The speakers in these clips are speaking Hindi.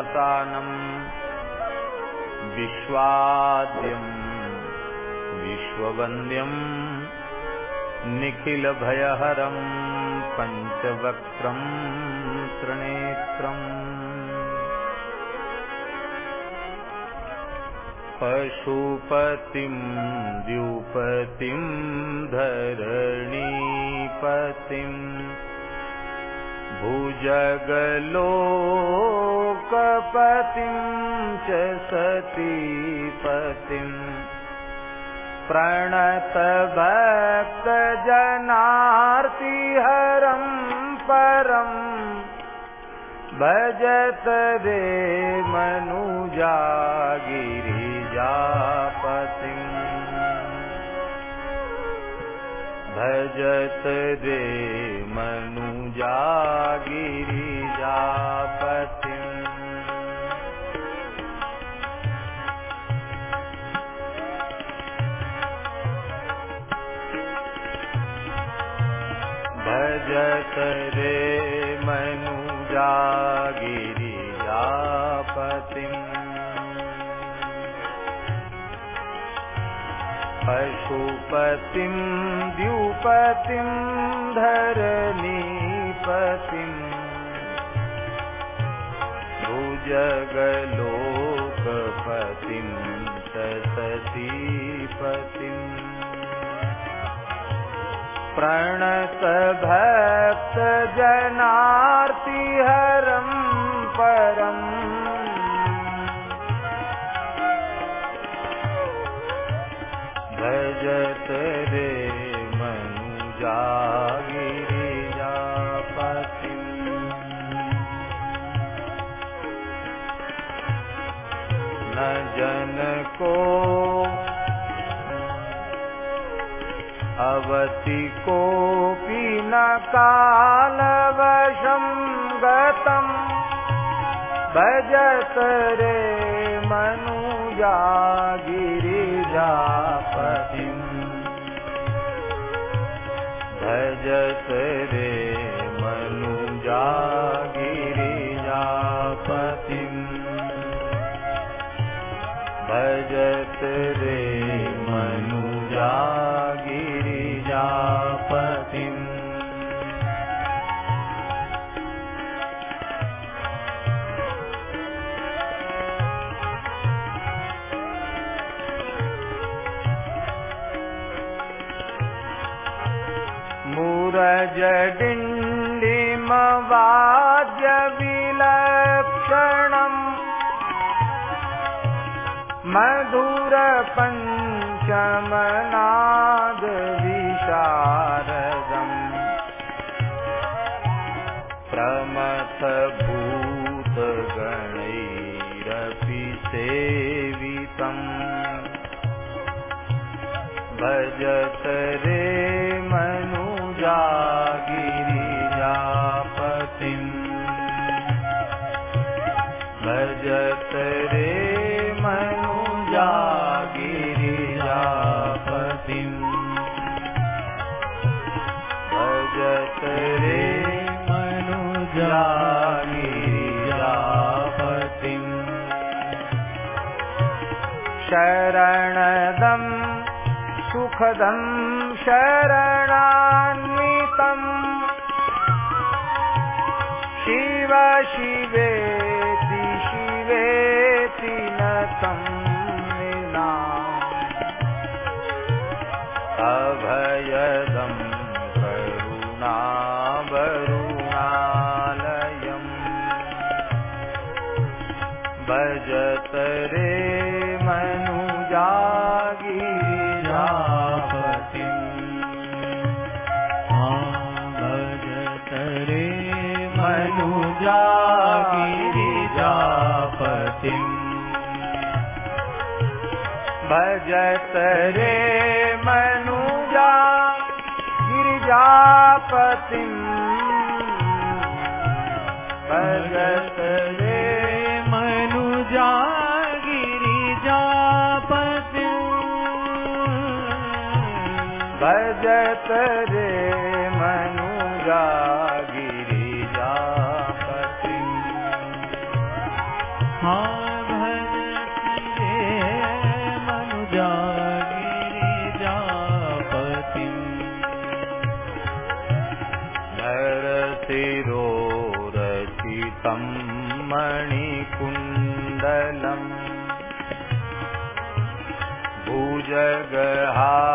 वसानम् विश्वाद्यम् विश्ववन्द्यम् निखिलभयहरम् पञ्चवक्त्रम् त्रिनेत्रम्। पशुपतिम् द्युपतिम् धरणीपतिम् भुजगलोकपतिं च सतीपतिम्। पतिं परम् भजत रे मनुजागिरिजापतिम्। भजत रे मनु मनुजा गिरिजापतिम् भजत रे मनुजा गिरिजापतिम् पशुपतिम् द्युपतिम् धरणीपतिम् भुजगलोकपतिम् सतीपतिम् प्रणतभक्तजनार्तिहरम् परम् भजत को। अवति कोऽपि न कालवशं गतम् भजत रे मनुजा गिरिजापतिम् भजत रे मुरजडिण्डिमवाद्यविलक्षणम् मधुरपञ्चमनादविशारदम् प्रमथभूतगणैरपि भजत शरणदम् सुखदम् शरणान्वितम् शिव शिवेति शिवेति नतम् भजत रे मनुजा गिरिजापति। भजत रे मनुजा गिरिजापति। भजत रे जगहा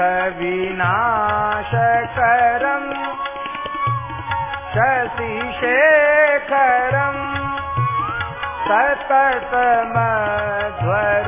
विनाशकरम् शशिशेखरम्। सततमध्वर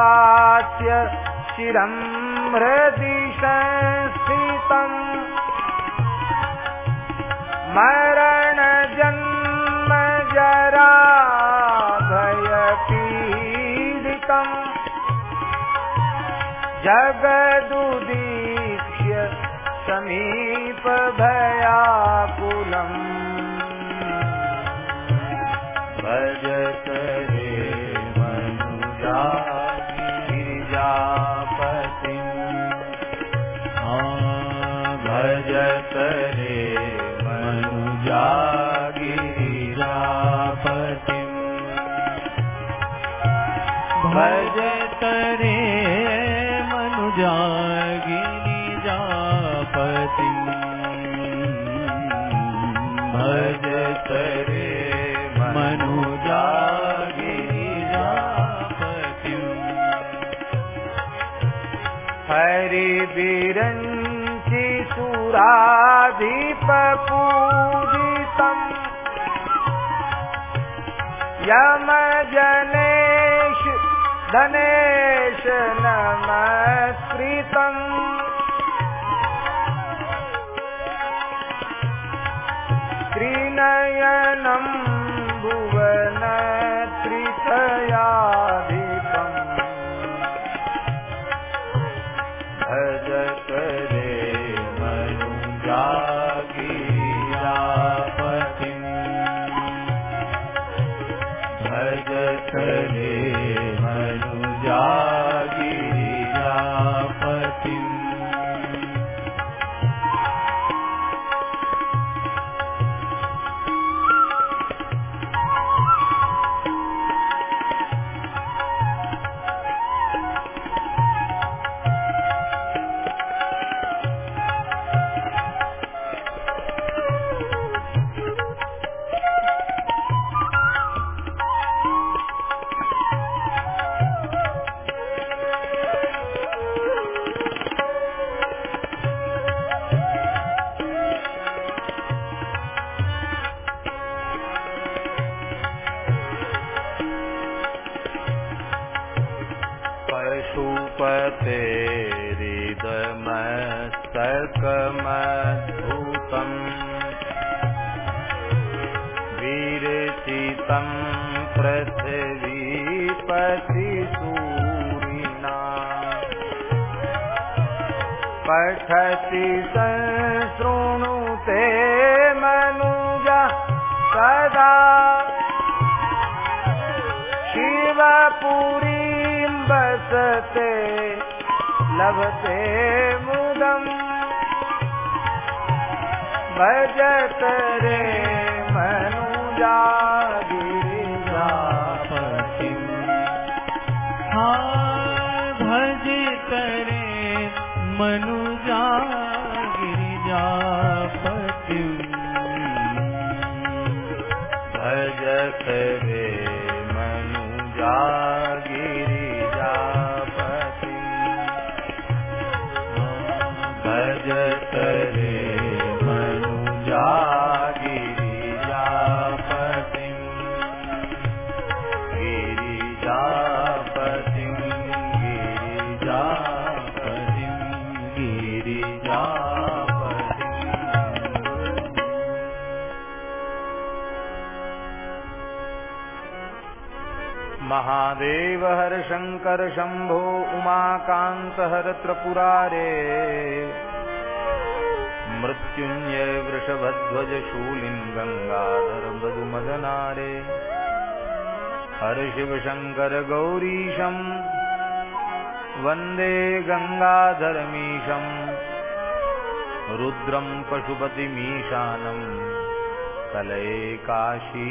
सम्पाद्य चिरं हृदि मरण जन्म जरा भयपीडितम् जगदुदीक्ष्य समीपभया विरञ्चि सुराधिपपूजितम्। यमजनेश धनेश न लभते मुदम्। भजत रे मनुजा गिरिजापतिम् भजित रे मनुजा गिरिजापति भजत रे महादेव हर शंकर शंभो उमाकांत हर त्रिपुरारे मृत्युञ्जय वृषभध्वज शूलिं गङ्गाधर मधुमदनारे हर शिवशङ्कर गौरीशम वंदे गंगाधरमीशम रुद्रम पशुपतिमीशानम् कलए काशीपुरनाथम्।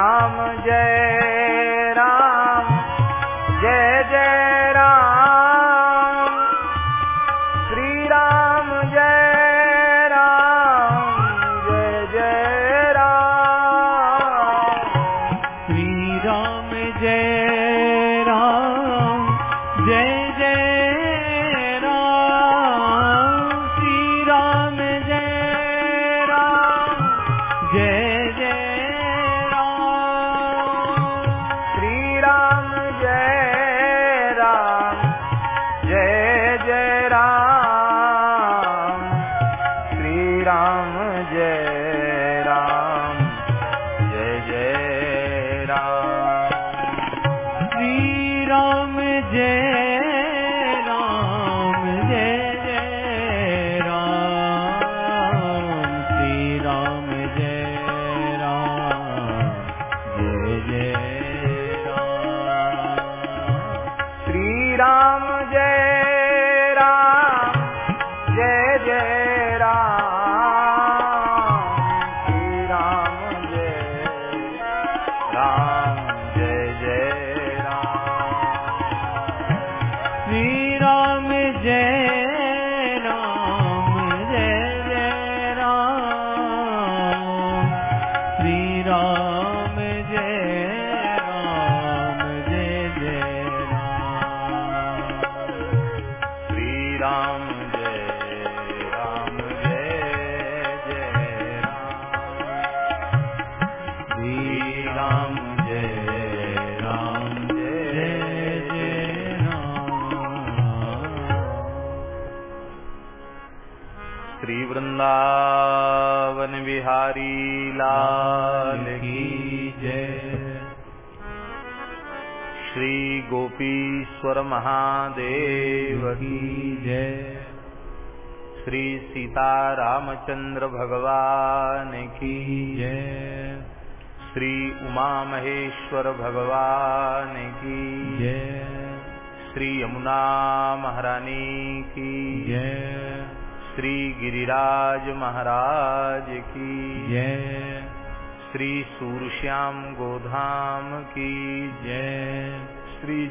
राम जय। गोपीश्वर महादेव की जय। श्री सीता रामचंद्र भगवान की जय। श्री उमा महेश्वर भगवान की जय। श्री यमुना महारानी की जय। श्री गिरिराज महाराज की जय। श्री सूरश्याम गोधाम की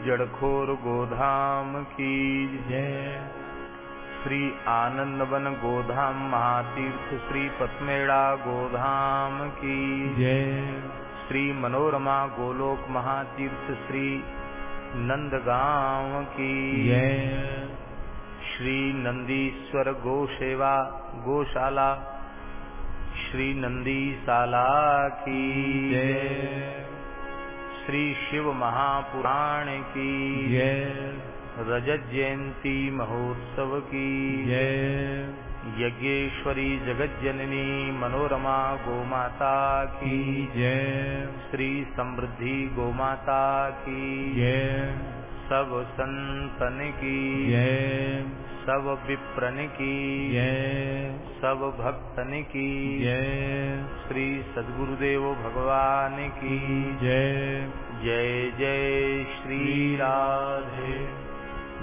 जड़खोर गोधाम की जय। श्री आनंदवन गोधाम महातीर्थ श्री पद्मेड़ा गोधाम की जय। श्री मनोरमा गोलोक महातीर्थ श्री नंदगांव की जय। श्री नंदीश्वर गोसेवा गौशाला श्री नंदीशाला की जय। श्री शिव महापुराण की। जय। रजत जयंती महोत्सव की। जय। यज्ञेश्वरी जगत जननी मनोरमा गोमाता की। की जय। श्री समृद्धि गोमाता की। जय। सब संतन की। जय सब विप्रन की। जय सब भक्तन की। जय श्री सदगुरुदेव भगवान की। जय जय जय श्री राधे।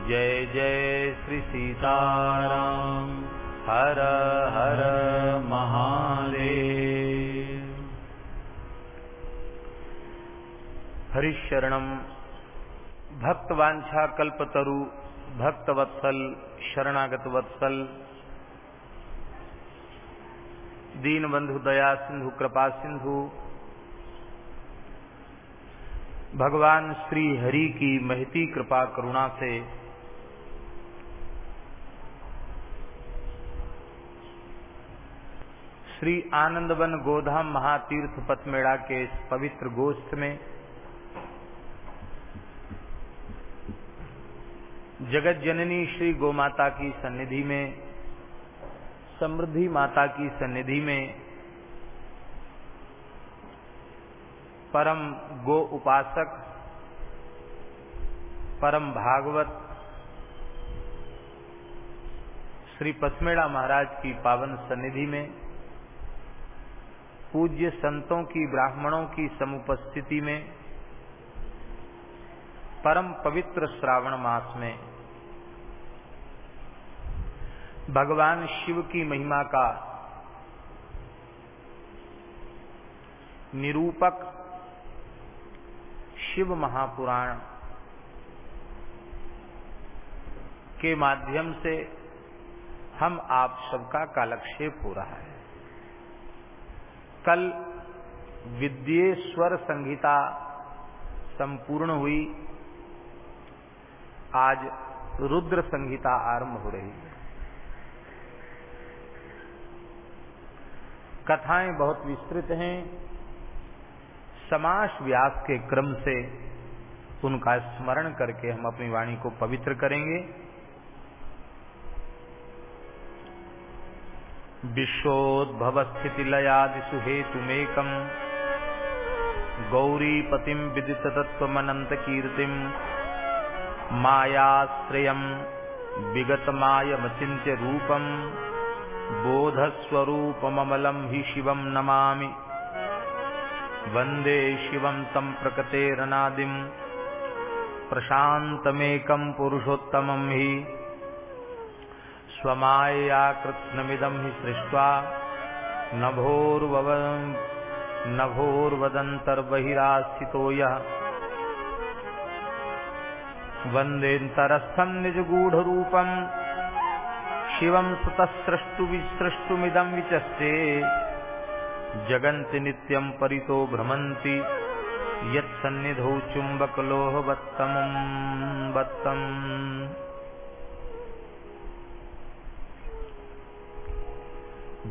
जय जय श्री सीताराम। हर हर महादेव। हरिशरणम। भक्तवांछा कल्पतरु, भक्तवत्सल शरणागत वत्सल दीन बंधु दया सिंधु, कृपा सिंधु। भगवान श्री हरि की महती कृपा करुणा से। श्री आनंदवन गोधाम महातीर्थ पथमेड़ा के इस पवित्र गोष्ठ में जगत जननी श्री गोमाता की सन्निधि में, समृद्धि माता की सन्निधि में, परम गो उपासक, परम भागवत, श्री पथमेड़ा महाराज की पावन सन्निधि में, पूज्य संतों की ब्राह्मणों की समुपस्थिति में परम पवित्र श्रावण मास में भगवान शिव की महिमा का निरूपक शिव महापुराण के माध्यम से हम आप सबका कालक्षेप हो रहा है। कल विद्येश्वर संहिता संपूर्ण हुई। आज रुद्र संहिता आरंभ हो रही है। कथाएँ बहुत विस्तृत हैं। समास व्यास के क्रम से उनका स्मरण करके हम अपनी वाणी को पवित्र करेंगे। विश्वोद्भव स्थिति लयादिषु हेतुमेकम। गौरीपतिम विदित तत्वमनंत कीर्तिम मायाश्रयम विगत मायमचिंत्य रूपम बोधस्वरूपममलम हि शिवम नमामि। वंदे शिवं तं प्रकृतेरनादिं प्रशान्तमेकं पुरुषोत्तमं हि। स्वमाययाकृत्स्नमिदं हि सृष्ट्वा नभोर्वदन्तर्बहिरास्थितो यः। वन्देन्तरस्थं निजगूढरूपम्। शिवं सुतस्रष्टुविसृष्टुमिदं विचस्ते। जगन्ति नित्यं परितो भ्रमन्ति। यत्सन्निधौ चुम्बकलोहवत्तमं वत्तम्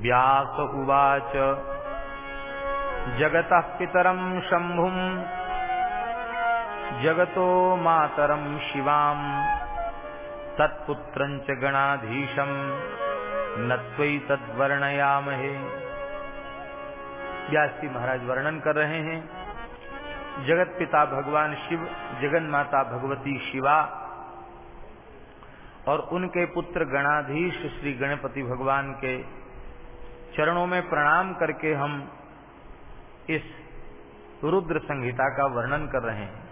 व्यास उवाच। जगतः पितरं शम्भुम्। जगतो मातरं शिवाम्। तत्पुत्रं च गणाधीशं। न त्वयि तद्वर्णयामहे। व्यास महाराज वर्णन कर रहे हैं। जगत पिता भगवान शिव, जगन माता भगवती शिवा और उनके पुत्र गणाधीश श्री गणपति भगवान के चरणों में प्रणाम करके हम इस रुद्र संहिता का वर्णन कर रहे हैं।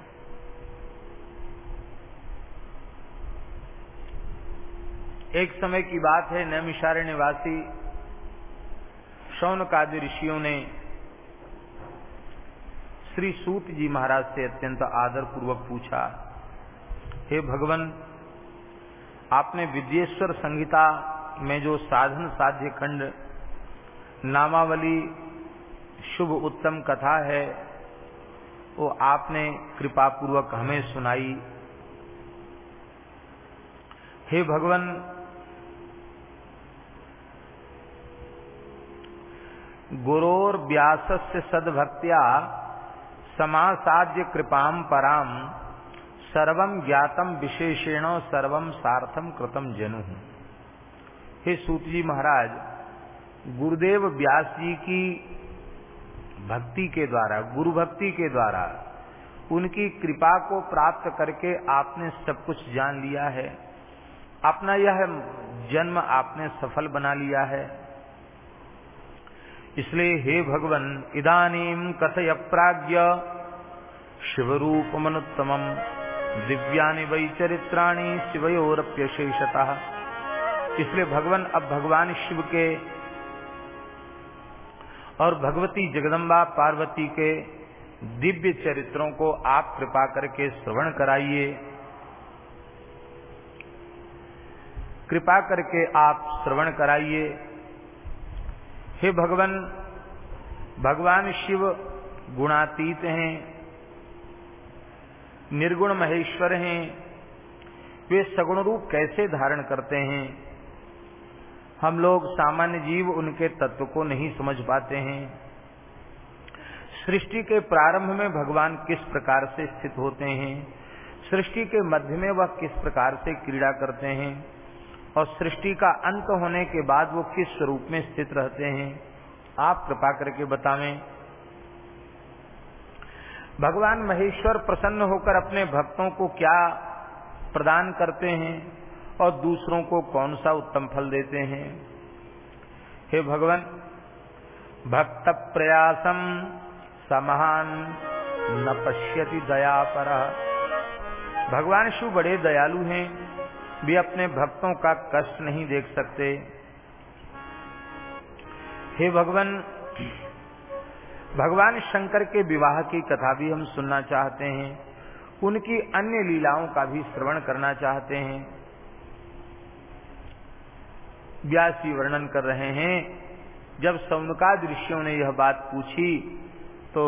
एक समय की बात है नैमिषारण्य निवासी शौनकादि ऋषियों ने श्री सूत जी महाराज से अत्यंत आदर पूर्वक पूछा, हे भगवान, आपने विद्येश्वर संहिता में जो साधन साध्य खंड, नामावली शुभ उत्तम कथा है, वो आपने कृपा पूर्वक हमें सुनाई। हे भगवान गुरोर व्यासस्य सद्भक्त्या समासाद्य कृपाम पराम सर्वम ज्ञातम विशेषेण सर्वम सार्थम कृतम जनु। हे सूत जी महाराज, गुरुदेव व्यास जी की भक्ति के द्वारा गुरु भक्ति के द्वारा उनकी कृपा को प्राप्त करके आपने सब कुछ जान लिया है। अपना यह जन्म आपने सफल बना लिया है। इसलिए हे भगवन इदानीम कथय प्राज्ञ। शिवरूपमनुत्तम दिव्यानि वै चरित्राणि शिवयोरप्यशेषतः। इसलिए भगवान, अब भगवान शिव के और भगवती जगदम्बा पार्वती के दिव्य चरित्रों को आप कृपा करके श्रवण कराइए। कृपा करके आप श्रवण कराइए। हे भगवान भगवान शिव गुणातीत हैं, निर्गुण महेश्वर हैं, वे सगुण रूप कैसे धारण करते हैं? हम लोग सामान्य जीव उनके तत्व को नहीं समझ पाते हैं। सृष्टि के प्रारंभ में भगवान किस प्रकार से स्थित होते हैं? सृष्टि के मध्य में वह किस प्रकार से क्रीड़ा करते हैं? और सृष्टि का अंत होने के बाद वो किस स्वरूप में स्थित रहते हैं, आप कृपा करके बतावें। भगवान महेश्वर प्रसन्न होकर अपने भक्तों को क्या प्रदान करते हैं और दूसरों को कौन सा उत्तम फल देते हैं? हे भगवान, भक्त प्रयासम समान न पश्यति दया पर। भगवान शिव बड़े दयालु हैं। भी अपने भक्तों का कष्ट नहीं देख सकते। हे भगवान भगवान शंकर के विवाह की कथा भी हम सुनना चाहते हैं। उनकी अन्य लीलाओं का भी श्रवण करना चाहते हैं। व्यास जी वर्णन कर रहे हैं, जब सौनका ऋषियों ने यह बात पूछी तो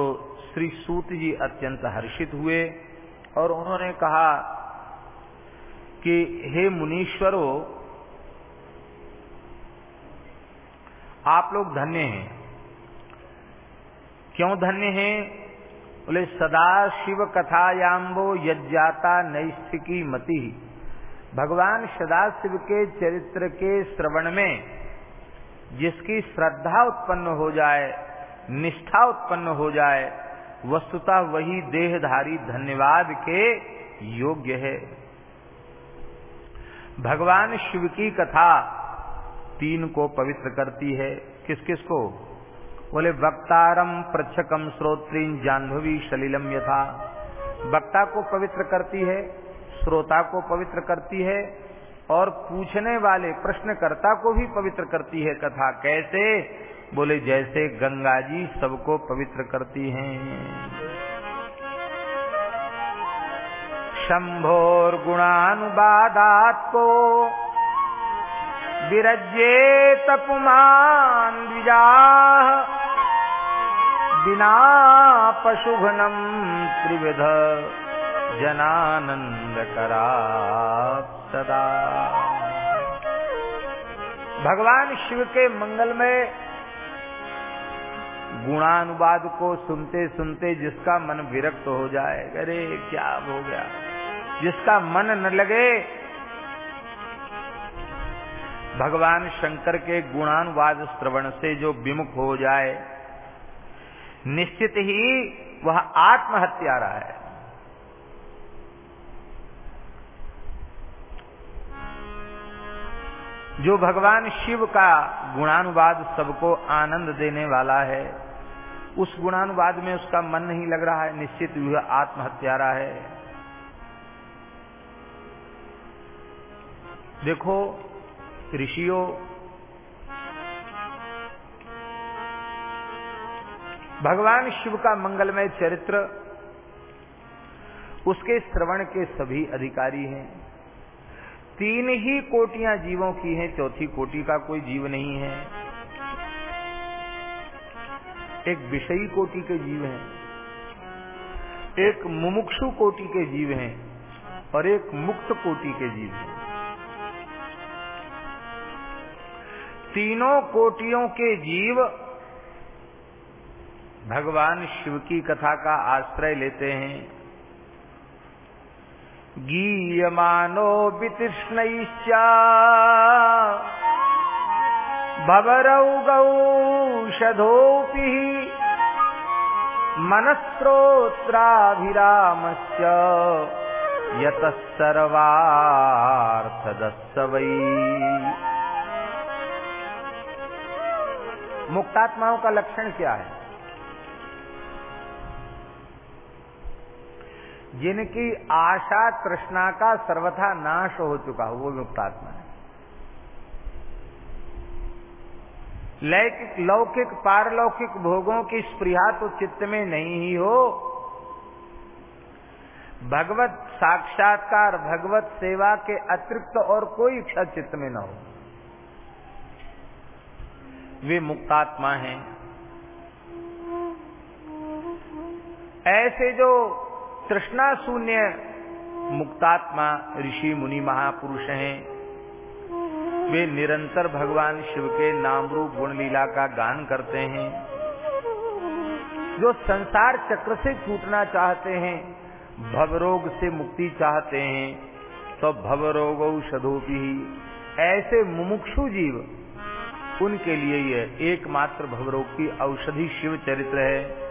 श्री सूत जी अत्यंत हर्षित हुए और उन्होंने कहा कि हे मुनीश्वरों, आप लोग धन्य हैं। क्यों धन्य हैं? बोले, सदा शिव कथायाम्बो यज्ञाता नैष्ठिकी मति। भगवान सदा शिव के चरित्र के श्रवण में जिसकी श्रद्धा उत्पन्न हो जाए, निष्ठा उत्पन्न हो जाए, वस्तुतः वही देहधारी धन्यवाद के योग्य है। भगवान शिव की कथा तीन को पवित्र करती है। किस किस को? बोले वक्तारम प्रच्छकम श्रोत्रीन जाह्नवी सलिलम यथा। वक्ता को पवित्र करती है, श्रोता को पवित्र करती है, और पूछने वाले प्रश्नकर्ता को भी पवित्र करती है कथा। कैसे? बोले, जैसे गंगा जी सबको पवित्र करती हैं। शंभोर गुणानुबादात को विरजेत पुमान द्विजा बिना पशुघ्नम त्रिविध जनानंद करा सदा भगवान शिव के मंगल में गुणानुवाद को सुनते सुनते जिसका मन विरक्त हो जाए, अरे क्या हो गया? जिसका मन न लगे। भगवान शंकर के गुणानुवाद श्रवण से जो विमुख हो जाए, निश्चित ही वह आत्महत्यारा है। जो भगवान शिव का गुणानुवाद सबको आनंद देने वाला है, उस गुणानुवाद में उसका मन नहीं लग रहा है, निश्चित वह आत्महत्यारा है। देखो, ऋषियों, भगवान शिव का मंगलमय चरित्र, उसके श्रवण के सभी अधिकारी हैं। तीन ही कोटियाँ जीवों की हैं, चौथी कोटि का कोई जीव नहीं है। एक विषयी कोटि के जीव हैं, एक मुमुक्षु कोटि के जीव हैं, और एक मुक्त कोटि के जीव हैं। तीनों कोटियों के जीव भगवान शिव की कथा का आश्रय लेते हैं। गीयमानो वितृष्णैश्च भवरौगौषधोऽपि मनस्रोत्राभिरामश्च यतः सर्वार्थदस्स मुक्तात्माओं का लक्षण क्या है? जिनकी आशा तृष्णा का सर्वथा नाश हो चुका हो, वो मुक्तात्मा है। लैकिक, लौकिक, पारलौकिक भोगों की स्पृहा तो चित्त में नहीं ही हो। भगवत साक्षात्कार, भगवत सेवा के अतिरिक्त और कोई इच्छा चित्त में न हो। वे मुक्तात्मा हैं। ऐसे जो तृष्णा शून्य मुक्तात्मा ऋषि मुनि महापुरुष हैं, वे निरंतर भगवान शिव के नाम रूप गुण लीला का गान करते हैं, जो संसार चक्र से छूटना चाहते हैं भवरोग से मुक्ति चाहते हैं तो भवरोग औषधोपी ऐसे मुमुक्षु जीव उनके लिए यह एकमात्र भवरोग की औषधि शिव चरित्र है।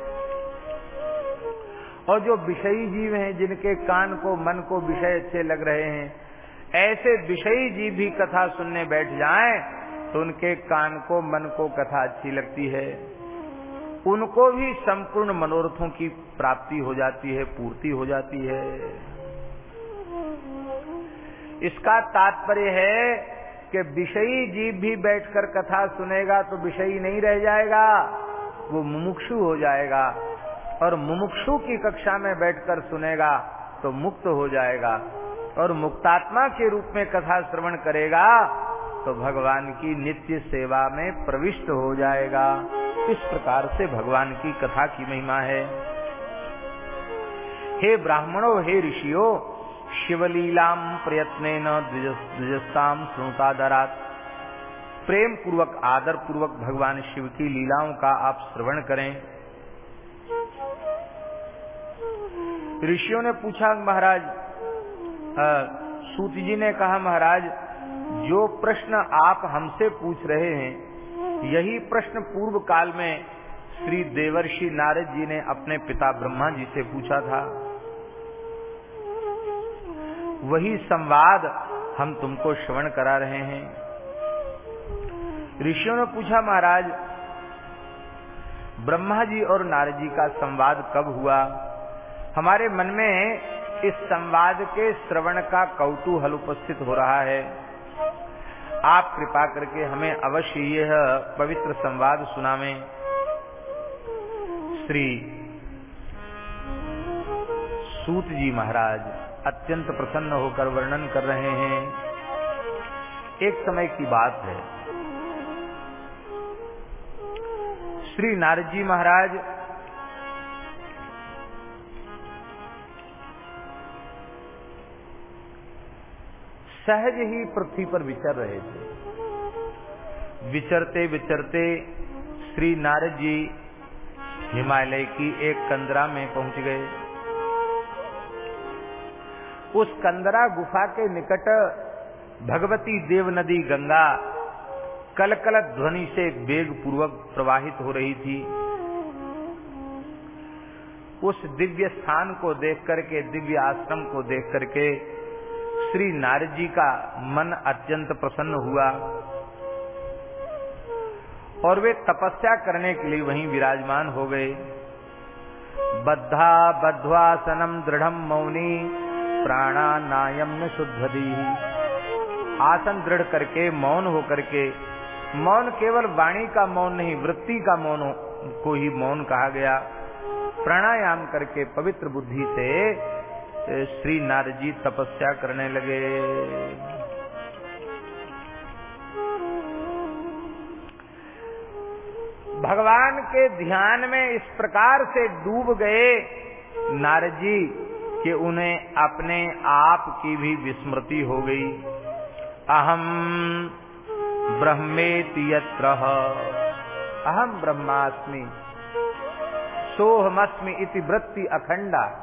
और जो विषयी जीव हैं, जिनके कान को, मन को विषय अच्छे लग रहे हैं, ऐसे विषयी जीव भी कथा सुनने बैठ जाएँ तो उनके कान को, मन को कथा अच्छी लगती है। उनको भी संपूर्ण मनोरथों की प्राप्ति हो जाती है, पूर्ति हो जाती है। इसका तात्पर्य है कि विषयी जीव भी बैठकर कथा सुनेगा तो विषयी नहीं रह जाएगा, वो मुमुक्षु हो जाएगा। और मुमुक्षु की कक्षा में बैठकर सुनेगा तो मुक्त हो जाएगा। और मुक्तात्मा के रूप में कथा श्रवण करेगा तो भगवान की नित्य सेवा में प्रविष्ट हो जाएगा। इस प्रकार से भगवान की कथा की महिमा है। हे ब्राह्मणों, हे ऋषियों शिवलीलाम प्रयत्न द्विजस्ताम श्रोतादरात। प्रेम पूर्वक आदर पूर्वक भगवान शिव की लीलाओं का आप श्रवण करें। ऋषियों ने पूछा, महाराज सूत जी ने कहा, महाराज, जो प्रश्न आप हमसे पूछ रहे हैं, यही प्रश्न पूर्व काल में श्री देवर्षि नारद जी ने अपने पिता ब्रह्मा जी से पूछा था। वही संवाद हम तुमको श्रवण करा रहे हैं। ऋषियों ने पूछा, महाराज, ब्रह्मा जी और नारद जी का संवाद कब हुआ? हमारे मन में इस संवाद के श्रवण का कौतूहल उपस्थित हो रहा है। आप कृपा करके हमें अवश्य यह पवित्र संवाद सुनावें। श्री सूत जी महाराज अत्यंत प्रसन्न होकर वर्णन कर रहे हैं। एक समय की बात है। श्री नारद जी महाराज सहज ही पृथ्वी पर विचर रहे थे। विचरते विचरते श्री नारद जी हिमालय की एक कंदरा में पहुँच गए। उस कंदरा गुफा के निकट भगवती देव नदी गंगा कलकल ध्वनि से वेग पूर्वक प्रवाहित हो रही थी। उस दिव्य स्थान को देख करके, दिव्य आश्रम को देख करके श्री नारद जी का मन अत्यंत प्रसन्न हुआ और वे तपस्या करने के लिए वहीं विराजमान हो गए। बद्धा बद्वासनम दृढ़ मौनी प्राणानायम शुद्धि आसन दृढ़ करके, मौन होकर के, मौन केवल वाणी का मौन नहीं, वृत्ति का मौन को ही मौन कहा गया। प्राणायाम करके पवित्र बुद्धि से श्री नारद जी तपस्या करने लगे। भगवान के ध्यान में इस प्रकार से डूब गए नारद जी कि उन्हें अपने आप की भी विस्मृति हो गई। अहम ब्रह्मेति यत्र। अहम ब्रह्मास्मि। सोहमस्मि इति वृत्ति अखंडा।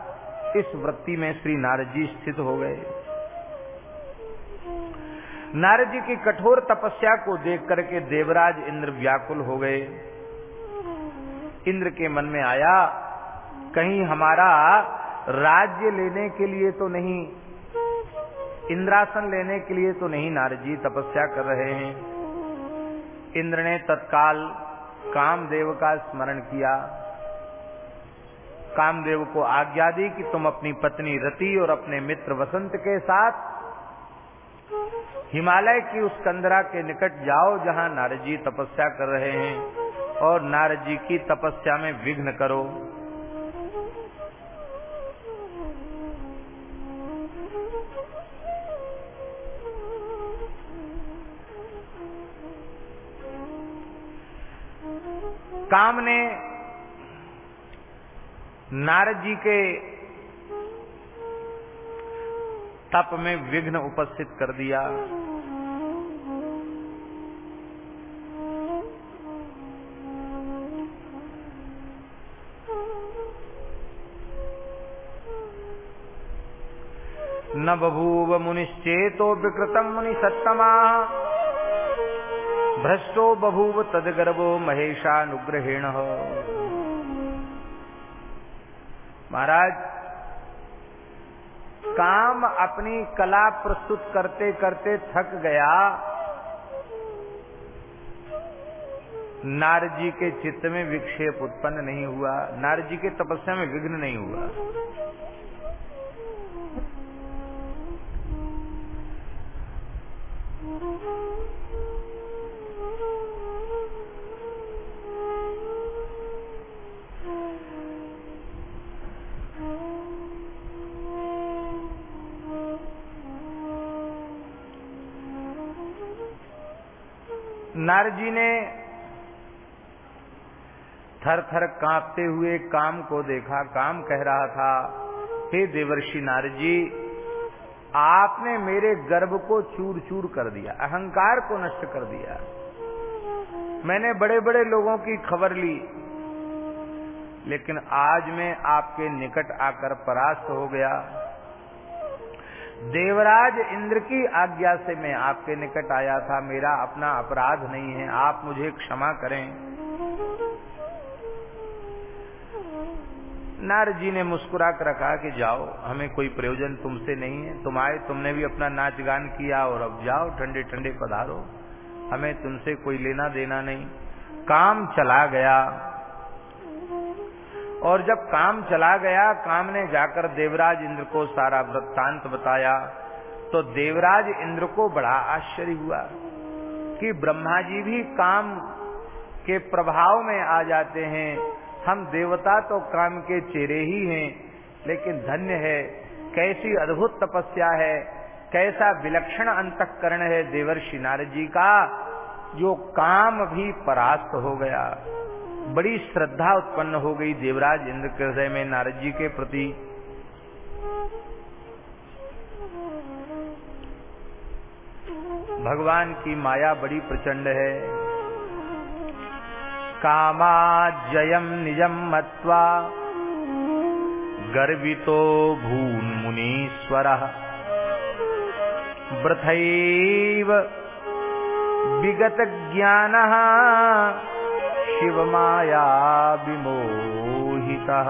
इस वृत्ति में श्री नारद जी स्थित हो गए। नारद जी की कठोर तपस्या को देख करके देवराज इंद्र व्याकुल हो गए। इंद्र के मन में आया, कहीं हमारा राज्य लेने के लिए तो नहीं, इंद्रासन लेने के लिए तो नहीं नारद जी तपस्या कर रहे हैं। इंद्र ने तत्काल कामदेव का स्मरण किया। कामदेव को आज्ञा दी कि तुम अपनी पत्नी रति और अपने मित्र वसंत के साथ हिमालय की उस कंदरा के निकट जाओ जहाँ नारद जी तपस्या कर रहे हैं और नारद जी की तपस्या में विघ्न करो। काम ने नारद जी के तप में विघ्न उपस्थित कर दिया। न बभूव मुनिश्चेतो विकृतम मुनि सत्तमा भ्रष्टो बभूव तदगर्भो महेशानुग्रहेण। महाराज, काम अपनी कला प्रस्तुत करते करते थक गया। नारद जी के चित्त में विक्षेप उत्पन्न नहीं हुआ। नारद जी के तपस्या में विघ्न नहीं हुआ। नारद जी ने थर थर कांपते हुए काम को देखा, काम कह रहा था, हे देवर्षि नारद जी, आपने मेरे गर्भ को चूर चूर कर दिया, अहंकार को नष्ट कर दिया। मैंने बड़े बड़े लोगों की खबर ली, लेकिन आज मैं आपके निकट आकर परास्त हो गया। देवराज इंद्र की आज्ञा से मैं आपके निकट आया था। मेरा अपना अपराध नहीं है। आप मुझे क्षमा करें। नारद जी ने मुस्कुरा कर रखा कि जाओ, हमें कोई प्रयोजन तुमसे नहीं है। तुम आए, तुमने भी अपना नाच गान किया और अब जाओ ठंडे ठंडे पधारो। हमें तुमसे कोई लेना देना नहीं। काम चला गया। और जब काम चला गया, काम ने जाकर देवराज इंद्र को सारा वृत्तांत बताया तो देवराज इंद्र को बड़ा आश्चर्य हुआ कि ब्रह्मा जी भी काम के प्रभाव में आ जाते हैं। हम देवता तो काम के चेहरे ही हैं, लेकिन धन्य है, कैसी अद्भुत तपस्या है, कैसा विलक्षण अंतकरण है देवर्षि नारद जी का, जो काम भी परास्त हो गया। बड़ी श्रद्धा उत्पन्न हो गई देवराज इंद्र के हृदय में नारद जी के प्रति। भगवान की माया बड़ी प्रचंड है। कामाजयम निजम मत्वा गर्वितो भून मुनीश्वर व्रथैव विगत ज्ञान शिव माया विमोहिता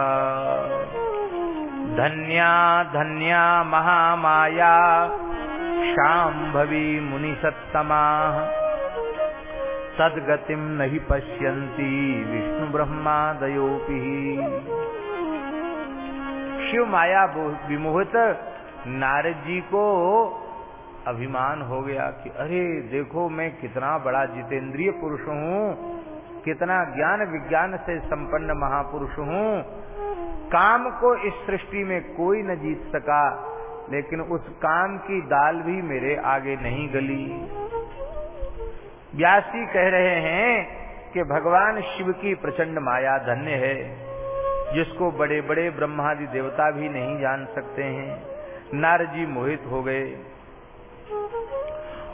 धन्या धन्या महामाया, शाम्भवी मुनिसत्तमा। सदगतिम नहीं पश्यन्ति विष्णु ब्रह्मादयोपि शिव माया विमोहित नारद जी को अभिमान हो गया कि अरे देखो मैं कितना बड़ा जितेंद्रिय पुरुष हूँ। कितना ज्ञान विज्ञान से संपन्न महापुरुष हूँ। काम को इस सृष्टि में कोई न जीत सका, लेकिन उस काम की दाल भी मेरे आगे नहीं गली। व्यासी कह रहे हैं कि भगवान शिव की प्रचंड माया धन्य है, जिसको बड़े बड़े ब्रह्मादि देवता भी नहीं जान सकते हैं। नारजी मोहित हो गए।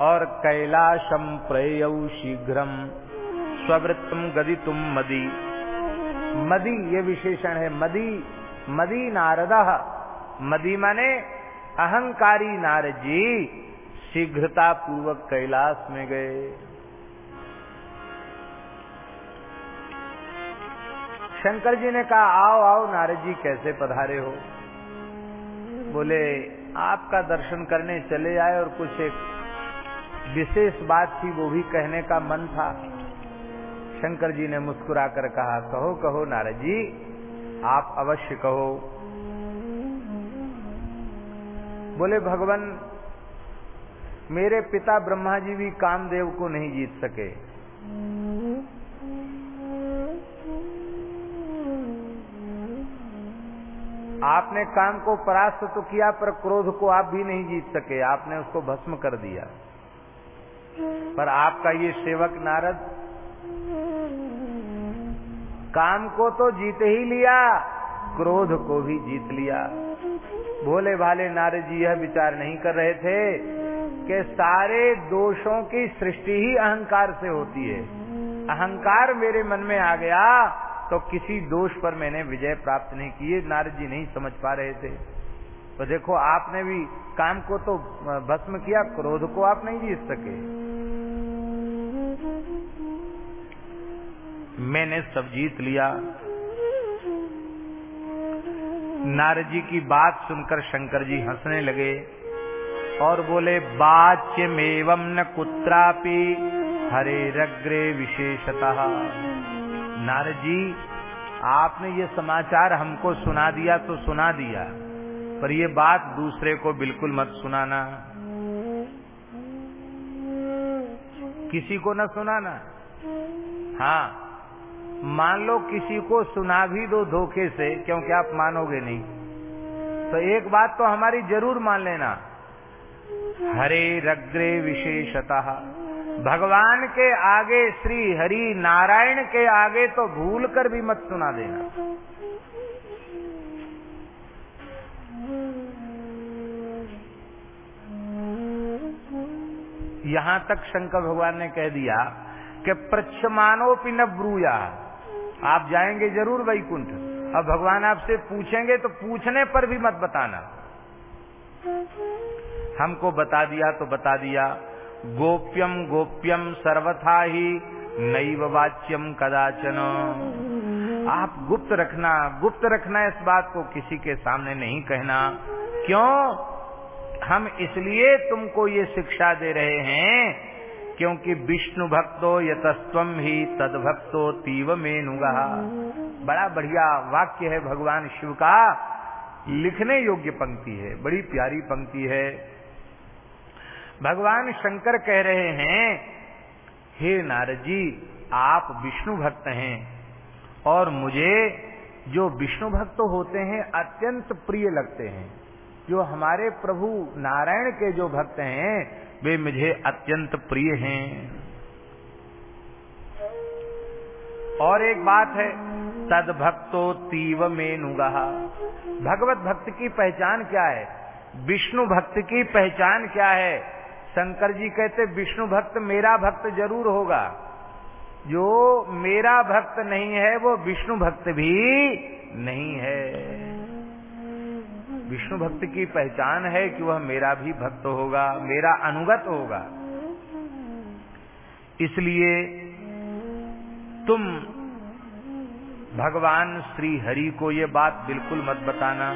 और कैलाशम प्रेय शीघ्रम। स्ववृत्तम गति तुम मदी। मदी, ये विशेषण है, मदी मदी नारद। मदी माने अहंकारी नारद जी शीघ्रता पूर्वक कैलाश में गए। शंकर जी ने कहा, आओ आओ नारद जी कैसे पधारे हो? बोले, आपका दर्शन करने चले आए और कुछ एक विशेष बात थी, वो भी कहने का मन था। शंकर जी ने मुस्कुराकर कहा, कहो कहो नारद जी, आप अवश्य कहो। बोले, भगवान, मेरे पिता ब्रह्मा जी भी कामदेव को नहीं जीत सके। आपने काम को परास्त तो किया, पर क्रोध को आप भी नहीं जीत सके। आपने उसको भस्म कर दिया। पर आपका ये सेवक नारद काम को तो जीत ही लिया, क्रोध को भी जीत लिया। भोले भाले नारद जी यह विचार नहीं कर रहे थे कि सारे दोषों की सृष्टि ही अहंकार से होती है। अहंकार मेरे मन में आ गया तो किसी दोष पर मैंने विजय प्राप्त नहीं की ये नारद जी नहीं समझ पा रहे थे। तो देखो, आपने भी काम को तो भस्म किया, क्रोध को आप नहीं जीत सके। मैंने सब जीत लिया। नारद जी की बात सुनकर शंकर जी हंसने लगे और बोले, बाच्यमेवं न कुत्रापि हरे रग्रे विशेषतः। नारद जी, आपने ये समाचार हमको सुना दिया तो सुना दिया, पर ये बात दूसरे को बिल्कुल मत सुनाना। किसी को न सुनाना। हाँ मान लो किसी को सुना भी दो धोखे से, क्योंकि आप मानोगे नहीं। तो एक बात तो हमारी ज़रूर मान लेना। हरे रग्रे विशेषतः। भगवान के आगे श्री हरि नारायण के आगे तो भूल कर भी मत सुना देना। यहाँ तक शंकर भगवान ने कह दिया कि प्रच्छमानोपि न ब्रूया आप जाएँगे ज़रूर वैकुंठ। अब भगवान आपसे पूछेंगे तो पूछने पर भी मत बताना। हमको बता दिया तो बता दिया। गोप्यम गोप्यम सर्वथा ही नैव वाच्यम कदाचन। आप गुप्त रखना गुप्त रखना इस बात को किसी के सामने नहीं कहना। क्यों? हम इसलिए तुमको ये शिक्षा दे रहे हैं क्योंकि विष्णु भक्तो यतस्वम ही तद भक्तो तीव बड़ा बढ़िया वाक्य है भगवान शिव का। लिखने योग्य पंक्ति है, बड़ी प्यारी पंक्ति है। भगवान शंकर कह रहे हैं, हे नारद जी आप विष्णु भक्त हैं और मुझे जो विष्णु भक्त होते हैं अत्यंत प्रिय लगते हैं। जो हमारे प्रभु नारायण के जो भक्त हैं वे मुझे अत्यंत प्रिय हैं। और एक बात है तद भक्तो तीव मेनुगा भगवत भक्त की पहचान क्या है? विष्णु भक्त की पहचान क्या है? शंकर जी कहते, विष्णु भक्त मेरा भक्त ज़रूर होगा। जो मेरा भक्त नहीं है, वो विष्णु भक्त भी नहीं है। विष्णु भक्त की पहचान है कि वह मेरा भी भक्त होगा, मेरा अनुगत होगा। इसलिए तुम भगवान श्री हरि को ये बात बिल्कुल मत बताना।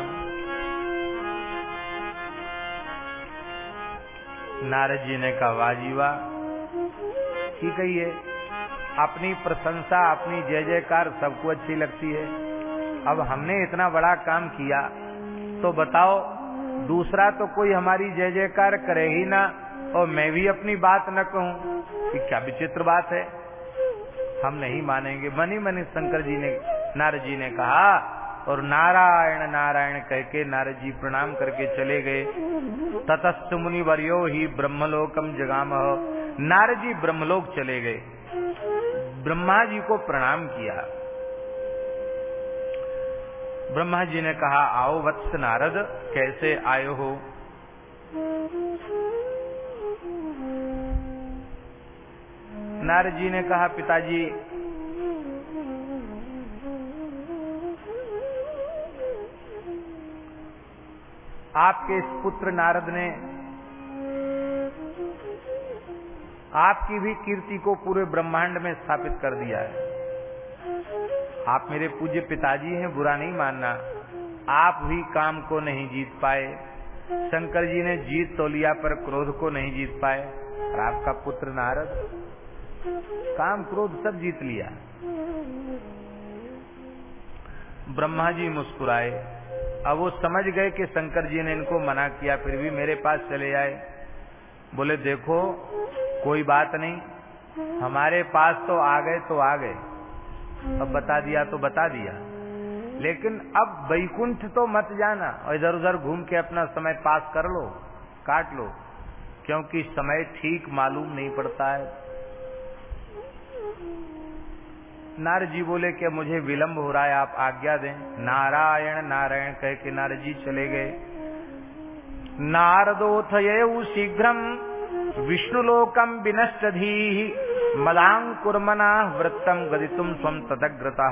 नारद जी ने कहा वाजीवा ठीक है ये अपनी प्रशंसा, अपनी जय जयकार सबको अच्छी लगती है। अब हमने इतना बड़ा काम किया तो बताओ, दूसरा तो कोई हमारी जय जयकार करे ही ना, और मैं भी अपनी बात न कहूँ। कि क्या विचित्र बात है? हम नहीं मानेंगे। मनी मनी शंकर जी ने, नारद जी ने कहा, और नारायण नारायण कह के नारद जी प्रणाम करके चले गए। ततस्थ मुनि वर्यो ही ब्रह्मलोकम जगाम। नारद जी ब्रह्मलोक चले गए। ब्रह्मा जी को प्रणाम किया। ब्रह्मा जी ने कहा, आओ वत्स नारद, कैसे आए हो? नारद जी ने कहा, पिताजी, आपके इस पुत्र नारद ने आपकी भी कीर्ति को पूरे ब्रह्मांड में स्थापित कर दिया है। आप मेरे पूज्य पिताजी हैं, बुरा नहीं मानना। आप भी काम को नहीं जीत पाए। शंकर जी ने जीत तो लिया, पर क्रोध को नहीं जीत पाए। और आपका पुत्र नारद काम क्रोध सब जीत लिया। ब्रह्मा जी मुस्कुराए। अब वो समझ गए कि शंकर जी ने इनको मना किया, फिर भी मेरे पास चले आए। बोले, देखो, कोई बात नहीं, हमारे पास तो आ गए तो आ गए। अब बता दिया तो बता दिया। लेकिन अब बैकुंठ तो मत जाना, और इधर उधर घूम के अपना समय पास कर लो, काट लो, क्योंकि समय ठीक मालूम नहीं पड़ता है। नार जी बोले कि मुझे विलंब हो रहा है, आप आज्ञा दें। नारायण नारायण कह के नार जी चले गए। नारदोथ ये शीघ्रम विष्णुलोकम विनष्टधी मदांकुर्मना वृत्तम गदितुम स्वम तदग्रता।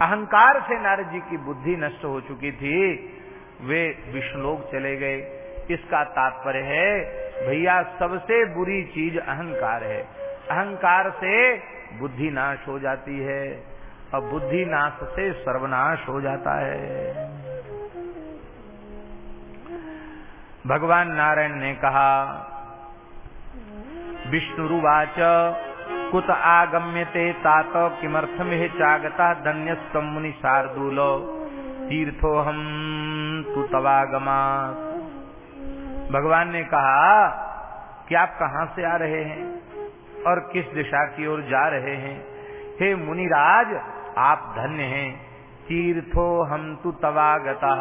अहंकार से नारद जी की बुद्धि नष्ट हो चुकी थी, वे विष्णुलोक चले गए। इसका तात्पर्य है, भैया, सबसे बुरी चीज़ अहंकार है। अहंकार से बुद्धि नाश हो जाती है, और बुद्धि नाश से सर्वनाश हो जाता है। भगवान नारायण ने कहा, विष्णुरुवाच, कुत आगम्यते तात किमर्थम हे चागता धन्यस्तम मुनि शार्दूल तीर्थो हम तु तवागमा भगवान ने कहा, कि आप कहाँ से आ रहे हैं और किस दिशा की ओर जा रहे हैं? हे मुनिराज, आप धन्य हैं। तीर्थो हम तु तवागता।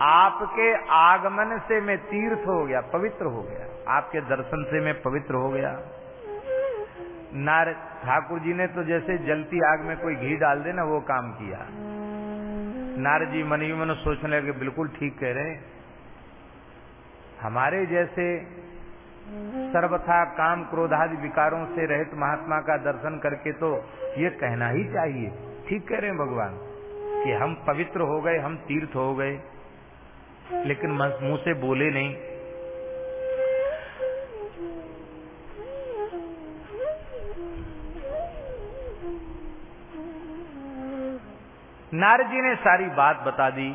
आपके आगमन से मैं तीर्थ हो गया, पवित्र हो गया। आपके दर्शन से मैं पवित्र हो गया। नार ठाकुर जी ने तो जैसे जलती आग में कोई घी डाल दे ना, वो काम किया। नारद जी मन ही मन सोचने लगे, बिल्कुल ठीक कह रहे हमारे जैसे सर्वथा काम क्रोधादि विकारों से रहित महात्मा का दर्शन करके तो ये कहना ही चाहिए। ठीक कह रहे हैं भगवान, कि हम पवित्र हो गए, हम तीर्थ हो गए। लेकिन मुँह से बोले नहीं। नारद जी ने सारी बात बता दी।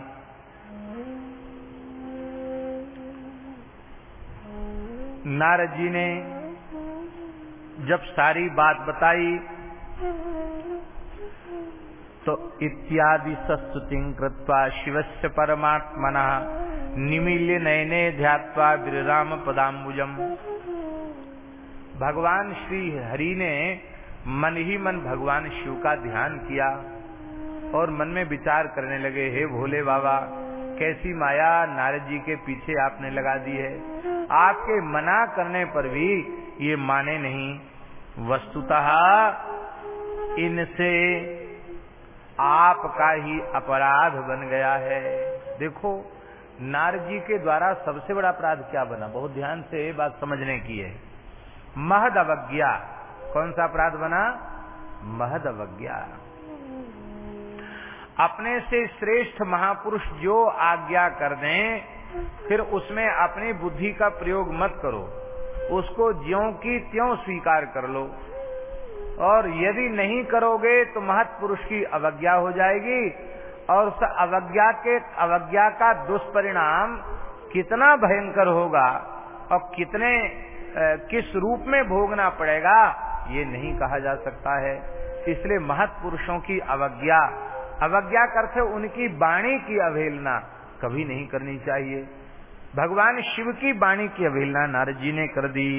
नारद जी ने जब सारी बात बताई तो इत्यादि सस्तुति कृत्वा शिवस्य परमात्मना निमील्य नयने ध्यात्वा विराम पदाम्बुजम भगवान श्री हरि ने मन ही मन भगवान शिव का ध्यान किया और मन में विचार करने लगे, हे भोले बाबा, कैसी माया नारद जी के पीछे आपने लगा दी है? आपके मना करने पर भी ये माने नहीं। वस्तुतः इनसे आपका ही अपराध बन गया है। देखो नारद जी के द्वारा सबसे बड़ा अपराध क्या बना? बहुत ध्यान से बात समझने की है। महद अवज्ञा कौन सा अपराध बना? महद अवज्ञा अपने से श्रेष्ठ महापुरुष जो आज्ञा कर दें, फिर उसमें अपनी बुद्धि का प्रयोग मत करो। उसको ज्यो की त्यों स्वीकार कर लो। और यदि नहीं करोगे तो महत्पुरुष की अवज्ञा हो जाएगी। और उस अवज्ञा के, अवज्ञा का दुष्परिणाम कितना भयंकर होगा और कितने किस रूप में भोगना पड़ेगा, ये नहीं कहा जा सकता है। इसलिए महत्पुरुषों की अवज्ञा अवज्ञा करते उनकी वाणी की अवहेलना कभी नहीं करनी चाहिए। भगवान शिव की वाणी की अवहेलना नारद जी ने कर दी।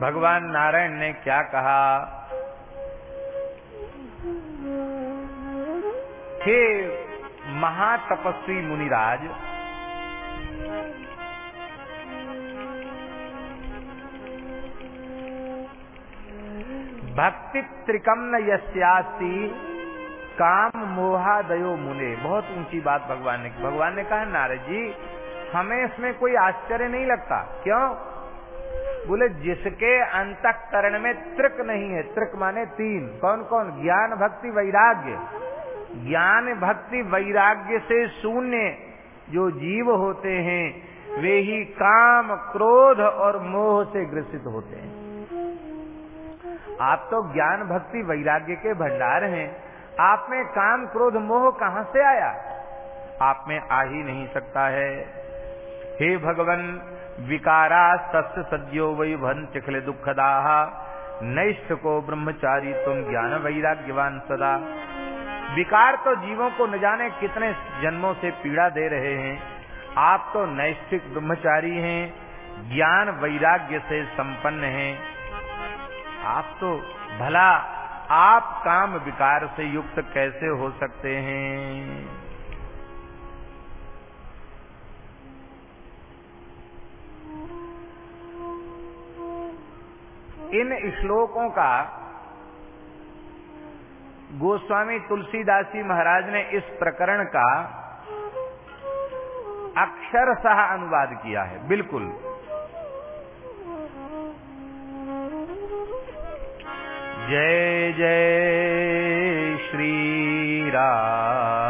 भगवान नारायण ने क्या कहा? हे महातपस्वी मुनिराज भक्ति त्रिकम न यस्यास्ति काम मोहादयो मुने। बहुत ऊँची बात भगवान ने भगवान ने कहा, नारद जी, हमें इसमें कोई आश्चर्य नहीं लगता। क्यों? बोले, जिसके अंतकरण में त्रिक नहीं है त्रिक माने तीन। कौन कौन? ज्ञान भक्ति वैराग्य। ज्ञान भक्ति वैराग्य से शून्य जो जीव होते हैं, वे ही काम, क्रोध और मोह से ग्रसित होते हैं। आप तो ज्ञान भक्ति वैराग्य के भंडार हैं। आप में काम, क्रोध, मोह कहाँ से आया? आप में आ ही नहीं सकता है। हे भगवान विकारा सस्य सद्यो वै भन चिखले दुखदाह नैष्ठ को ब्रह्मचारी तुम ज्ञान वैराग्यवान सदा। विकार तो जीवों को न जाने कितने जन्मों से पीड़ा दे रहे हैं। आप तो नैष्ठिक ब्रह्मचारी हैं, ज्ञान वैराग्य से संपन्न हैं। आप तो भला आप काम विकार से युक्त कैसे हो सकते हैं? इन श्लोकों का गोस्वामी तुलसीदासी महाराज ने इस प्रकरण का अक्षर सह अनुवाद किया है, बिल्कुल। जय जय श्री राधे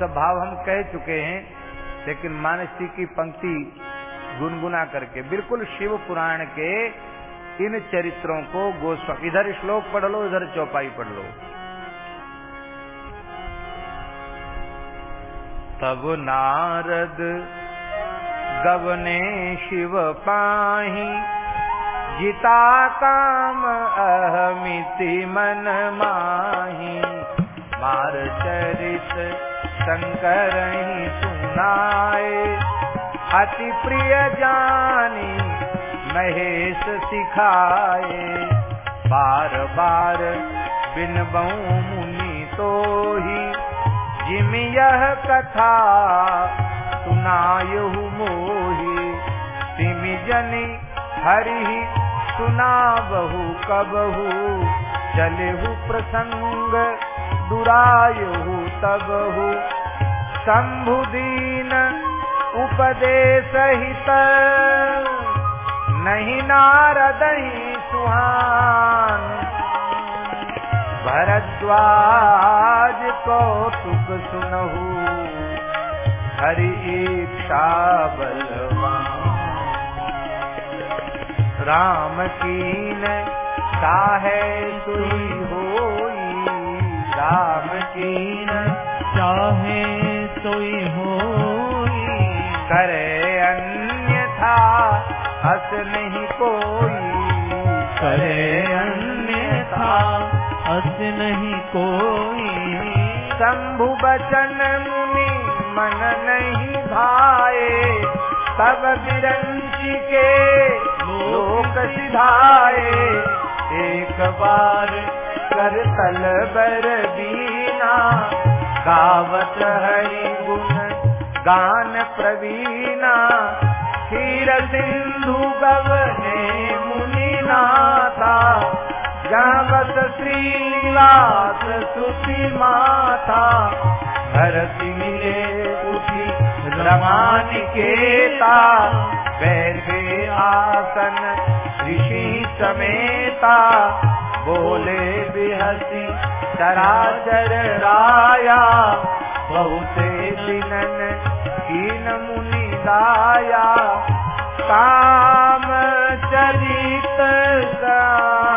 सब भाव हम कह चुके हैं, लेकिन मानसी की पंक्ति गुनगुना करके, बिल्कुल शिव पुराण के इन चरित्रों को गोस्वामी, इधर श्लोक पढ़ लो, इधर चौपाई पढ़ लो। तब नारद गवने शिव पाही, जिता काम अहमिति मन माही। मार चरित शंकर ही सुनाए। अति प्रिय जानी महेश सिखाए। बार बार बिन बहु मुनि तो ही जिम यह कथा सुनायहु मोही। तिमि जनि हरि सुना बहु कबहु, चलेहु प्रसंग दुरायु तबहु। शंभु दीन उपदेश हित नहीं नारद ही सुहान। भरद्वाज कौतुक सुनहु। हरि इच्छा बलवान। राम कीन चाहे सुई होई। राम कीन चाहे सोई होई। करे अन्यथा, हस नहीं कोई। करे अन्यथा, हस नहीं कोई। शंभु बचन मुनि मन नहीं भाए, तब विरंची के लोक सिधाए। एक बार सागर तल बर बीना गावत हरि गुण, गान प्रवीणा क्षीर सिंधु गवने मुनि नाथा जावत श्रीलास सुति माथा धरती मिले उठी रमानिकेता बैठे आसन ऋषि समेता। बोले बिहसी चराचर राया बहुते दिनन कीन मुनि दाया। काम चरित सारद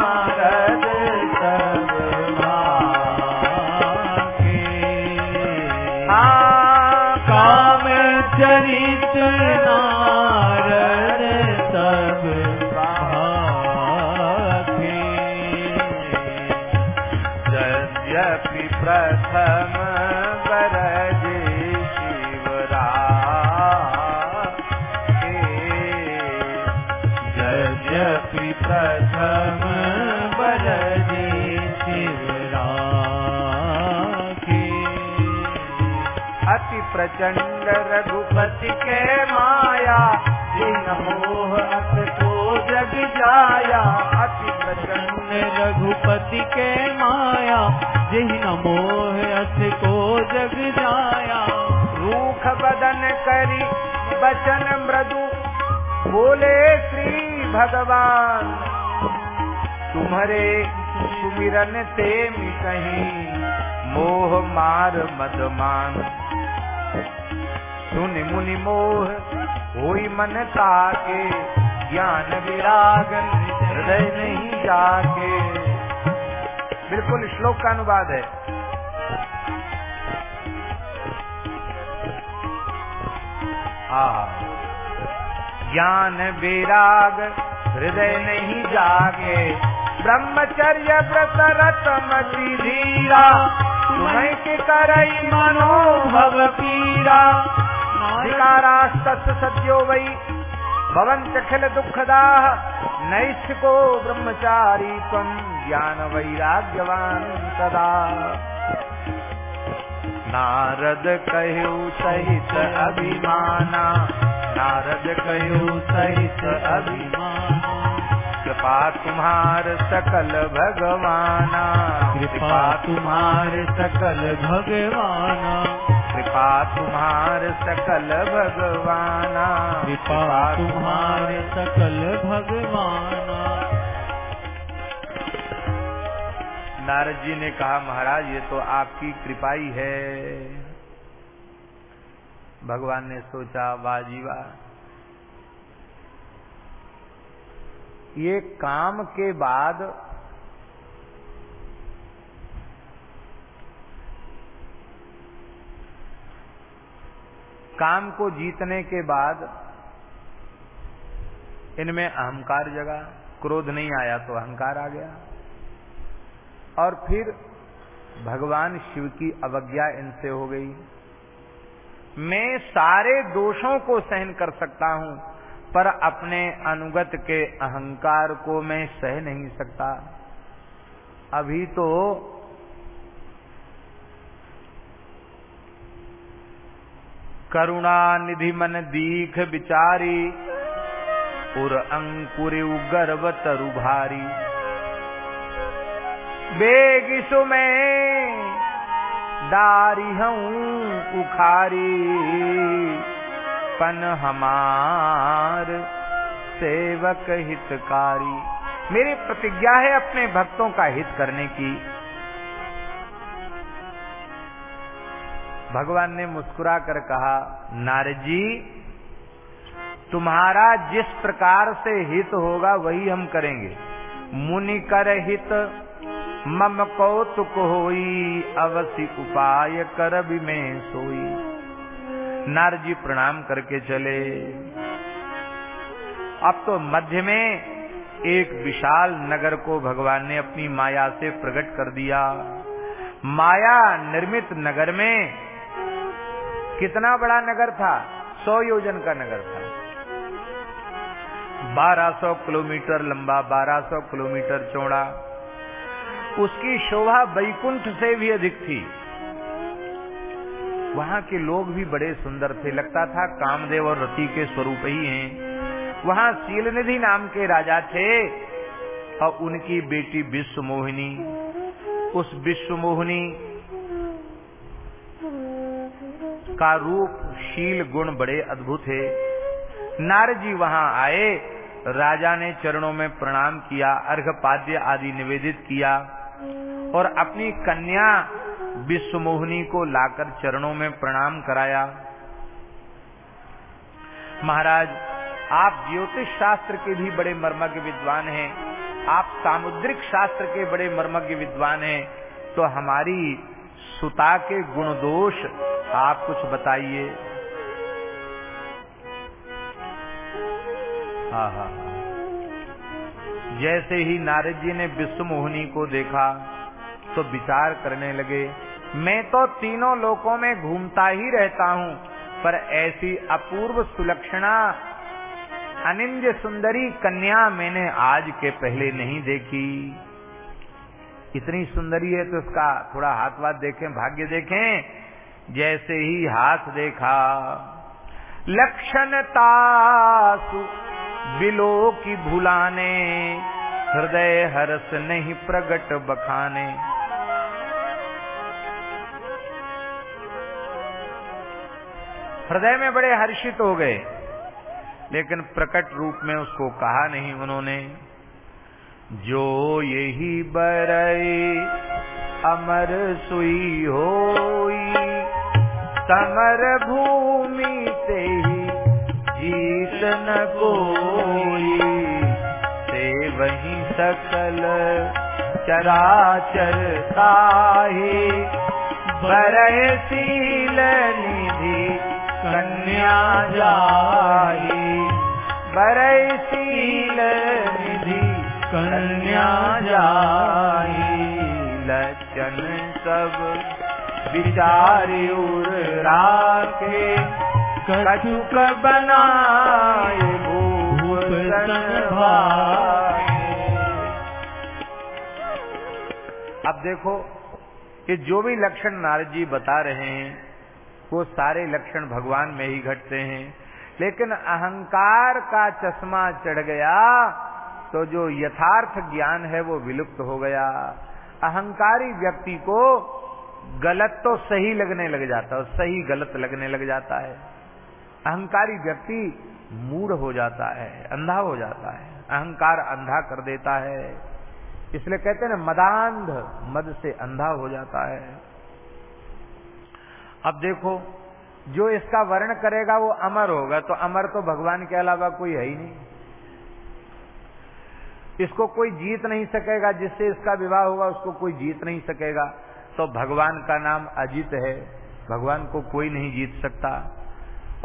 प्रचंड रघुपति के माया जिन मोह अत को जग जाया। अति प्रचंड रघुपति के माया जही न मोह अस को जग जाया। रूख बदन करी बचन मृदु, बोले श्री भगवान, तुम्हारे सुमिरन ते कहीं मोह मार मदमान सुन मुनि मोह, होई मन ताके, ज्ञान विराग हृदय नहीं जाके। बिल्कुल श्लोक का अनुवाद है ज्ञान विराग, हृदय नहीं जागे। ब्रह्मचर्य व्रत रत मति धीरा तुम्हें के करई मनोभव पीरा। विकारास्तस्य सद्यो वै। भवंत्यखिल दुःखदाः नैष्ठिको ब्रह्मचारी त्वं ज्ञान वैराग्यवान सदा। नारद कहु सहित अभिमाना। नारद कहु सहित अभिमाना। कृपा तुम्हार सकल भगवाना। कृपा तुम्हार सकल भगवाना। कृपा तुम्हार सकल भगवाना। कृपा तुम्हार सकल भगवाना। नारद जी ने कहा महाराज ये तो आपकी कृपा ही है। भगवान ने सोचा वाह जी वाह। ये काम के बाद काम को जीतने के बाद इनमें अहंकार जगा, क्रोध नहीं आया तो अहंकार आ गया। और फिर भगवान शिव की अवज्ञा इनसे हो गई। मैं सारे दोषों को सहन कर सकता हूँ पर अपने अनुगत के अहंकार को मैं सह नहीं सकता। अभी तो करुणा निधि मन दीख बिचारी उर अंकुर गर्भ तरु भारी। बेग में डारी हूँ उखारी। पन हमार सेवक हितकारी। मेरी प्रतिज्ञा है अपने भक्तों का हित करने की। भगवान ने मुस्कुरा कर कहा नारद जी तुम्हारा जिस प्रकार से हित होगा वही हम करेंगे। मुनि कर हित, मम कौतुक होई अवश्य उपाय कर भी में सोई। नारद जी प्रणाम करके चले। अब तो मध्य में एक विशाल नगर को भगवान ने अपनी माया से प्रकट कर दिया। माया निर्मित नगर में कितना बड़ा नगर था? सौ योजन का नगर था। 1200 किलोमीटर लंबा 1200 किलोमीटर चौड़ा। उसकी शोभा बैकुंठ से भी अधिक थी। वहाँ के लोग भी बड़े सुंदर थे। लगता था कामदेव और रति के स्वरूप ही हैं। वहाँ शीलनिधि नाम के राजा थे और उनकी बेटी विश्व मोहिनी उस विश्व मोहिनी का रूप शील गुण बड़े अद्भुत है। नारद जी वहाँ आए, राजा ने चरणों में प्रणाम किया अर्घपाद्य आदि निवेदित किया और अपनी कन्या विश्व मोहिनी को लाकर चरणों में प्रणाम कराया। महाराज, आप ज्योतिष शास्त्र के भी बड़े मर्मज्ञ विद्वान हैं। आप सामुद्रिक शास्त्र के बड़े मर्मज्ञ विद्वान हैं। तो हमारी सुता के गुण दोष आप कुछ बताइए। हाँ हाँ जैसे ही नारद जी ने विश्व मोहिनी को देखा तो विचार करने लगे, मैं तो तीनों लोकों में घूमता ही रहता हूँ, पर ऐसी अपूर्व सुलक्षणा, अनिंद्य सुंदरी कन्या मैंने आज के पहले नहीं देखी। इतनी सुंदरी है तो उसका थोड़ा हाथ वाथ देखें, भाग्य देखें, जैसे ही हाथ देखा लक्षणतासु बिलो की भुलाने, हृदय हर्ष नहीं प्रगट बखाने। हृदय में बड़े हर्षित हो गए। लेकिन प्रकट रूप में उसको कहा नहीं उन्होंने। जो यही बरई अमर सुई होई, समर भूमि ते ही जीत न कोई। से वही सकल चराचर ताही बरय शील निधि कन्या जाई। बरय शील निधि, कन्या जाई। लचन सब विचार उर राखे, कछुक बनाए अब देखो कि जो भी लक्षण नारद जी बता रहे हैं वो सारे लक्षण भगवान में ही घटते हैं। लेकिन अहंकार का चश्मा चढ़ गया तो जो यथार्थ ज्ञान है वो विलुप्त हो गया। अहंकारी व्यक्ति को गलत तो सही लगने लग जाता है, सही गलत लगने लग जाता है। अहंकारी व्यक्ति मूड हो जाता है, अंधा हो जाता है, अहंकार अंधा कर देता है। इसलिए कहते हैं ना, मदांध मद से अंधा हो जाता है। अब देखो, जो इसका वर्ण करेगा वो अमर होगा तो अमर तो भगवान के अलावा कोई है ही नहीं। इसको कोई जीत नहीं सकेगा, जिससे इसका विवाह होगा, उसको कोई जीत नहीं सकेगा। तो भगवान का नाम अजित है, भगवान को कोई नहीं जीत सकता।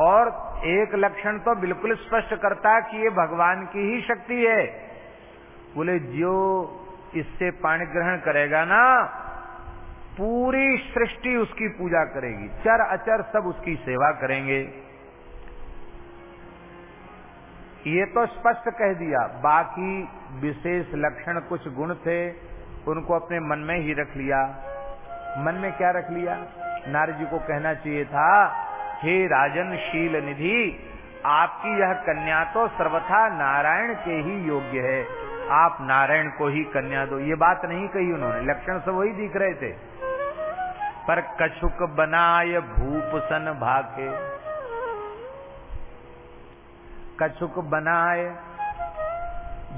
और एक लक्षण तो बिल्कुल स्पष्ट करता कि ये भगवान की ही शक्ति है। बोले जो इससे पाणी ग्रहण करेगा ना पूरी सृष्टि उसकी पूजा करेगी। चर अचर सब उसकी सेवा करेंगे। ये तो स्पष्ट कह दिया। बाकी विशेष लक्षण कुछ गुण थे, उनको अपने मन में ही रख लिया। मन में क्या रख लिया? नारद जी को कहना चाहिए था, हे राजन शील निधि, आपकी यह कन्या तो सर्वथा नारायण के ही योग्य है। आप नारायण को ही कन्या दो। ये बात नहीं कही उन्होंने। लक्षण सब वही दिख रहे थे। पर कछुक बनाय भूप सन भाके। कछुक बनाए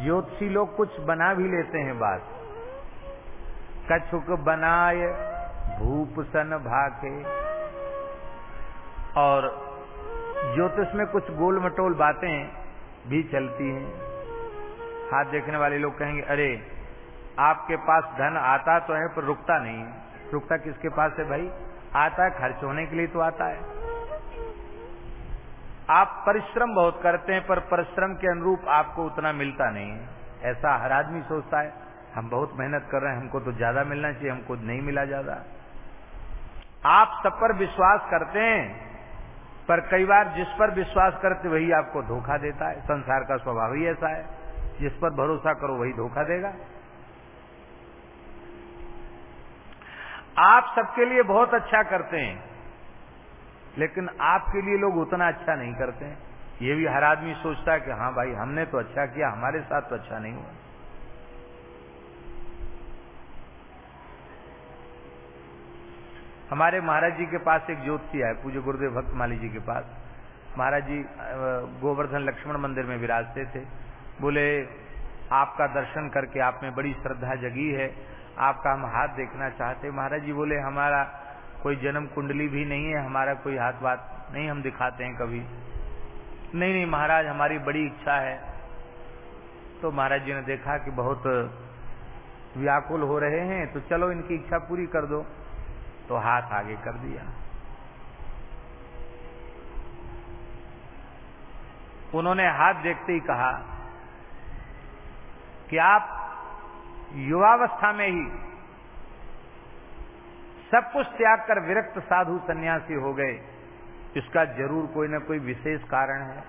ज्योतिषी लोग कुछ बना भी लेते हैं बात। कछुक बनाए भूप सन भाके। और ज्योतिष में कुछ गोल मटोल बातें भी चलती हैं। हाथ देखने वाले लोग कहेंगे, अरे, आपके पास धन आता तो है, पर रुकता नहीं है। रुकता किसके पास है भाई, आता है, खर्च होने के लिए तो आता है। आप परिश्रम बहुत करते हैं, पर परिश्रम के अनुरूप आपको उतना मिलता नहीं है। ऐसा हर आदमी सोचता है, हम बहुत मेहनत कर रहे हैं, हमको तो ज़्यादा मिलना चाहिए, हमको नहीं मिला ज़्यादा। आप सब पर विश्वास करते हैं, पर कई बार जिस पर विश्वास करते वही आपको धोखा देता है। संसार का स्वभाव ही ऐसा है, जिस पर भरोसा करो, वही धोखा देगा। आप सबके लिए बहुत अच्छा करते हैं। लेकिन आपके लिए लोग उतना अच्छा नहीं करते हैं। ये भी हर आदमी सोचता है कि हाँ भाई, हमने तो अच्छा किया, हमारे साथ तो अच्छा नहीं हुआ। हमारे महाराज जी के पास एक ज्योतिषी है पूज्य गुरुदेव भक्त माली जी के पास। महाराज जी गोवर्धन लक्ष्मण मंदिर में विराजते थे। बोले, आपका दर्शन करके आप में बड़ी श्रद्धा जगी है। आपका हम हाथ देखना चाहते महाराज जी बोले, हमारा कोई जन्म कुंडली भी नहीं है, हमारा कोई हाथ बात नहीं हम दिखाते हैं कभी। नहीं नहीं, महाराज, हमारी बड़ी इच्छा है। तो महाराज जी ने देखा कि बहुत व्याकुल हो रहे हैं तो चलो इनकी इच्छा पूरी कर दो। तो हाथ आगे कर दिया। उन्होंने हाथ देखते ही कहा कि आप युवावस्था में ही सब कुछ त्याग कर विरक्त साधु सन्यासी हो गए। इसका ज़रूर कोई ना कोई विशेष कारण है।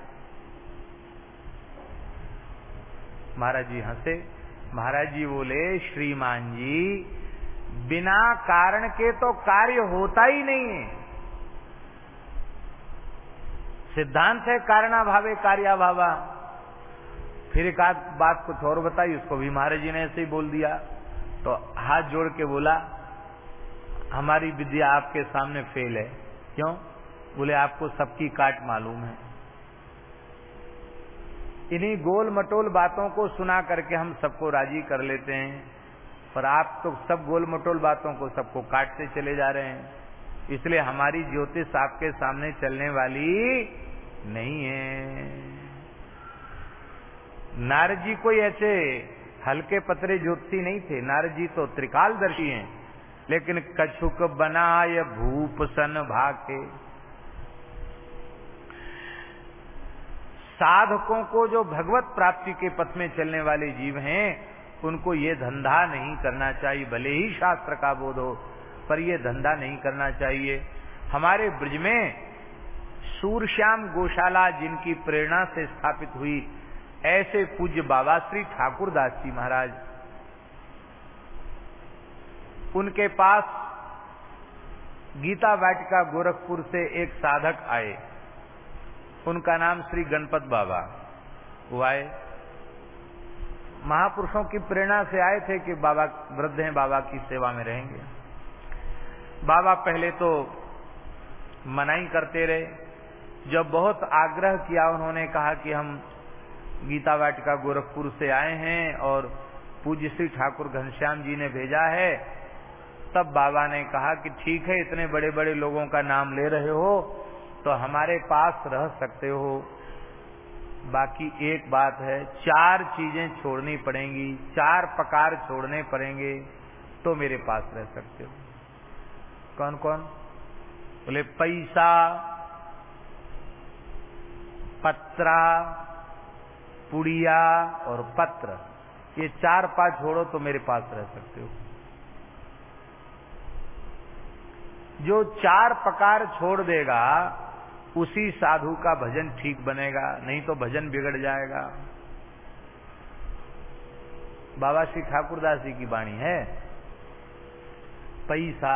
महाराज जी हंसे। महाराज जी बोले, श्रीमान जी, बिना कारण के तो कार्य होता ही नहीं है। सिद्धांत है कारणाभावे कार्याभावा फिर एक आध बात कुछ और बताई, उसको भी महाराज जी ने ऐसे ही बोल दिया। तो हाथ जोड़ के बोला, हमारी विद्या आपके सामने फेल है। क्यों? बोले, आपको सबकी काट मालूम है। इन्हीं गोल मटोल बातों को सुना करके हम सबको राज़ी कर लेते हैं, पर आप तो सब गोल मटोल बातों को सबको काटते चले जा रहे हैं। इसलिए हमारी ज्योतिष आपके सामने चलने वाली नहीं है। नारद जी कोई ऐसे हल्के पतरे ज्योतिषी नहीं थे। नारद जी तो त्रिकालदर्शी हैं, लेकिन कछुक बनाय भूप सन भाके। साधकों को जो भगवत प्राप्ति के पथ में चलने वाले जीव हैं, उनको ये धंधा नहीं करना चाहिए, भले ही शास्त्र का बोध हो, पर ये धंधा नहीं करना चाहिए। हमारे ब्रज में सूरश्याम गोशाला जिनकी प्रेरणा से स्थापित हुई ऐसे पूज्य बाबा श्री ठाकुरदास जी महाराज, उनके पास गीता वाटिका गोरखपुर से एक साधक आए। उनका नाम श्री गणपत बाबा वो आए। महापुरुषों की प्रेरणा से आए थे कि बाबा वृद्ध हैं, बाबा की सेवा में रहेंगे। बाबा पहले तो मनाई करते रहे। जब बहुत आग्रह किया उन्होंने, कहा कि हम गीता वाटिका गोरखपुर से आए हैं और पूज्य श्री ठाकुर घनश्याम जी ने भेजा है। तब बाबा ने कहा कि ठीक है, इतने बड़े बड़े लोगों का नाम ले रहे हो तो हमारे पास रह सकते हो। बाकी एक बात है, चार चीज़ें छोड़नी पड़ेंगी, चार प्रकार छोड़ने पड़ेंगे तो मेरे पास रह सकते हो। कौन कौन बोले, पैसा, पत्रा पुड़िया और पत्र, ये चार पाँच छोड़ो तो मेरे पास रह सकते हो। जो चार पकार छोड़ देगा, उसी साधु का भजन ठीक बनेगा, नहीं तो भजन बिगड़ जाएगा। बाबा श्री ठाकुरदास जी की वाणी है, पैसा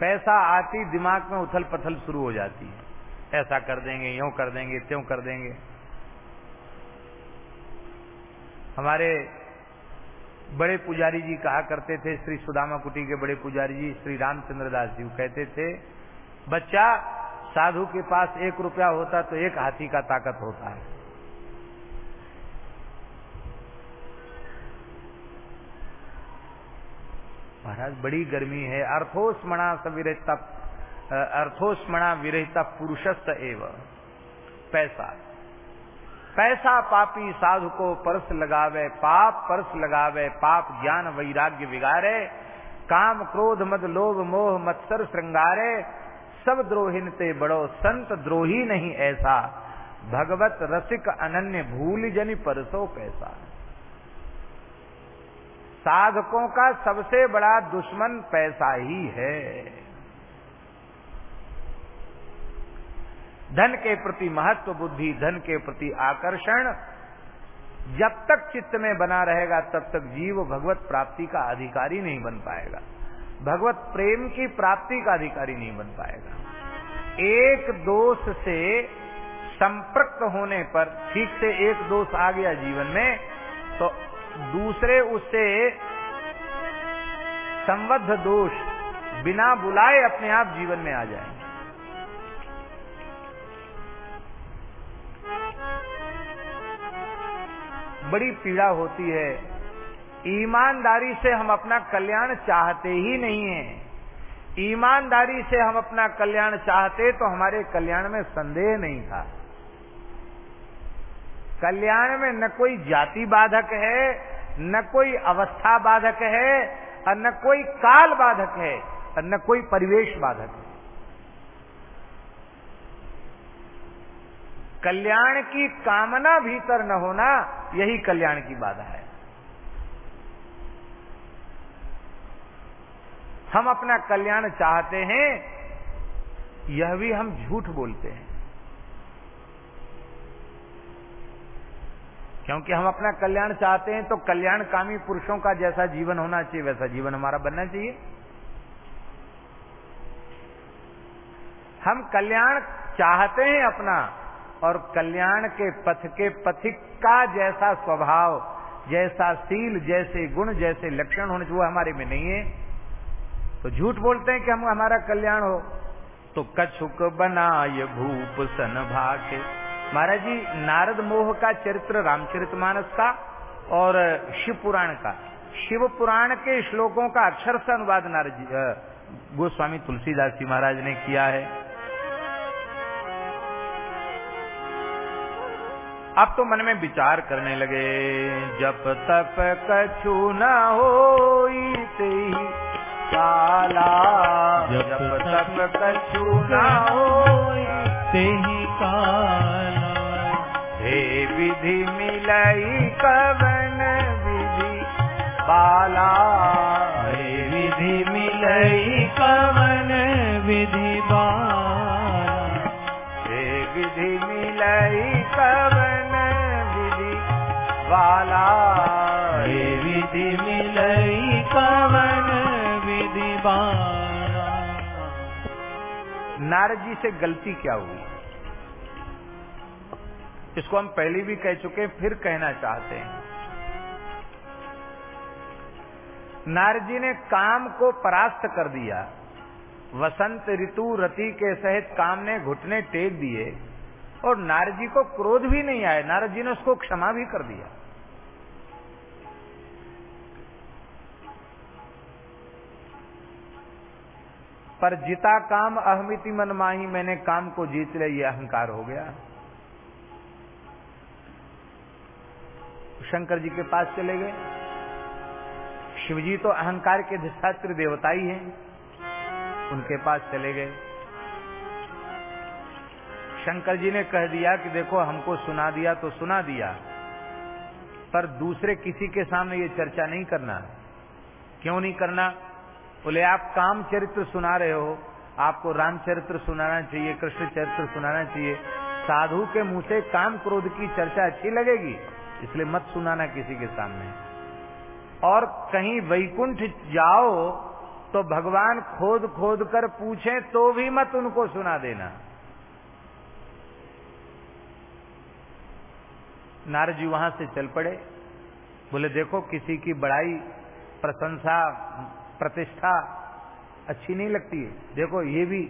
पैसा आती दिमाग में उथल पथल शुरू हो जाती है। ऐसा कर देंगे, यूँ कर देंगे, त्यों कर देंगे। हमारे बड़े पुजारी जी कहा करते थे, श्री सुदामा कुटी के बड़े पुजारी जी, श्री रामचंद्र दास जी कहते थे, बच्चा, साधु के पास एक रुपया होता तो एक हाथी का ताकत होता। है महाराज, बड़ी गर्मी है। अर्थोस्मणा सविरता अर्थोस्मणा विरहिता पुरुषस्थ एवं। पैसा। पैसा पापी साधु को परस लगावे पाप, परस लगावे पाप ज्ञान वैराग्य बिगाड़े काम क्रोध मद लोभ मोह मत्सर श्रृंगारे, सब द्रोहिन ते बड़ो संत द्रोही नहीं ऐसा। भगवत रसिक अनन्य भूल जनि परसो पैसा। साधकों का सबसे बड़ा दुश्मन पैसा ही है। धन के प्रति महत्व बुद्धि, धन के प्रति आकर्षण, जब तक चित्त में बना रहेगा, तब तक जीव भगवत प्राप्ति का अधिकारी नहीं बन पाएगा। भगवत प्रेम की प्राप्ति का अधिकारी नहीं बन पाएगा। एक दोष से संप्रक्त होने पर, ठीक से एक दोष आ गया जीवन में तो दूसरे उससे संबद्ध दोष बिना बुलाए अपने आप जीवन में आ जाए बड़ी पीड़ा होती है। ईमानदारी से हम अपना कल्याण चाहते ही नहीं है। ईमानदारी से हम अपना कल्याण चाहते तो हमारे कल्याण में संदेह नहीं था। कल्याण में न कोई जाति बाधक है, न कोई अवस्था बाधक है, और न कोई काल बाधक है, और न कोई परिवेश बाधक है। कल्याण की कामना भीतर न होना, यही कल्याण की बाधा है। हम अपना कल्याण चाहते हैं, यह भी हम झूठ बोलते हैं। क्योंकि हम अपना कल्याण चाहते हैं तो कल्याणकामी पुरुषों का जैसा जीवन होना चाहिए, वैसा जीवन हमारा बनना चाहिए। हम कल्याण चाहते हैं अपना और कल्याण के पथ के पथिक का जैसा स्वभाव, जैसा सील जैसे गुण, जैसे लक्षण होने वो हमारे में नहीं है। तो झूठ बोलते हैं कि हम, हमारा कल्याण हो। तो कछुक बनाय भूप सन भाके। महाराज जी, नारद मोह का चरित्र रामचरितमानस का और शिव पुराण का। शिव पुराण के श्लोकों का अक्षर से अनुवाद नारद गोस्वामी तुलसीदास जी महाराज ने किया है। अब तो मन में विचार करने लगे जब तप कछु न हो काला जब तप कछु न हो काला। हे विधि मिलई कवन विधि बाला। बाला हे विधि मिलई कवन विधि नारद जी से गलती क्या हुई? इसको हम पहले भी कह चुके फिर कहना चाहते हैं। नारद जी ने काम को परास्त कर दिया। वसंत ऋतु रति के सहित काम ने घुटने टेक दिए और नारद जी को क्रोध भी नहीं आया। नारद जी ने उसको क्षमा भी कर दिया। पर जिता काम अहमिति मन माही, मैंने काम को जीत लिया, ये अहंकार हो गया। शंकर जी के पास चले गए। शिवजी तो अहंकार के अधिष्ठात्र देवता ही हैं। उनके पास चले गए। शंकर जी ने कह दिया कि देखो, हमको सुना दिया तो सुना दिया, पर दूसरे किसी के सामने ये चर्चा नहीं करना। क्यों नहीं करना? बोले, आप काम चरित्र सुना रहे हो, आपको रामचरित्र सुनाना चाहिए, कृष्ण चरित्र सुनाना चाहिए। साधु के मुँह से काम क्रोध की चर्चा अच्छी लगेगी, इसलिए मत सुनाना किसी के सामने। और कहीं वैकुंठ जाओ तो भगवान खोद खोद कर पूछे तो भी मत उनको सुना देना। नारद जी वहाँ से चल पड़े। बोले, देखो, किसी की बड़ाई, प्रशंसा प्रतिष्ठा अच्छी नहीं लगती है। देखो, ये भी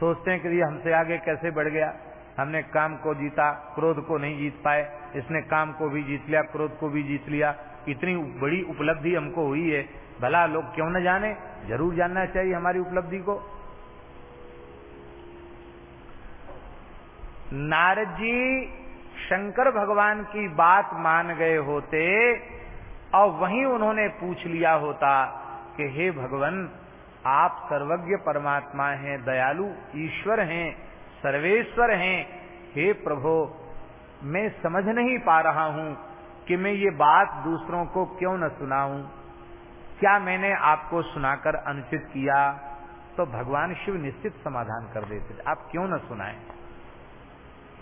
सोचते हैं कि ये हमसे आगे कैसे बढ़ गया। हमने काम को जीता, क्रोध को नहीं जीत पाए। इसने काम को भी जीत लिया, क्रोध को भी जीत लिया। इतनी बड़ी उपलब्धि हमको हुई है। भला लोग क्यों न जाने? ज़रूर जानना चाहिए हमारी उपलब्धि को। नारद जी, शंकर भगवान की बात मान गए होते और वहीं उन्होंने पूछ लिया होता। कि हे भगवान, आप सर्वज्ञ परमात्मा हैं, दयालु ईश्वर हैं, सर्वेश्वर हैं। हे प्रभु, मैं समझ नहीं पा रहा हूँ कि मैं ये बात दूसरों को क्यों न सुनाऊं। क्या मैंने आपको सुनाकर अनुचित किया? तो भगवान शिव निश्चित समाधान कर देते आप क्यों न सुनाएँ?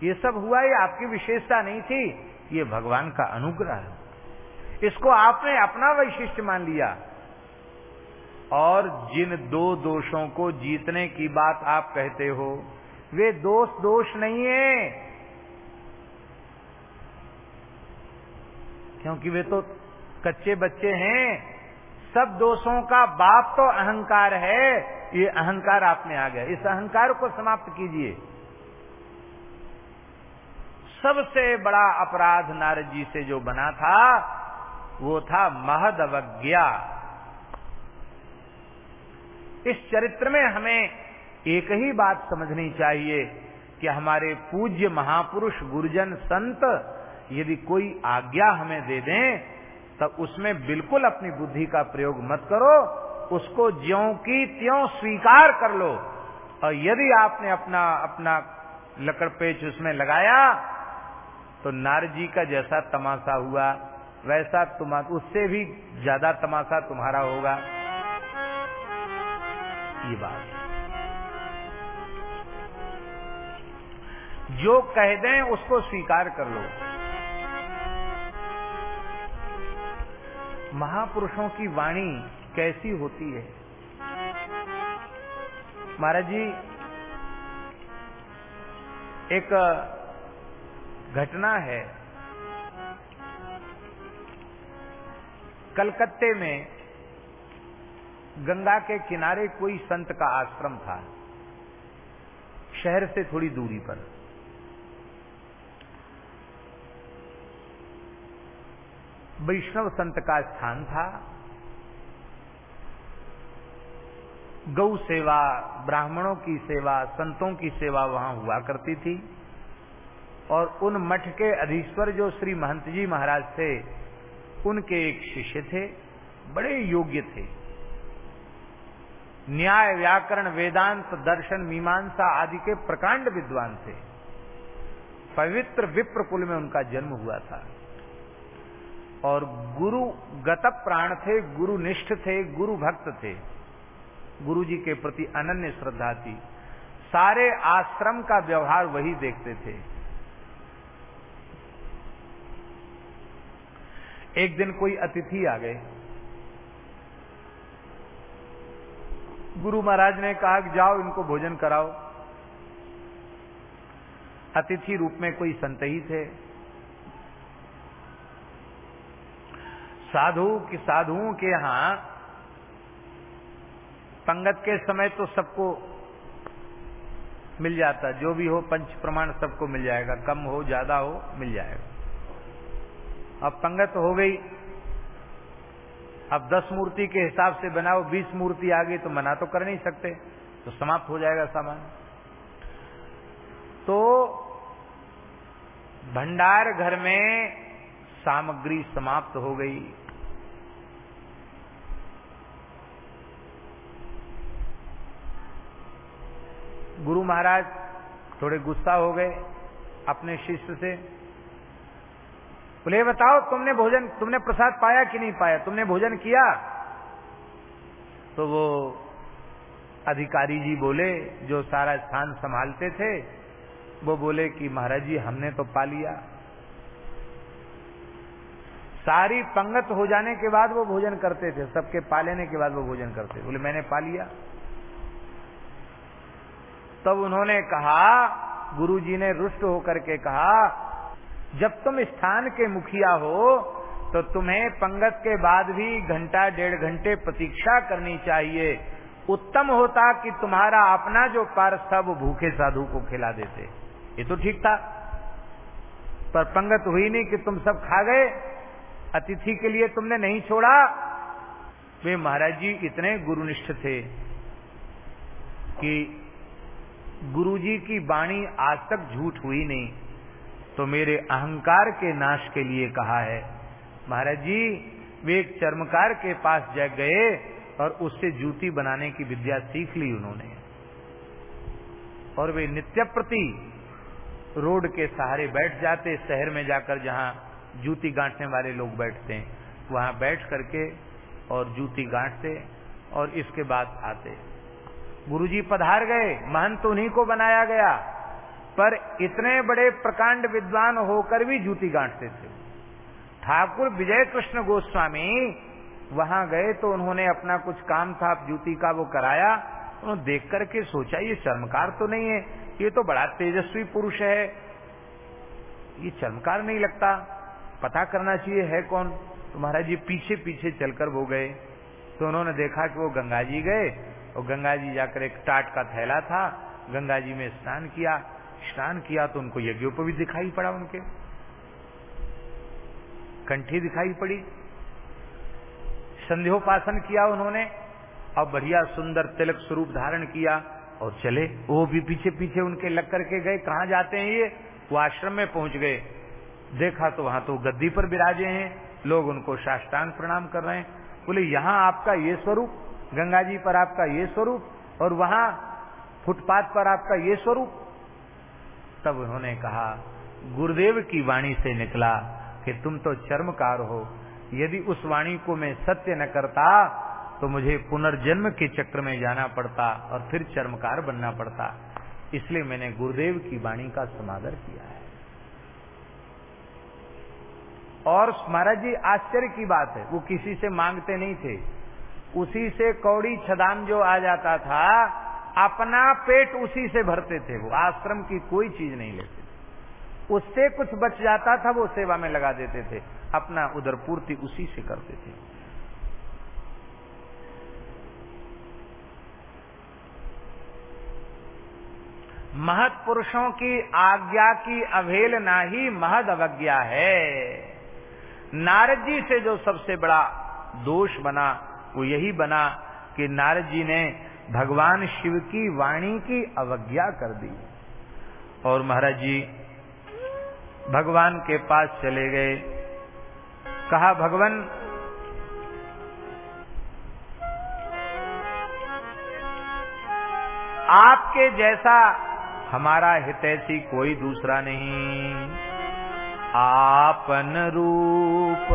ये सब हुआ, ये आपकी विशेषता नहीं थी, ये भगवान का अनुग्रह है। इसको आपने अपना वैशिष्ट मान लिया। और जिन दो दोषों को जीतने की बात आप कहते हो, वे दोष दोष नहीं है। क्योंकि वे तो कच्चे बच्चे हैं। सब दोषों का बाप तो अहंकार है। ये अहंकार आपने आ गया। इस अहंकार को समाप्त कीजिए। सबसे बड़ा अपराध नारद जी से जो बना था, वो था महद अवज्ञा इस चरित्र में हमें एक ही बात समझनी चाहिए कि हमारे पूज्य महापुरुष गुरुजन संत यदि कोई आज्ञा हमें दे दें, तब उसमें बिल्कुल अपनी बुद्धि का प्रयोग मत करो, उसको ज्यो की त्यों स्वीकार कर लो। और यदि आपने अपना अपना लकड़ पेच उसमें लगाया तो नारद जी का जैसा तमाशा हुआ, वैसा तुम उससे भी ज़्यादा तमाशा तुम्हारा होगा। ये बात। जो कह दें उसको स्वीकार कर लो। महापुरुषों की वाणी कैसी होती है? महाराज जी, एक घटना है। कलकत्ते में गंगा के किनारे कोई संत का आश्रम था। शहर से थोड़ी दूरी पर। वैष्णव संत का स्थान था। गौ सेवा, ब्राह्मणों की सेवा, संतों की सेवा वहाँ हुआ करती थी। और उन मठ के अधीश्वर जो श्री महंत जी महाराज थे, उनके एक शिष्य थे, बड़े योग्य थे। न्याय, व्याकरण, वेदांत, दर्शन, मीमांसा आदि के प्रकांड विद्वान थे। पवित्र विप्र कुल में उनका जन्म हुआ था। और गुरु गत प्राण थे, गुरु निष्ठ थे, गुरु भक्त थे। गुरु जी के प्रति अनन्य श्रद्धा थी। सारे आश्रम का व्यवहार वही देखते थे। एक दिन कोई अतिथि आ गए। गुरु महाराज ने कहा कि जाओ, इनको भोजन कराओ। अतिथि रूप में कोई संत ही थे। साधु कि साधुओं के यहाँ पंगत के समय तो सबको मिल जाता, जो भी हो पंच प्रमाण सबको मिल जाएगा, कम हो, ज़्यादा हो, मिल जाएगा। अब पंगत हो गई अब दस मूर्ति के हिसाब से बनाओ, बीस मूर्ति आ गई तो मना तो कर नहीं सकते तो समाप्त हो जाएगा सामान। तो भंडार घर में सामग्री समाप्त हो गई। गुरु महाराज थोड़े गुस्सा हो गए अपने शिष्य से। बोले बताओ, तुमने भोजन, तुमने प्रसाद पाया कि नहीं पाया? तुमने भोजन किया? तो वो अधिकारी जी बोले, जो सारा स्थान संभालते थे, वो बोले कि, महाराज जी, हमने तो पा लिया। सारी पंगत हो जाने के बाद वो भोजन करते थे, सबके पा लेने के बाद वो भोजन करते बोले, मैंने पा लिया। तब उन्होंने कहा, गुरुजी ने रुष्ट होकर के कहा जब तुम स्थान के मुखिया हो तो तुम्हें पंगत के बाद भी घंटा डेढ़ घंटे प्रतीक्षा करनी चाहिए। उत्तम होता कि तुम्हारा अपना जो पार्स था, वो भूखे साधु को खिला देते। ये तो ठीक था। पर पंगत हुई नहीं कि तुम सब खा गए। अतिथि के लिए तुमने नहीं छोड़ा। वे महाराज जी इतने गुरुनिष्ठ थे कि गुरुजी की वाणी आज तक झूठ हुई नहीं। तो मेरे अहंकार के नाश के लिए कहा है। महाराज जी, वे एक चर्मकार के पास जा गए और उससे जूती बनाने की विद्या सीख ली उन्होंने। और वे नित्य प्रति रोड के सहारे बैठ जाते, शहर में जाकर जहाँ जूती गांठने वाले लोग बैठते हैं, वहाँ बैठ करके और जूती गांठते और इसके बाद आते। गुरुजी पधार गए, महंत उन्हीं को बनाया गया। पर इतने बड़े प्रकांड विद्वान होकर भी जूती गांठते थे। ठाकुर विजय कृष्ण गोस्वामी वहाँ गए तो उन्होंने अपना कुछ काम था जूती का वो कराया। उन्होंने देख करके सोचा, ये चर्मकार तो नहीं है, ये तो बड़ा तेजस्वी पुरुष है। ये चर्मकार नहीं लगता, पता करना चाहिए है कौन? तो महाराज जी पीछे पीछे चलकर वो गए। तो उन्होंने देखा कि वो गंगा जी गए, और गंगा जी जाकर एक टाट का थैला था, गंगा जी में स्नान किया। स्नान किया तो उनको यज्ञोपवी दिखाई पड़ा उनके। कंठी दिखाई पड़ी। संध्योपासन किया उन्होंने। और बढ़िया सुंदर तिलक स्वरूप धारण किया और चले। वो भी पीछे पीछे उनके लग करके गए। कहा जाते हैं ये? वो आश्रम में पहुँच गए। देखा तो वहाँ तो गद्दी पर विराजे हैं। लोग उनको साष्टांग प्रणाम कर रहे हैं। बोले, यहाँ आपका ये स्वरूप, गंगा जी पर आपका ये स्वरूप और वहाँ फुटपाथ पर आपका ये स्वरूप। तब उन्होंने कहा, गुरुदेव की वाणी से निकला कि तुम तो चर्मकार हो। यदि उस वाणी को मैं सत्य न करता तो मुझे पुनर्जन्म के चक्र में जाना पड़ता और फिर चर्मकार बनना पड़ता। इसलिए मैंने गुरुदेव की वाणी का समादर किया है। और महाराज जी, आश्चर्य की बात है, वो किसी से मांगते नहीं थे। उसी से कौड़ी छदाम जो आ जाता था अपना पेट उसी से भरते थे वो, आश्रम की कोई चीज़ नहीं लेते उससे कुछ बच जाता था, वो सेवा में लगा देते थे। अपना उधर पूर्ति उसी से करते थे। महत पुरुषों की आज्ञा की अवहेलना ही महद अवज्ञा है। नारद जी से जो सबसे बड़ा दोष बना, वो यही बना कि नारद जी ने भगवान शिव की वाणी की अवज्ञा कर दी। और महाराज जी, भगवान के पास चले गए। कहा, भगवान, आपके जैसा हमारा हितैषी कोई दूसरा नहीं। आपन रूप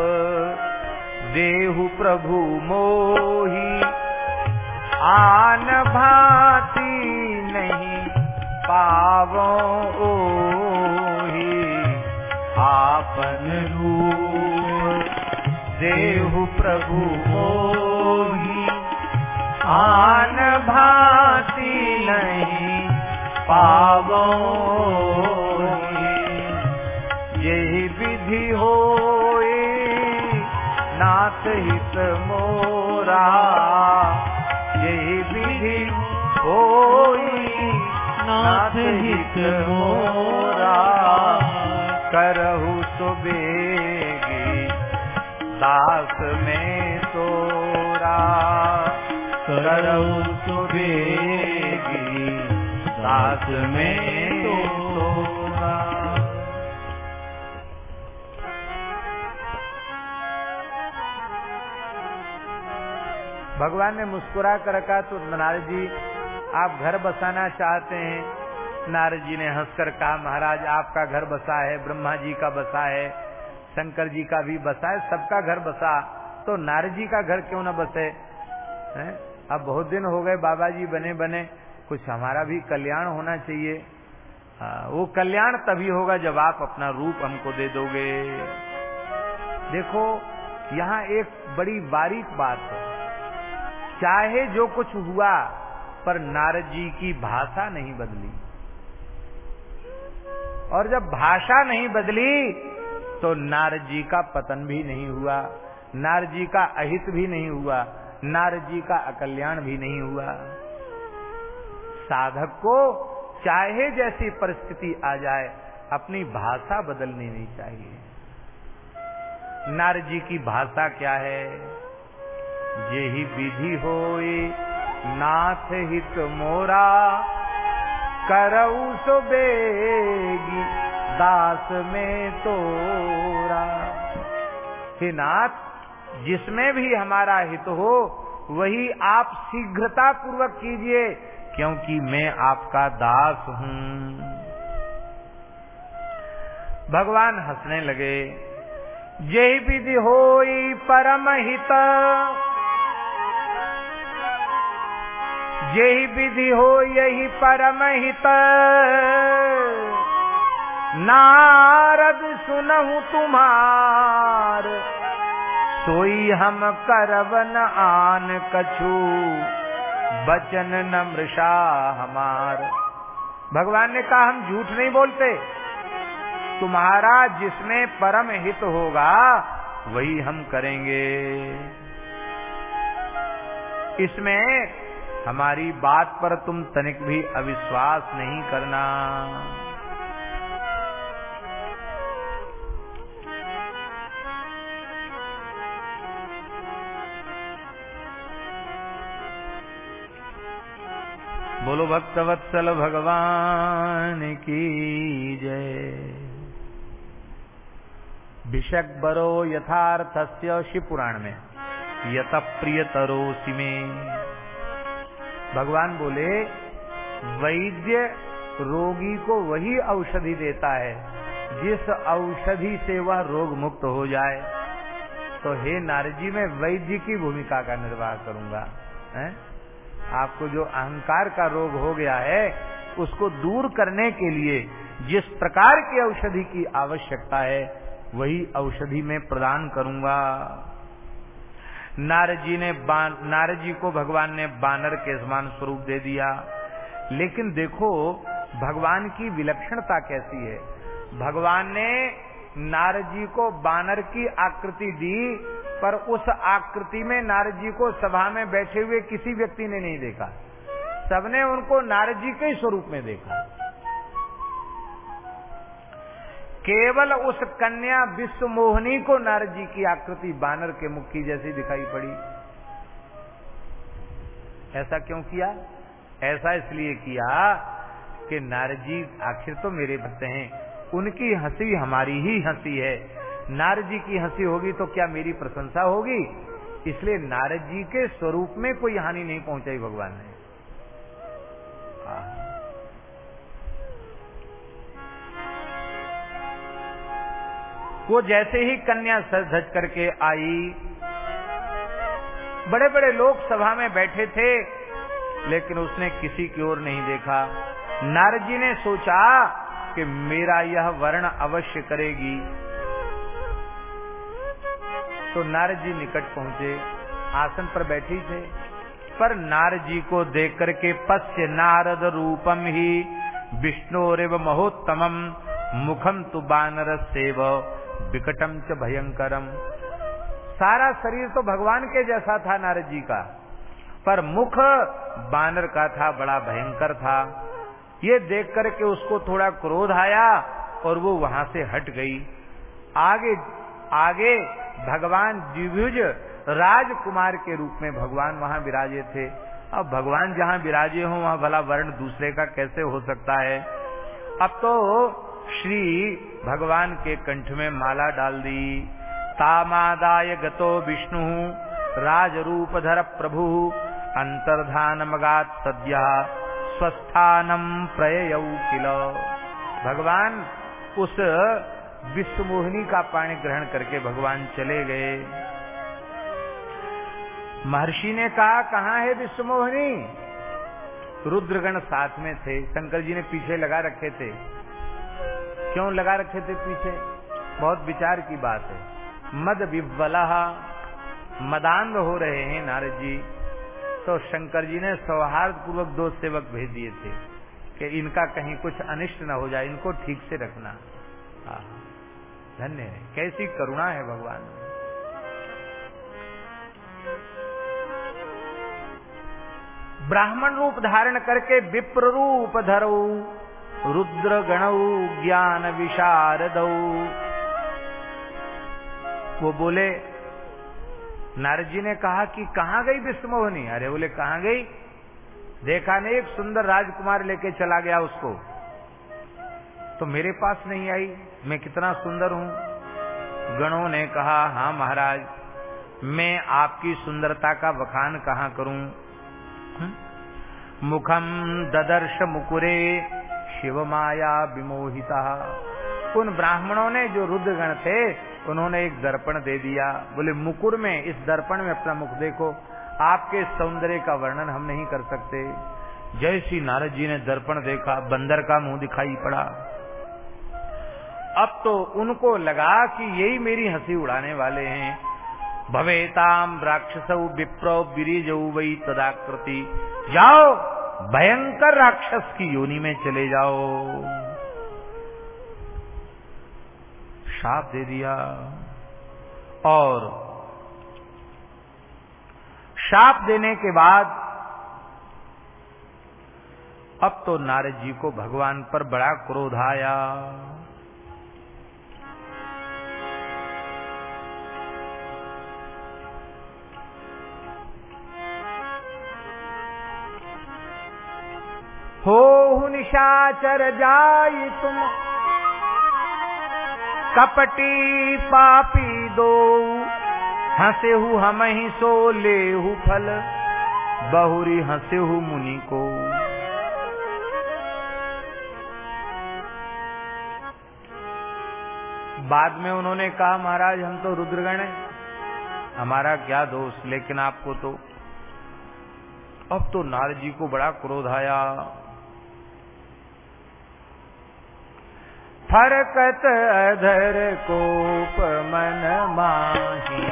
देहु प्रभु मोही आन भांति नहीं पावो ओही आपन रूप देहु प्रभु मोही आन भांति नहीं पावो मोरा करहु सुबेगी दास में तोरा। करहु सुबेगी दास में भगवान ने मुस्कुरा कर रखा तो नारद जी, आप घर बसाना चाहते हैं नारद जी ने हंसकर कहा महाराज आपका घर बसा है ब्रह्मा जी का बसा है शंकर जी का भी बसा है सबका घर बसा। तो नारद जी का घर क्यों न बसे? है? अब बहुत दिन हो गए बाबा जी बने बने कुछ हमारा भी कल्याण होना चाहिए। आ, वो कल्याण तभी होगा जब आप अपना रूप हमको दे दोगे। देखो यहाँ एक बड़ी बारीक बात है। चाहे जो कुछ हुआ पर नारद जी की भाषा नहीं बदली। और जब भाषा नहीं बदली तो नारद जी का पतन भी नहीं हुआ नारद जी का अहित भी नहीं हुआ नारद जी का अकल्याण भी नहीं हुआ। साधक को चाहे जैसी परिस्थिति आ जाए, अपनी भाषा बदलनी नहीं चाहिए। नारद जी की भाषा क्या है? यही विधि होए, नाथ हित मोरा करऊ सो बेगी, दास में तोरा। हे नाथ, जिसमें भी हमारा हित हो, वही आप शीघ्रता पूर्वक कीजिए, क्योंकि मैं आपका दास हूँ। भगवान हंसने लगे, यही विधि होई परम हित यही विधि हो, यही परम हित नारद सुनहु तुम्हार, सोई हम करवन आन कछु। बचन न मृषा हमार। भगवान ने कहा, हम झूठ नहीं बोलते। तुम्हारा जिसमें परम हित होगा, वही हम करेंगे। इसमें हमारी बात पर तुम तनिक भी अविश्वास नहीं करना। बोलो, भक्तवत्सल भगवान की जय। भिषक बरो यथार्थस्य शिव पुराण में। यत प्रिय तरोसी में। भगवान बोले, वैद्य रोगी को वही औषधि देता है, जिस औषधि से वह रोग मुक्त हो जाए तो हे नारजी मैं वैद्य की भूमिका का निर्वाह करूँगा, है? आपको जो अहंकार का रोग हो गया है, उसको दूर करने के लिए जिस प्रकार की औषधि की आवश्यकता है, वही औषधि में प्रदान करूँगा नारजी ने नारजी को भगवान ने बानर के समान स्वरूप दे दिया। लेकिन देखो, भगवान की विलक्षणता कैसी है। भगवान ने नारजी को बानर की आकृति दी, पर उस आकृति में नारजी को सभा में बैठे हुए किसी व्यक्ति ने नहीं देखा। सबने उनको नारजी के स्वरूप में देखा। केवल उस कन्या विश्व मोहनी को नारद जी की आकृति बानर के मुखी जैसी दिखाई पड़ी। ऐसा क्यों किया? ऐसा इसलिए किया कि नारद जी आखिर तो मेरे भक्त हैं। उनकी हँसी हमारी ही हँसी है। नारद जी की हँसी होगी तो क्या मेरी प्रशंसा होगी? इसलिए नारद जी के स्वरूप में कोई हानि नहीं पहुंचाई भगवान ने। वो जैसे ही कन्या सज धज करके आई बड़े बड़े लोग सभा में बैठे थे, लेकिन उसने किसी की ओर नहीं देखा। नारद जी ने सोचा कि मेरा यह वर्ण अवश्य करेगी। तो नारद जी निकट पहुँचे। आसन पर बैठी थे। पर नारद जी को देख करके पश्य नारद रूपम ही, विष्णु महोत्तमम, मुखम तु बानर सेव। विकटम च भयंकरम सारा शरीर तो भगवान के जैसा था नारद जी का, पर मुख बानर का था, बड़ा भयंकर था। ये देख करके उसको थोड़ा क्रोध आया और वो वहाँ से हट गई। आगे आगे भगवान द्विभुज राजकुमार के रूप में भगवान वहाँ विराजे थे। अब भगवान जहाँ विराजे हो, वहाँ भला वर्ण दूसरे का कैसे हो सकता है? अब तो श्री भगवान के कंठ में माला डाल दी। तामादाय गतो विष्णु राज रूप धर प्रभु अंतर्धान मगात सद्य स्वस्थानम प्रय किल। भगवान उस विश्वमोहिनी का पानी ग्रहण करके भगवान चले गए। महर्षि ने कहा, कहाँ है विश्वमोहिनी रुद्रगण साथ में थे। शंकर जी ने पीछे लगा रखे थे। क्यों लगा रखे थे पीछे? बहुत विचार की बात है। मद विवला मदांध हो रहे हैं नारद जी। तो शंकर जी ने सौहार्द पूर्वक दो सेवक भेज दिए थे कि इनका कहीं कुछ अनिष्ट न हो जाए, इनको ठीक से रखना। धन्य है। कैसी करुणा है भगवान। ब्राह्मण रूप धारण करके विप्र रूप धरो रुद्र गणऊ ज्ञान विशारद वो बोले, नारद जी ने कहा कि कहाँ गई विष्णुमोहनी अरे बोले, कहाँ गई? देखा नहीं, एक सुंदर राजकुमार लेके चला गया उसको। तो मेरे पास नहीं आई, मैं कितना सुंदर हूँ। गणों ने कहा हाँ महाराज, मैं आपकी सुंदरता का वखान कहाँ करूँ? मुखम ददर्श मुकुरे शिव माया विमोहिता। उन ब्राह्मणों ने जो रुद्रगण थे, उन्होंने एक दर्पण दे दिया। बोले मुकुर में, इस दर्पण में अपना मुख देखो। आपके सौंदर्य का वर्णन हम नहीं कर सकते। जय श्री नारद जी ने दर्पण देखा, बंदर का मुँह दिखाई पड़ा। अब तो उनको लगा कि यही मेरी हँसी उड़ाने वाले हैं। भवेताम राक्षस, विप्र बिरीज वही तदाकृति। जाओ भयंकर राक्षस की योनि में चले जाओ। शाप दे दिया। और शाप देने के बाद अब तो नारद जी को भगवान पर बड़ा क्रोध आया। हो निशाचर जाई तुम। कपटी पापी दो। हंसे हु हम ही सो ले हु फल। बहुरी हंसे हु मुनि को। बाद में उन्होंने कहा, महाराज, हम तो रुद्रगण हैं। हमारा क्या दोष? लेकिन आपको तो अब तो नारद जी को बड़ा क्रोध आया। फरकत अधर कोप मन माही।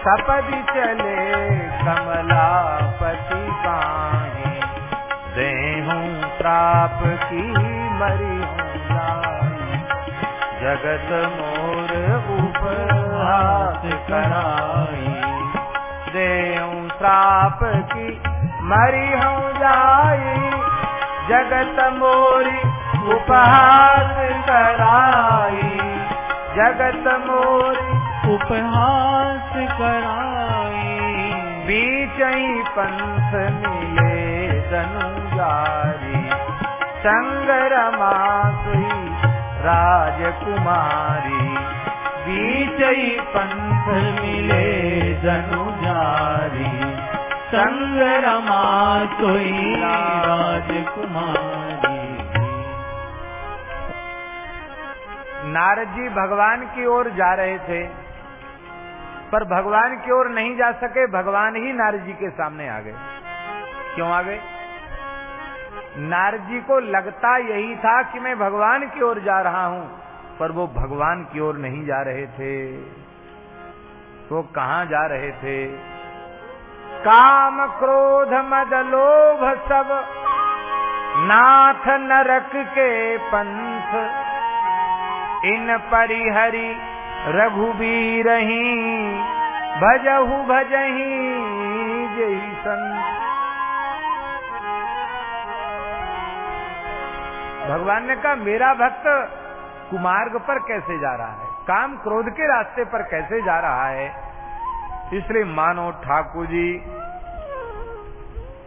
सपदि चले कमलापति पाही। देहूं प्राप की मरी जगत मोर उपहास कराई। देऊं श्राप की मरी हूँ जाई। जगत मोरी उपहास कराई जगत मोरी उपहास कराई। बीच पंथ मिले जारी संगरमा सुई राजकुमारी। बीच पंथ मिले जारी संगरमा सोई राजकुमारी। नारद जी भगवान की ओर जा रहे थे, पर भगवान की ओर नहीं जा सके, भगवान ही नारद जी के सामने आ गए। क्यों आ गए? नारद जी को लगता यही था कि मैं भगवान की ओर जा रहा हूँ, पर वो भगवान की ओर नहीं जा रहे थे। वो कहा जा रहे थे? काम क्रोध, मद लोभ सब, नाथ नरक के पंथ इन परिहरी रघुबीर ही भजहु भजही जय संत भगवान ने कहा, मेरा भक्त कुमार्ग पर कैसे जा रहा है? काम क्रोध के रास्ते पर कैसे जा रहा है? इसलिए मानो ठाकुर जी,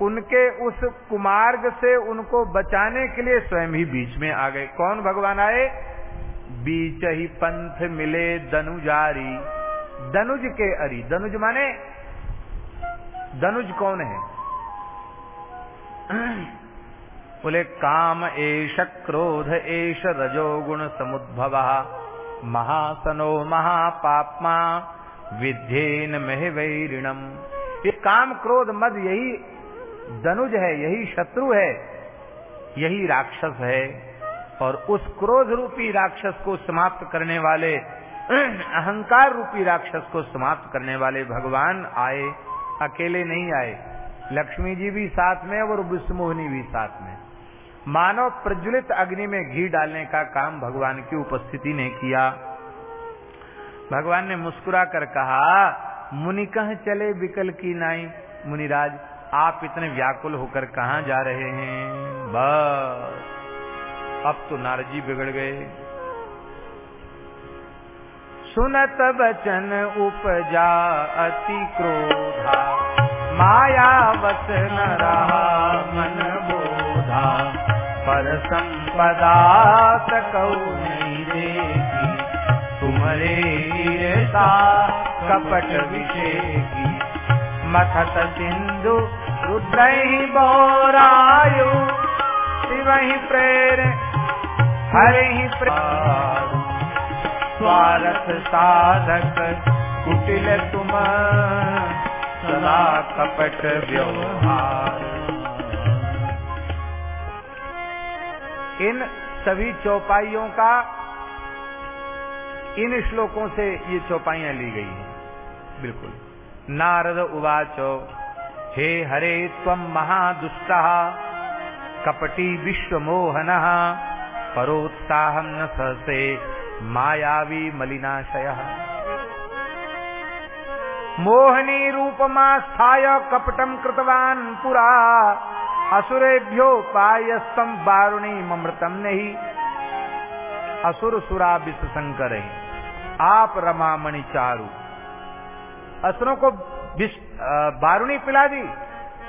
उनके उस कुमार्ग से उनको बचाने के लिए स्वयं ही बीच में आ गए। कौन भगवान आए? बीच ही पंथ मिले दनुजारी दनुज के अरि। दनुज माने? दनुज कौन है? बोले, काम एश क्रोध एश रजोगुण समुद्भव। महासनो महापापमा विध्येन मह वैरिणम। ये काम क्रोध मद यही दनुज है, यही शत्रु है, यही राक्षस है। और उस क्रोध रूपी राक्षस को समाप्त करने वाले, अहंकार रूपी राक्षस को समाप्त करने वाले भगवान आए, अकेले नहीं आए। लक्ष्मी जी भी साथ में और विष्णुमोहनी भी साथ में। मानव प्रज्वलित अग्नि में घी डालने का काम भगवान की उपस्थिति ने किया। भगवान ने मुस्कुरा कर कहा, मुनि कह चले विकल की नाई? मुनिराज, आप इतने व्याकुल होकर कहा जा रहे हैं? बस। अब तो नारजी बिगड़ गए। सुनत बचन उपजा अति क्रोधा, माया वस न रहा मन बोधा। पर संपदा सकऊ देगी तुम्हारे गिरता कपट विषेगी मथत सिंधु रुद्र ही बोरायु शिव ही प्रेर हरि स्वार्थ साधक, कुटिल तुम सदा कपट व्यवहार। इन सभी चौपाइयों का, इन श्लोकों से ये चौपाइयाँ ली गई हैं। बिल्कुल। नारद उवाचो, हे हरे तम महादुष्ट, कपटी विश्वमोहन परोत्साहं न सहसे मायावी मलिनाशय। मोहनी रूपमास्थाय कपटम कृतवान पुरा, असुरेभ्यो पायस्तम वारुणी ममृतम नहीं। असुर सुरा विष शंकर आप रमामणि चारु। असुरों को वारुणी पिला दी,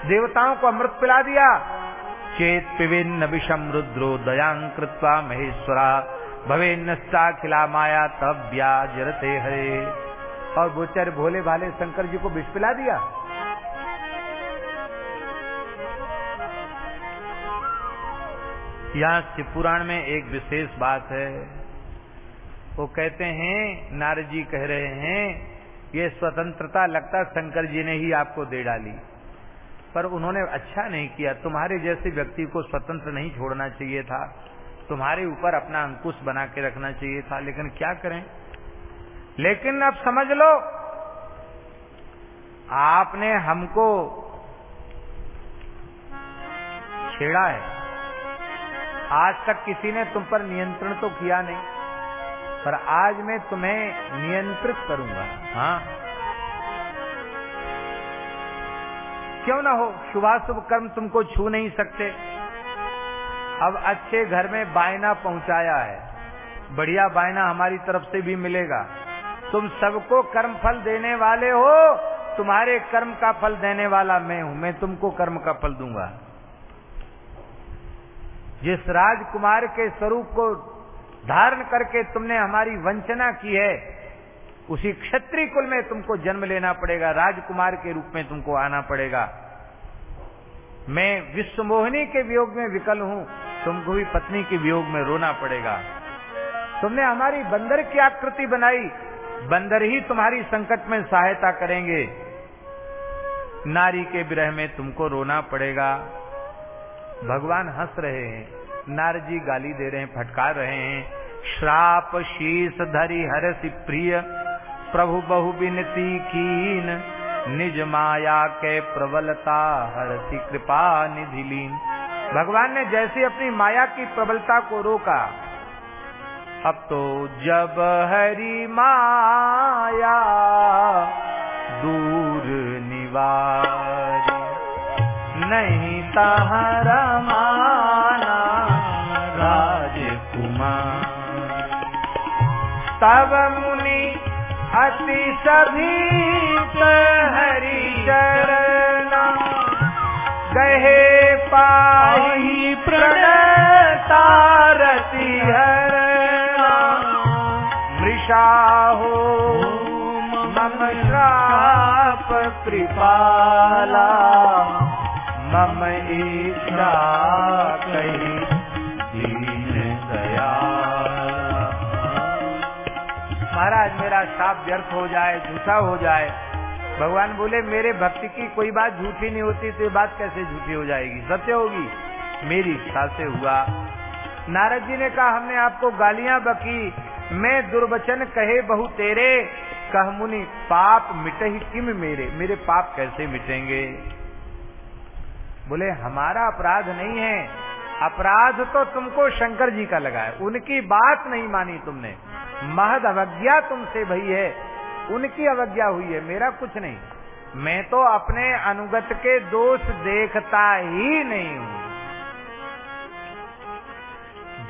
देवताओं को अमृत पिला दिया चेत पिविन्न विषम रुद्रो दयांग कृत्वा महेश्वरा। नष्टाखिला माया तब जरते हरे। और गोचर भोले भाले शंकर जी को विष पिला दिया। यहाँ शिव पुराण में एक विशेष बात है। वो कहते हैं, नारद जी कह रहे हैं, ये स्वतंत्रता लगता शंकर जी ने ही आपको दे डाली। पर उन्होंने अच्छा नहीं किया। तुम्हारे जैसे व्यक्ति को स्वतंत्र नहीं छोड़ना चाहिए था। तुम्हारे ऊपर अपना अंकुश बना के रखना चाहिए था। लेकिन क्या करें? लेकिन अब समझ लो, आपने हमको छेड़ा है। आज तक किसी ने तुम पर नियंत्रण तो किया नहीं, पर आज मैं तुम्हें नियंत्रित करूँगा। हाँ? क्यों ना हो? शुभाशुभ कर्म तुमको छू नहीं सकते। अब अच्छे घर में बायना पहुँचाया है। बढ़िया बायना हमारी तरफ़ से भी मिलेगा। तुम सबको कर्म फल देने वाले हो। तुम्हारे कर्म का फल देने वाला मैं हूँ। मैं तुमको कर्म का फल दूँगा। जिस राजकुमार के स्वरूप को धारण करके तुमने हमारी वंचना की है उसी क्षत्रिय कुल में तुमको जन्म लेना पड़ेगा, राजकुमार के रूप में तुमको आना पड़ेगा। मैं विश्व मोहिनी के वियोग में विकल हूँ, तुमको भी पत्नी के वियोग में रोना पड़ेगा। तुमने हमारी बंदर की आकृति बनाई, बंदर ही तुम्हारी संकट में सहायता करेंगे। नारी के विरह में तुमको रोना पड़ेगा। भगवान हंस रहे हैं नारद जी गाली दे रहे हैं, फटकार रहे हैं। श्राप शीस धरी हरसि प्रिय प्रभु बहु बिनती कीन। निज माया के प्रबलता हरसी कृपा निधि लीन। भगवान ने जैसे अपनी माया की प्रबलता को रोका, अब तो जब हरी माया दूर निवार, नहीं तहरा माना राजकुमार। तब मुनि अति सभी हरि चरणा। गहे पाही प्रणतारति हरणा। मृषा हो मम श्राप कृपाला। मम इच्छा कही महाराज व्यर्थ हो जाए, झूठा हो जाए। भगवान बोले, मेरे भक्ति की कोई बात झूठी नहीं होती तो ये बात कैसे झूठी हो जाएगी? सत्य होगी? मेरी इच्छा से हुआ। नारद जी ने कहा, हमने आपको गालियाँ बकी। मैं दुर्वचन कहे बहु तेरे, कह मुनि, पाप मिटे ही किम मेरे? मेरे पाप कैसे मिटेंगे? बोले, हमारा अपराध नहीं है। अपराध तो तुमको शंकर जी का लगा है। उनकी बात नहीं मानी तुमने। महद अवज्ञा तुमसे भई है। उनकी अवज्ञा हुई है, मेरा कुछ नहीं। मैं तो अपने अनुगत के दोष देखता ही नहीं हूँ।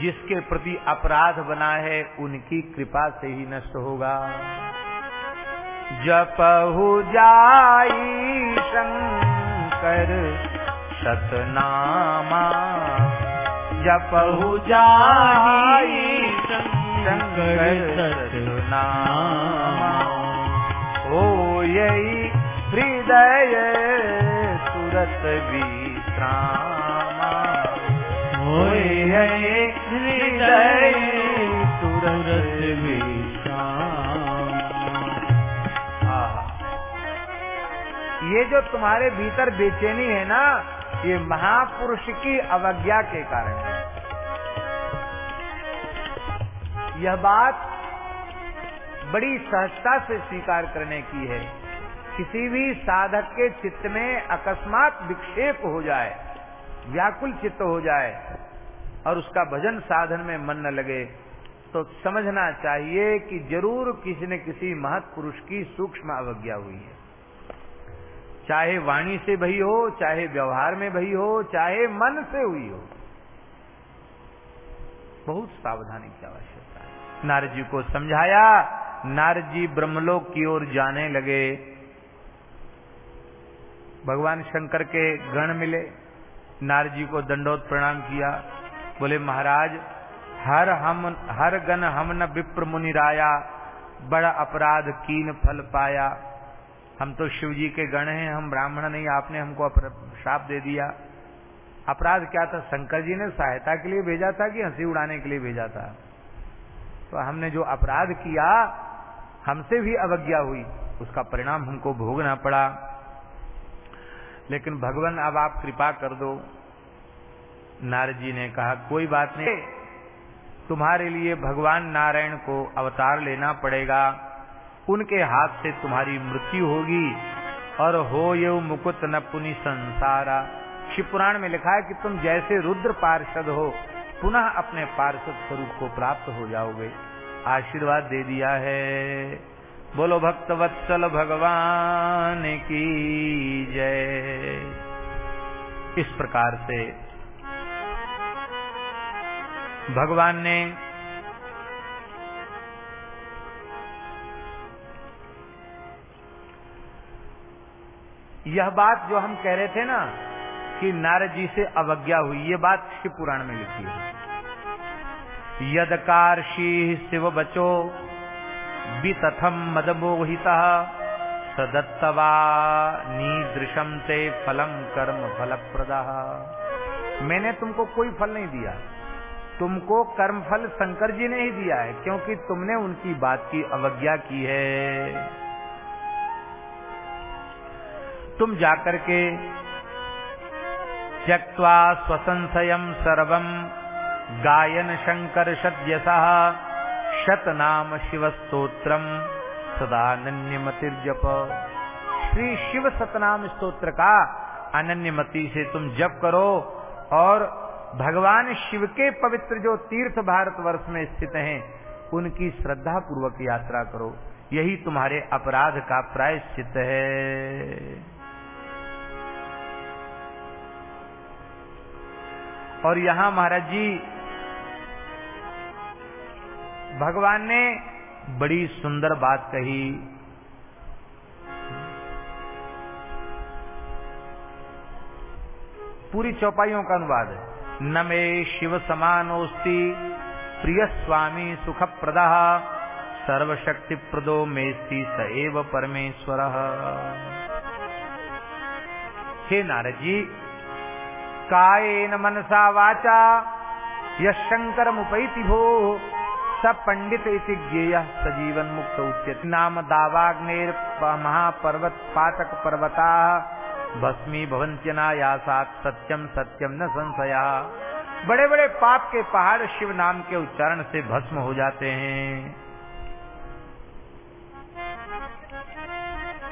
जिसके प्रति अपराध बना है, उनकी कृपा से ही नष्ट होगा। जपहु जाई शंकर शतनामा जपहु जाई शंकर। हृदय तुरत विश्रामा। हृदय तुरत ये जो तुम्हारे भीतर बेचैनी है ना, ये महापुरुष की अवज्ञा के कारण है। यह बात बड़ी सहजता से स्वीकार करने की है। किसी भी साधक के चित्त में अकस्मात विक्षेप हो जाए, व्याकुल चित्त हो जाए और उसका भजन साधन में मन न लगे तो समझना चाहिए कि ज़रूर किसी न किसी महत्पुरुष की सूक्ष्म अवज्ञा हुई है। चाहे वाणी से भई हो, चाहे व्यवहार में भई हो, चाहे मन से हुई हो, बहुत सावधानी की आवश्यकता नारद जी को समझाया, नारद जी ब्रह्मलोक की ओर जाने लगे। भगवान शंकर के गण मिले, नारद जी को दंडोत प्रणाम किया। बोले, महाराज, हर हम, हर गण हम न विप्र मुनि राया, बड़ा अपराध कीन फल पाया। हम तो शिव जी के गण हैं, हम ब्राह्मण नहीं, आपने हमको श्राप दे दिया। अपराध क्या था? शंकर जी ने सहायता के लिए भेजा था कि हँसी उड़ाने के लिए भेजा था? तो हमने जो अपराध किया, हमसे भी अवज्ञा हुई। उसका परिणाम हमको भोगना पड़ा। लेकिन भगवान, अब आप कृपा कर दो। नारद जी ने कहा, कोई बात नहीं। तुम्हारे लिए भगवान नारायण को अवतार लेना पड़ेगा। उनके हाथ से तुम्हारी मृत्यु होगी। और हो ये मुकुत न पुनि संसारा। शिवपुराण में लिखा है कि तुम जैसे रुद्र पार्षद हो पुनः अपने पार्षद स्वरूप को प्राप्त हो जाओगे। आशीर्वाद दे दिया है। बोलो, भक्त वत्सल भगवान की जय। इस प्रकार से भगवान ने यह बात जो हम कह रहे थे ना कि नारद जी से अवज्ञा हुई। ये बात शिव पुराण में लिखी है। यदकारशी शिव बचो वितथम मदमोहिता, सदत्तवा नीदृशम ते फलम कर्म फल मैंने तुमको कोई फल नहीं दिया। तुमको कर्म फल शंकर जी ने ही दिया है, क्योंकि तुमने उनकी बात की, अवज्ञा की है। तुम जाकर के त्यक्वा स्वसंशयम सर्वम। गायन शंकर सद्यसा। शत नाम शिव स्त्रोत्रम सदानन्यमतिर्जप श्री शिव सतनाम स्त्रोत्र का अनन्यमति से तुम जप करो और भगवान शिव के पवित्र जो तीर्थ भारत वर्ष में स्थित हैं, उनकी श्रद्धा पूर्वक यात्रा करो। यही तुम्हारे अपराध का प्रायश्चित है। और यहाँ महाराज जी, भगवान ने बड़ी सुंदर बात कही। पूरी चौपाइयों का अनुवाद न मे शिव समानोस्ति, प्रिय स्वामी सुख प्रद सर्वशक्ति प्रदो मेस्ति स एव परमेश्वर। हे नारद जी कायेन मनसा वाचा यशंकर मुपैति भो स पंडित इति ज्ञेय सजीवन मुक्त उच्यत। नाम दावाग्नेर महापर्वत पातक पर्वता भस्मी भवंत्यनायासात सत्यम सत्यम न संशया। बड़े बड़े पाप के पहाड़ शिव नाम के उच्चारण से भस्म हो जाते हैं।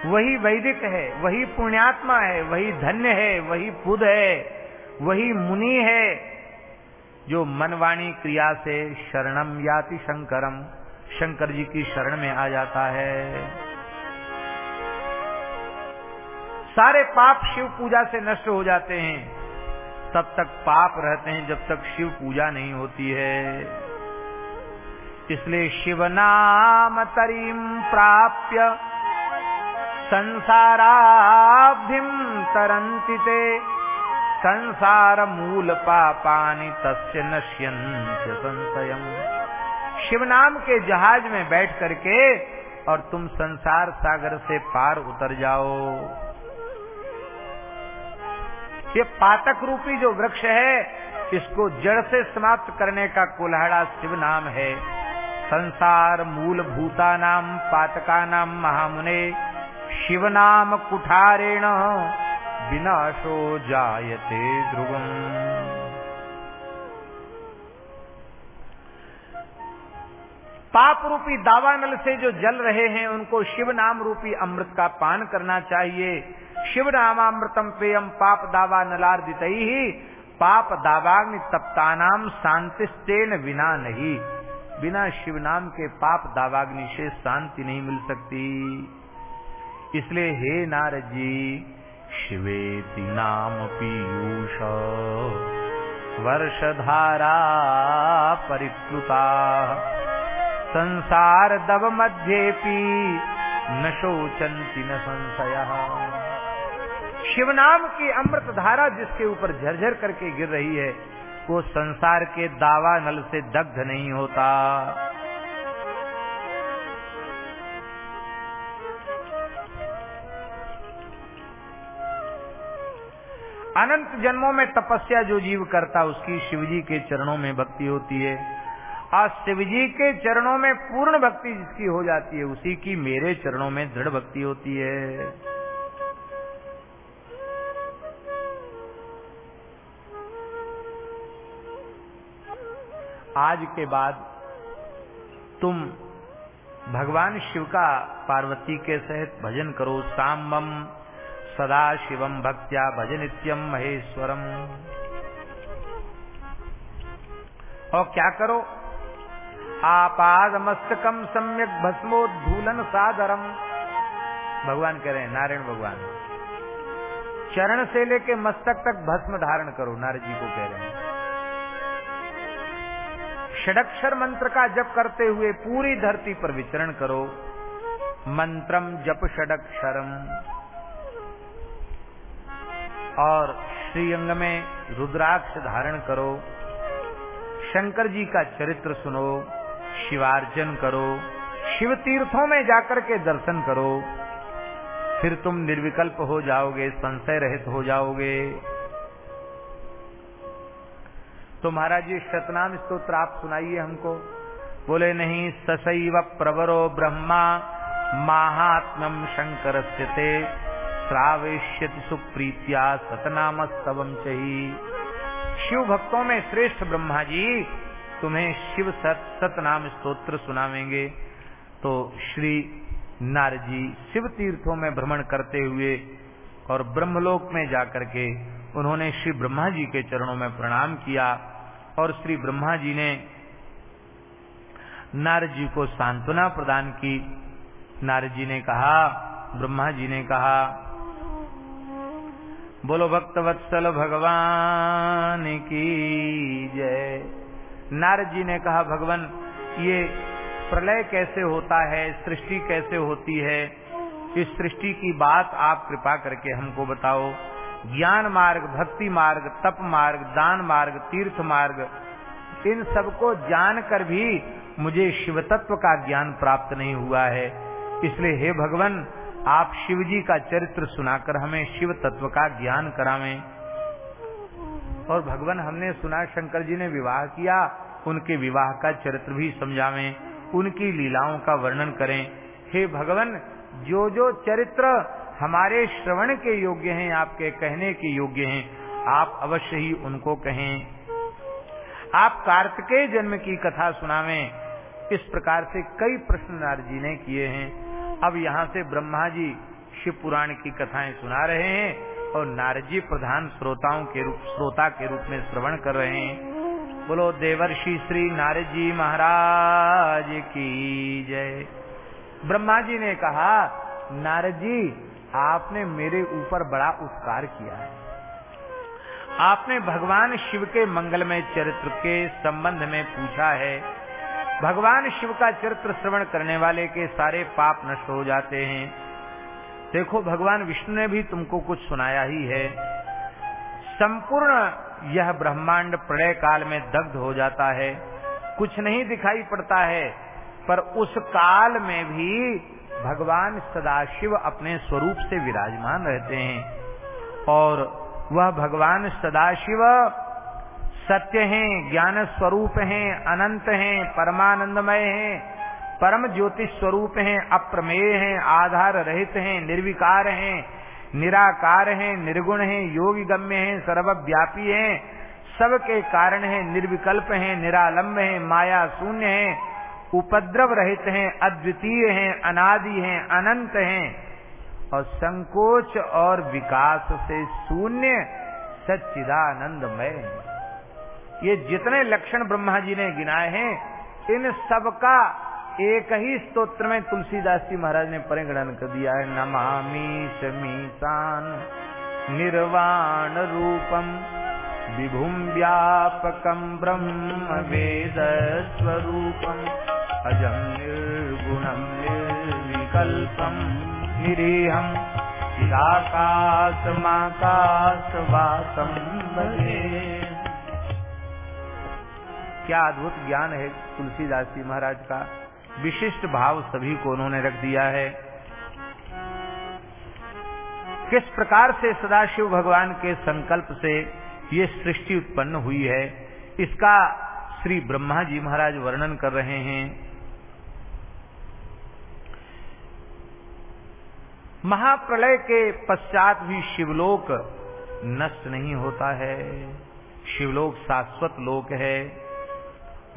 वही वैदिक है, वही पुण्यात्मा है, वही धन्य है, वही बुध है। वही मुनि है जो मनवाणी क्रिया से शरणम याति शंकरम शंकर जी की शरण में आ जाता है। सारे पाप शिव पूजा से नष्ट हो जाते हैं। तब तक पाप रहते हैं जब तक शिव पूजा नहीं होती है। इसलिए शिव नाम तरीम प्राप्य संसाराब्धिम तरंति संसार मूल पापानि तस्य नश्यंत संशयम। शिव नाम के जहाज़ में बैठ करके और तुम संसार सागर से पार उतर जाओ। ये पातक रूपी जो वृक्ष है, इसको जड़ से समाप्त करने का कुल्हाड़ा शिव नाम है। संसार मूल भूता नाम पातका नाम महामुने, शिव नाम कुठारेण विनाशो जायते ध्रुवम। पाप रूपी दावानल से जो जल रहे हैं, उनको शिव नाम रूपी अमृत का पान करना चाहिए। शिव नामामृतम पेयम पाप दावा नलार्दित ही पाप दावाग्नि तप्ता तप्तानाम शांतिस्तेन बिना नहीं। बिना शिव नाम के पाप दावाग्नि से शांति नहीं मिल सकती। इसलिए हे नारद जी शिवेति नाम पीयूष वर्षधारा परिप्लुता। संसार दव मध्येपि न शोचंती न संशय। शिव नाम की अमृत धारा जिसके ऊपर झरझर करके गिर रही है, वो संसार के दावा नल से दग्ध नहीं होता। अनंत जन्मों में तपस्या जो जीव करता, उसकी शिवजी के चरणों में भक्ति होती है। और शिवजी के चरणों में पूर्ण भक्ति जिसकी हो जाती है, उसी की मेरे चरणों में दृढ़ भक्ति होती है। आज के बाद तुम भगवान शिव का पार्वती के सहित भजन करो, साम्बम। सदा शिवम भक्त्या भज नित्यम महेश्वरम। और क्या करो? आपाद मस्तकम सम्यक भस्मोद्धूलन सादरम। भगवान कह रहे हैं, नारायण भगवान, चरण से लेके मस्तक तक भस्म धारण करो, नारद जी को कह रहे हैं। षडक्षर मंत्र का जप करते हुए पूरी धरती पर विचरण करो। मंत्रम जप षडक्षरम। और श्रीअंग में रुद्राक्ष धारण करो, शंकर जी का चरित्र सुनो, शिवार्जन करो, शिव तीर्थों में जाकर के दर्शन करो, फिर तुम निर्विकल्प हो जाओगे, संशय रहित हो जाओगे। तो महाराज जी, शतनाम स्त्रोत्र आप सुनाइए हमको। बोले, नहीं, ससैव प्रवरो ब्रह्मा महात्म्यम शंकर ते श्रावेश्यति सुप्रीत्या सतनाम स्तवम चही शिव भक्तों में श्रेष्ठ ब्रह्मा जी, तुम्हें शिव सत, सतनाम स्तोत्र सुनावेंगे। तो श्री नारद जी शिव तीर्थों में भ्रमण करते हुए और ब्रह्मलोक में जाकर के उन्होंने श्री ब्रह्मा जी के चरणों में प्रणाम किया और श्री ब्रह्मा जी ने नारद जी को सांत्वना प्रदान की। नारद जी ने कहा, ब्रह्मा जी ने कहा बोलो भक्त वत्सल भगवान की जय। नारद जी ने कहा, भगवान, ये प्रलय कैसे होता है, सृष्टि कैसे होती है, इस सृष्टि की बात आप कृपा करके हमको बताओ। ज्ञान मार्ग, भक्ति मार्ग, तप मार्ग, दान मार्ग, तीर्थ मार्ग, इन सबको जानकर भी मुझे शिव तत्व का ज्ञान प्राप्त नहीं हुआ है। इसलिए हे भगवान आप शिव जी का चरित्र सुनाकर हमें शिव तत्व का ज्ञान करावें। और भगवान हमने सुना, शंकर जी ने विवाह किया, उनके विवाह का चरित्र भी समझावें, उनकी लीलाओं का वर्णन करें। हे भगवान जो जो चरित्र हमारे श्रवण के योग्य हैं, आपके कहने के योग्य हैं, आप अवश्य ही उनको कहें। आप कार्तिकेय जन्म की कथा सुनावें। इस प्रकार से कई प्रश्न नारद जी ने किए हैं। अब यहाँ से ब्रह्मा जी शिव पुराण की कथाएँ सुना रहे हैं और नारजी प्रधान श्रोताओं के रूप, श्रोता के रूप में श्रवण कर रहे हैं। बोलो, देवर्षि श्री नारद जी महाराज की जय। ब्रह्मा जी ने कहा, नारद जी, आपने मेरे ऊपर बड़ा उपकार किया है। आपने भगवान शिव के मंगलमय चरित्र के संबंध में पूछा है भगवान शिव का चरित्र श्रवण करने वाले के सारे पाप नष्ट हो जाते हैं। देखो, भगवान विष्णु ने भी तुमको कुछ सुनाया ही है। संपूर्ण यह ब्रह्मांड प्रलय काल में दग्ध हो जाता है। कुछ नहीं दिखाई पड़ता है, पर उस काल में भी भगवान सदाशिव अपने स्वरूप से विराजमान रहते हैं। और वह भगवान सदाशिव सत्य हैं, ज्ञान स्वरूप हैं, अनंत हैं, परमानंदमय हैं, परम ज्योतिष स्वरूप हैं, अप्रमेय हैं, आधार रहित हैं, निर्विकार हैं, निराकार हैं, निर्गुण हैं, योगी गम्य हैं, सर्वव्यापी हैं, सबके कारण हैं, निर्विकल्प हैं, निरालंब हैं, माया शून्य हैं, उपद्रव रहित हैं, अद्वितीय हैं, अनादि हैं, अनंत हैं, और संकोच और विकास से शून्य सच्चिदानंदमय हैं। ये जितने लक्षण ब्रह्मा जी ने गिनाए हैं, इन सबका एक ही स्तोत्र में तुलसीदास जी महाराज ने परिगणन कर दिया है। नमामि शमीशान निर्वाण रूपम विभुम व्यापकम ब्रह्म वेद स्वरूपम अजम निर्गुणम निर्विकल्पम निरीहम चिदाकाशमाकाशवासम भजे क्या अद्भुत ज्ञान है तुलसीदास जी महाराज का। विशिष्ट भाव सभी को उन्होंने रख दिया है। किस प्रकार से सदाशिव भगवान के संकल्प से ये सृष्टि उत्पन्न हुई है, इसका श्री ब्रह्मा जी महाराज वर्णन कर रहे हैं। महाप्रलय के पश्चात भी शिवलोक नष्ट नहीं होता है। शिवलोक शाश्वत लोक है।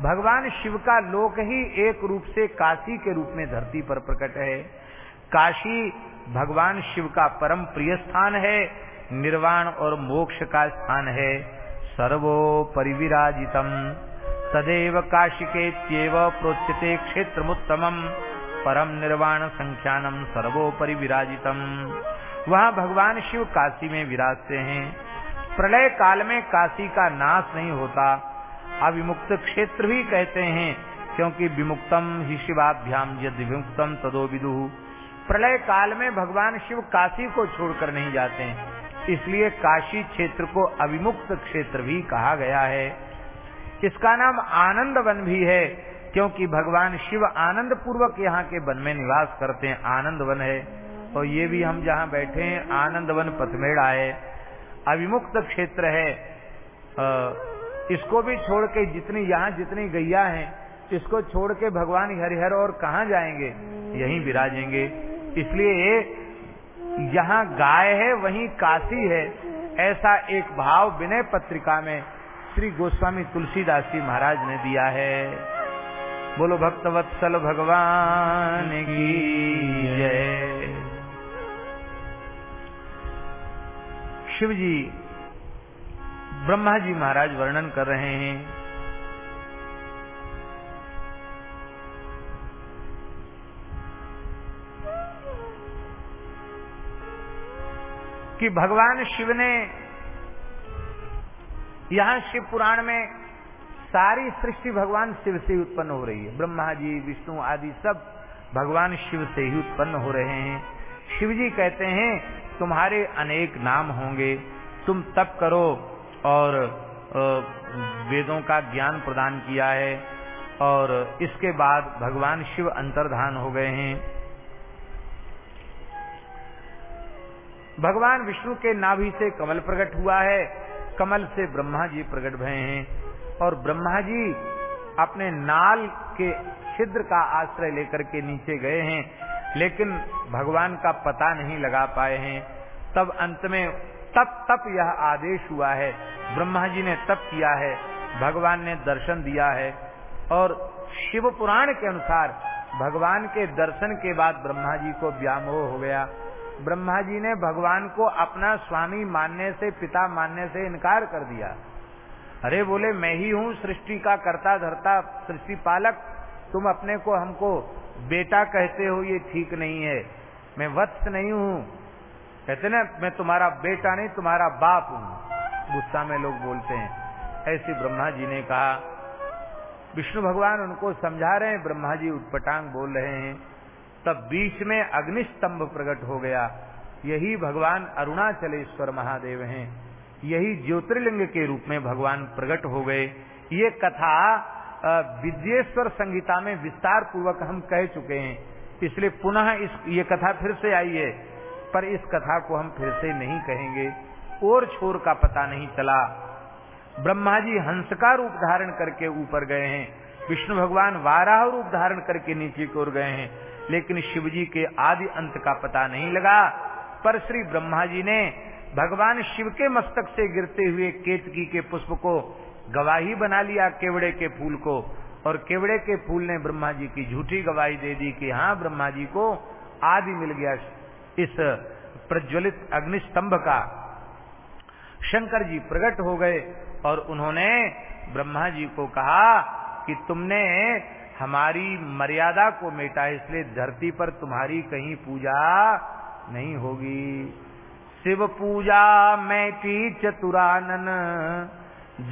भगवान शिव का लोक ही एक रूप से काशी के रूप में धरती पर प्रकट है। काशी भगवान शिव का परम प्रिय स्थान है, निर्वाण और मोक्ष का स्थान है। सर्वो परिविराजितम तदेव काशिके त्येव प्रोच्यते क्षेत्रमुत्तमम। परम निर्वाण संख्यानम सर्वोपरि विराजितम। वहाँ भगवान शिव काशी में विराजते हैं। प्रलय काल में काशी का नाश नहीं होता। अविमुक्त क्षेत्र भी कहते हैं, क्योंकि विमुक्तम ही शिवाभ्याम यद विमुक्तम तदो विदु। प्रलय काल में भगवान शिव काशी को छोड़कर नहीं जाते हैं। इसलिए काशी क्षेत्र को अविमुक्त क्षेत्र भी कहा गया है। इसका नाम आनंद वन भी है, क्योंकि भगवान शिव आनंद पूर्वक यहाँ के वन में निवास करते हैं। आनंद वन है। और ये भी हम जहाँ बैठे हैं, आनंद वन पथमेड़ा है। अविमुक्त क्षेत्र है। इसको भी छोड़ के जितनी यहाँ जितनी गैया हैं, इसको छोड़ के भगवान हरिहर और कहा जाएँगे? यहीं विराजेंगे। इसलिए यहाँ गाय है, वहीं काशी है। ऐसा एक भाव विनय पत्रिका में श्री गोस्वामी तुलसीदास जी महाराज ने दिया है। बोलो, भक्तवत्सल भगवान की जय। शिव जी ब्रह्मा जी महाराज वर्णन कर रहे हैं। कि भगवान शिव ने यहाँ शिव पुराण में सारी सृष्टि भगवान शिव से ही उत्पन्न हो रही है। ब्रह्मा जी, विष्णु आदि सब भगवान शिव से ही उत्पन्न हो रहे हैं। शिव जी कहते हैं, तुम्हारे अनेक नाम होंगे, तुम तप करो और वेदों का ज्ञान प्रदान किया है और इसके बाद भगवान शिव अंतर्धान हो गए हैं। भगवान विष्णु के नाभि से कमल प्रकट हुआ है। कमल से ब्रह्मा जी प्रकट भये हैं और ब्रह्मा जी अपने नाल के छिद्र का आश्रय लेकर के नीचे गए हैं, लेकिन भगवान का पता नहीं लगा पाए हैं। तब अंत में तप तप यह आदेश हुआ है। ब्रह्मा जी ने तप किया है, भगवान ने दर्शन दिया है और शिव पुराण के अनुसार भगवान के दर्शन के बाद ब्रह्मा जी को व्यामोह हो गया। ब्रह्मा जी ने भगवान को अपना स्वामी मानने से, पिता मानने से इनकार कर दिया। अरे बोले, मैं ही हूँ सृष्टि का कर्ता धरता, सृष्टि पालक। तुम अपने को हमको बेटा कहते हो, ये ठीक नहीं है। मैं वत्स नहीं हूँ। कहते ना, मैं तुम्हारा बेटा नहीं, तुम्हारा बाप हूँ। गुस्सा में लोग बोलते हैं। ऐसे ब्रह्मा जी ने कहा, विष्णु भगवान उनको समझा रहे हैं, ब्रह्मा जी उत्पटांग बोल रहे हैं। तब बीच में अग्निस्तंभ प्रकट हो गया। यही भगवान अरुणाचलेश्वर महादेव हैं। यही ज्योतिर्लिंग के रूप में भगवान प्रकट हो गए। ये कथा विद्येश्वर संगीता में विस्तार पूर्वक हम कह चुके हैं। इसलिए पुनः इस, ये कथा फिर से आई है। पर इस कथा को हम फिर से नहीं कहेंगे। और छोर का पता नहीं चला। ब्रह्मा जी हंस का रूप धारण करके ऊपर गए हैं। विष्णु भगवान वाराह रूप धारण करके नीचे की ओर गए हैं। लेकिन शिव जी के आदि अंत का पता नहीं लगा। पर श्री ब्रह्मा जी ने भगवान शिव के मस्तक से गिरते हुए केतकी के पुष्प को गवाही बना लिया केवड़े के फूल को। और केवड़े के फूल ने ब्रह्मा जी की झूठी गवाही दे दी कि हाँ ब्रह्मा जी को आदि मिल गया। इस प्रज्वलित अग्निस्तंभ का शंकर जी प्रकट हो गए और उन्होंने ब्रह्मा जी को कहा कि तुमने हमारी मर्यादा को मेटा, इसलिए धरती पर तुम्हारी कहीं पूजा नहीं होगी। शिव पूजा मैटी चतुरानन,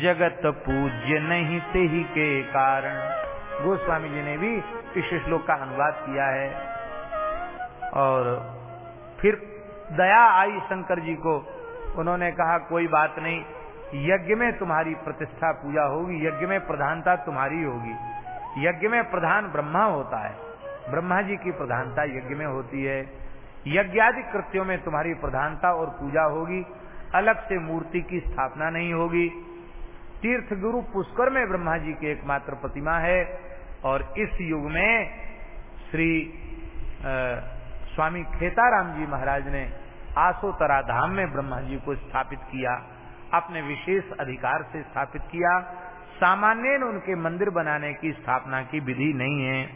जगत पूज्य नहीं ते ही के कारण। गोस्वामी जी ने भी इस श्लोक का अनुवाद किया है। और फिर दया आई शंकर जी को। उन्होंने कहा, कोई बात नहीं, यज्ञ में तुम्हारी प्रतिष्ठा पूजा होगी, यज्ञ में प्रधानता तुम्हारी होगी। यज्ञ में प्रधान ब्रह्मा होता है। ब्रह्मा जी की प्रधानता यज्ञ में होती है। यज्ञादि कृत्यों में तुम्हारी प्रधानता और पूजा होगी, अलग से मूर्ति की स्थापना नहीं होगी। तीर्थ गुरु पुष्कर में ब्रह्मा जी की एकमात्र प्रतिमा है और इस युग में श्री स्वामी खेताराम जी महाराज ने आसोतरा धाम में ब्रह्मा जी को स्थापित किया, अपने विशेष अधिकार से स्थापित किया। सामान्य उनके मंदिर बनाने की स्थापना की विधि नहीं है।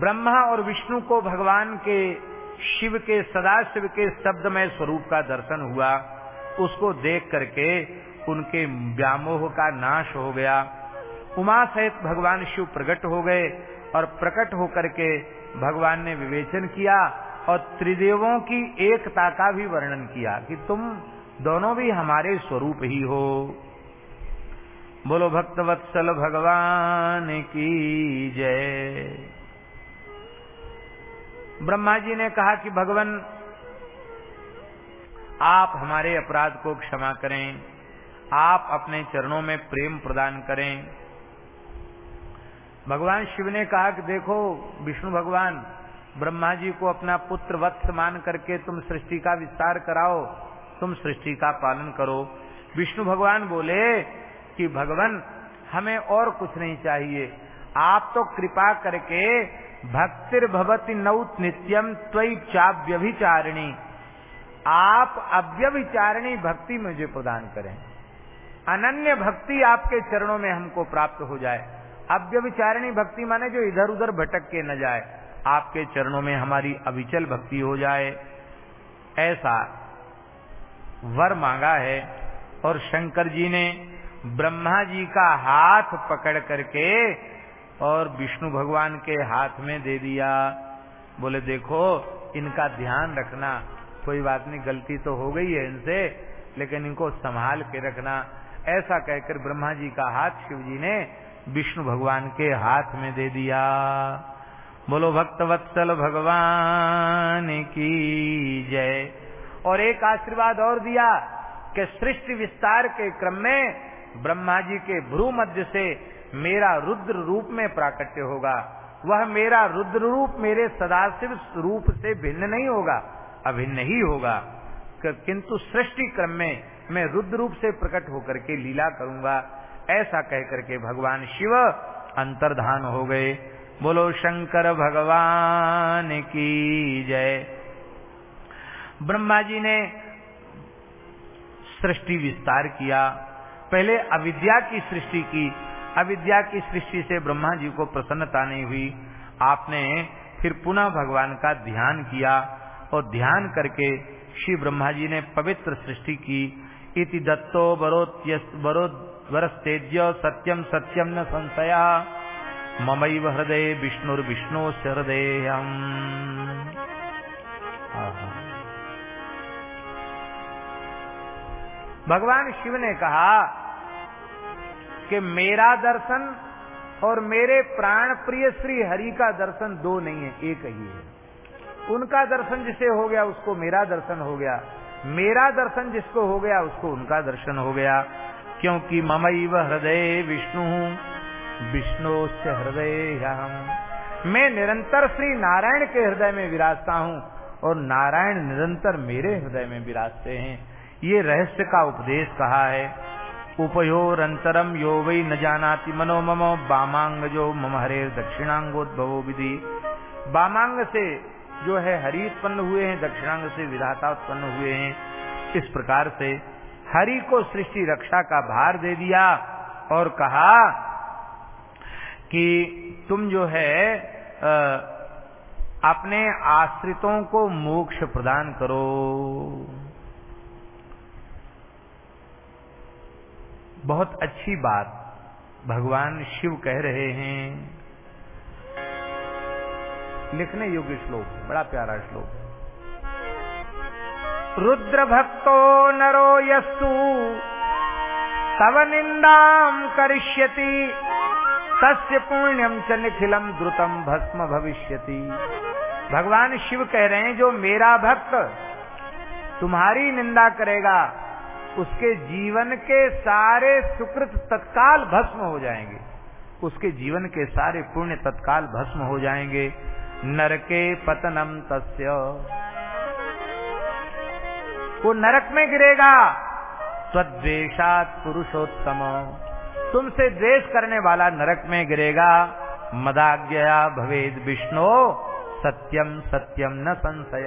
ब्रह्मा और विष्णु को भगवान के शिव के सदा शिव के शब्दमय स्वरूप का दर्शन हुआ। उसको देख करके उनके व्यामोह का नाश हो गया। उमा सहित भगवान शिव प्रकट हो गए। और प्रकट होकर के भगवान ने विवेचन किया और त्रिदेवों की एकता का भी वर्णन किया कि तुम दोनों भी हमारे स्वरूप ही हो। बोलो, भक्तवत्सल भगवान की जय। ब्रह्मा जी ने कहा कि भगवान, आप हमारे अपराध को क्षमा करें, आप अपने चरणों में प्रेम प्रदान करें भगवान शिव ने कहा कि देखो, विष्णु भगवान, ब्रह्मा जी को अपना पुत्र वत्स मान करके तुम सृष्टि का विस्तार कराओ, तुम सृष्टि का पालन करो। विष्णु भगवान बोले कि, भगवान, हमें और कुछ नहीं चाहिए। आप तो कृपा करके भक्तिर भवती नौत नित्यम त्वई चाव्यभिचारिणी। आप अव्यभिचारिणी भक्ति मुझे प्रदान करें। अनन्य भक्ति आपके चरणों में हमको प्राप्त हो जाए। अव्यभिचारिणी भक्ति माने जो इधर उधर भटक के न जाए, आपके चरणों में हमारी अविचल भक्ति हो जाए। ऐसा वर मांगा है और शंकर जी ने ब्रह्मा जी का हाथ पकड़ करके और विष्णु भगवान के हाथ में दे दिया। बोले, देखो, इनका ध्यान रखना, कोई बात नहीं, गलती तो हो गई है इनसे, लेकिन इनको संभाल के रखना। ऐसा कहकर ब्रह्मा जी का हाथ शिव जी ने विष्णु भगवान के हाथ में दे दिया। बोलो भक्तवत्सल भगवान की जय। और एक आशीर्वाद और दिया कि सृष्टि विस्तार के क्रम में ब्रह्मा जी के भ्रू मध्य से मेरा रुद्र रूप में प्राकट्य होगा। वह मेरा रुद्र रूप मेरे सदाशिव रूप से भिन्न नहीं होगा, अभिन्न ही होगा। किंतु सृष्टि क्रम में मैं रुद्र रूप से प्रकट होकर के लीला करूँगा। ऐसा कह करके भगवान शिव अंतर्धान हो गए। बोलो, शंकर भगवान की जय। ब्रह्मा जी ने सृष्टि विस्तार किया। पहले अविद्या की सृष्टि की। अविद्या की सृष्टि से ब्रह्मा जी को प्रसन्नता नहीं हुई। आपने फिर पुनः भगवान का ध्यान किया और ध्यान करके श्री ब्रह्मा जी ने पवित्र सृष्टि की। इति दत्तो वरस्तेज्य सत्यम सत्यम न संशया। ममैव हृदय विष्णुर्विष्णु हृदय भगवान शिव ने कहा कि मेरा दर्शन और मेरे प्राण प्रिय श्री हरि का दर्शन दो नहीं है, एक ही है। उनका दर्शन जिसे हो गया, उसको मेरा दर्शन हो गया। मेरा दर्शन जिसको हो गया, उसको उनका दर्शन हो गया। क्योंकि ममैव हृदय विष्णु। विष्णु से हृदय हम मैं निरंतर श्री नारायण के हृदय में विराजता हूँ और नारायण निरंतर मेरे हृदय में विराजते हैं। ये रहस्य का उपदेश कहा है। उपयोरंतरम यो वही न जानाति मनो ममो बामांग जो मम हरे दक्षिणांगोद्भवो विधि। बामांग से जो है हरि उत्पन्न हुए हैं दक्षिणांग से विधाता उत्पन्न हुए हैं। इस प्रकार से हरि को सृष्टि रक्षा का भार दे दिया और कहा कि तुम जो है अपने आश्रितों को मोक्ष प्रदान करो। बहुत अच्छी बात भगवान शिव कह रहे हैं। लिखने योग्य श्लोक, बड़ा प्यारा श्लोक। रुद्र भक्तो नरो यस्तु। तव निंदाम करिष्यति। तस्य पुण्यम च निखिलम द्रुतम भस्म भविष्यति। भगवान शिव कह रहे हैं, जो मेरा भक्त तुम्हारी निंदा करेगा, उसके जीवन के सारे सुकृत तत्काल भस्म हो जाएँगे। उसके जीवन के सारे पुण्य तत्काल भस्म हो जाएँगे। नरके पतनम तस्य। वो नरक में गिरेगा। स्वद्वेशात पुरुषोत्तम। तुमसे द्वेष करने वाला नरक में गिरेगा। मदाज्ञया भवेद विष्णु। सत्यम सत्यम न संशय।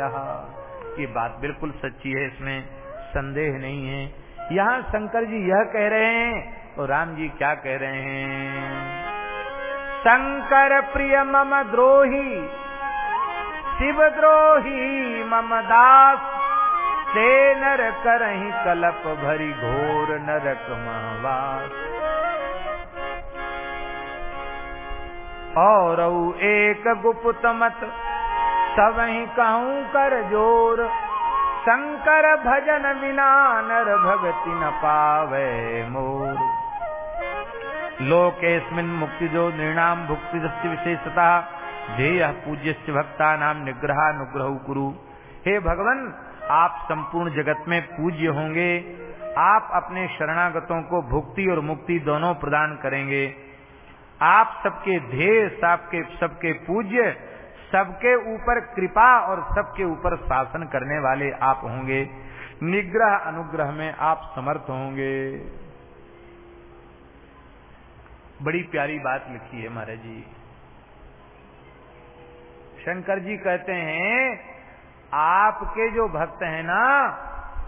ये बात बिल्कुल सच्ची है, इसमें संदेह नहीं है। यहाँ शंकर जी यह कह रहे हैं और राम जी क्या कह रहे हैं? शंकर प्रिय मम द्रोही, शिव द्रोही मम दास। ते नर करही कलप भरी घोर नरक महवास। और एक गुप्त मत सब ही कहूँ कर ज़ोर। शंकर भजन बिना नर भगति न पावे मोर। मुक्ति जो निर्णाम भुक्ति विशेषता ध्येय पूज्य भक्ता नाम निग्रहानुग्रह कुरु। हे भगवान आप संपूर्ण जगत में पूज्य होंगे। आप अपने शरणागतों को भुक्ति और मुक्ति दोनों प्रदान करेंगे। आप सबके ध्येय, सबके सबके पूज्य, सबके ऊपर कृपा और सबके ऊपर शासन करने वाले आप होंगे। निग्रह अनुग्रह में आप समर्थ होंगे। बड़ी प्यारी बात लिखी है महाराज जी। शंकर जी कहते हैं आपके जो भक्त हैं ना,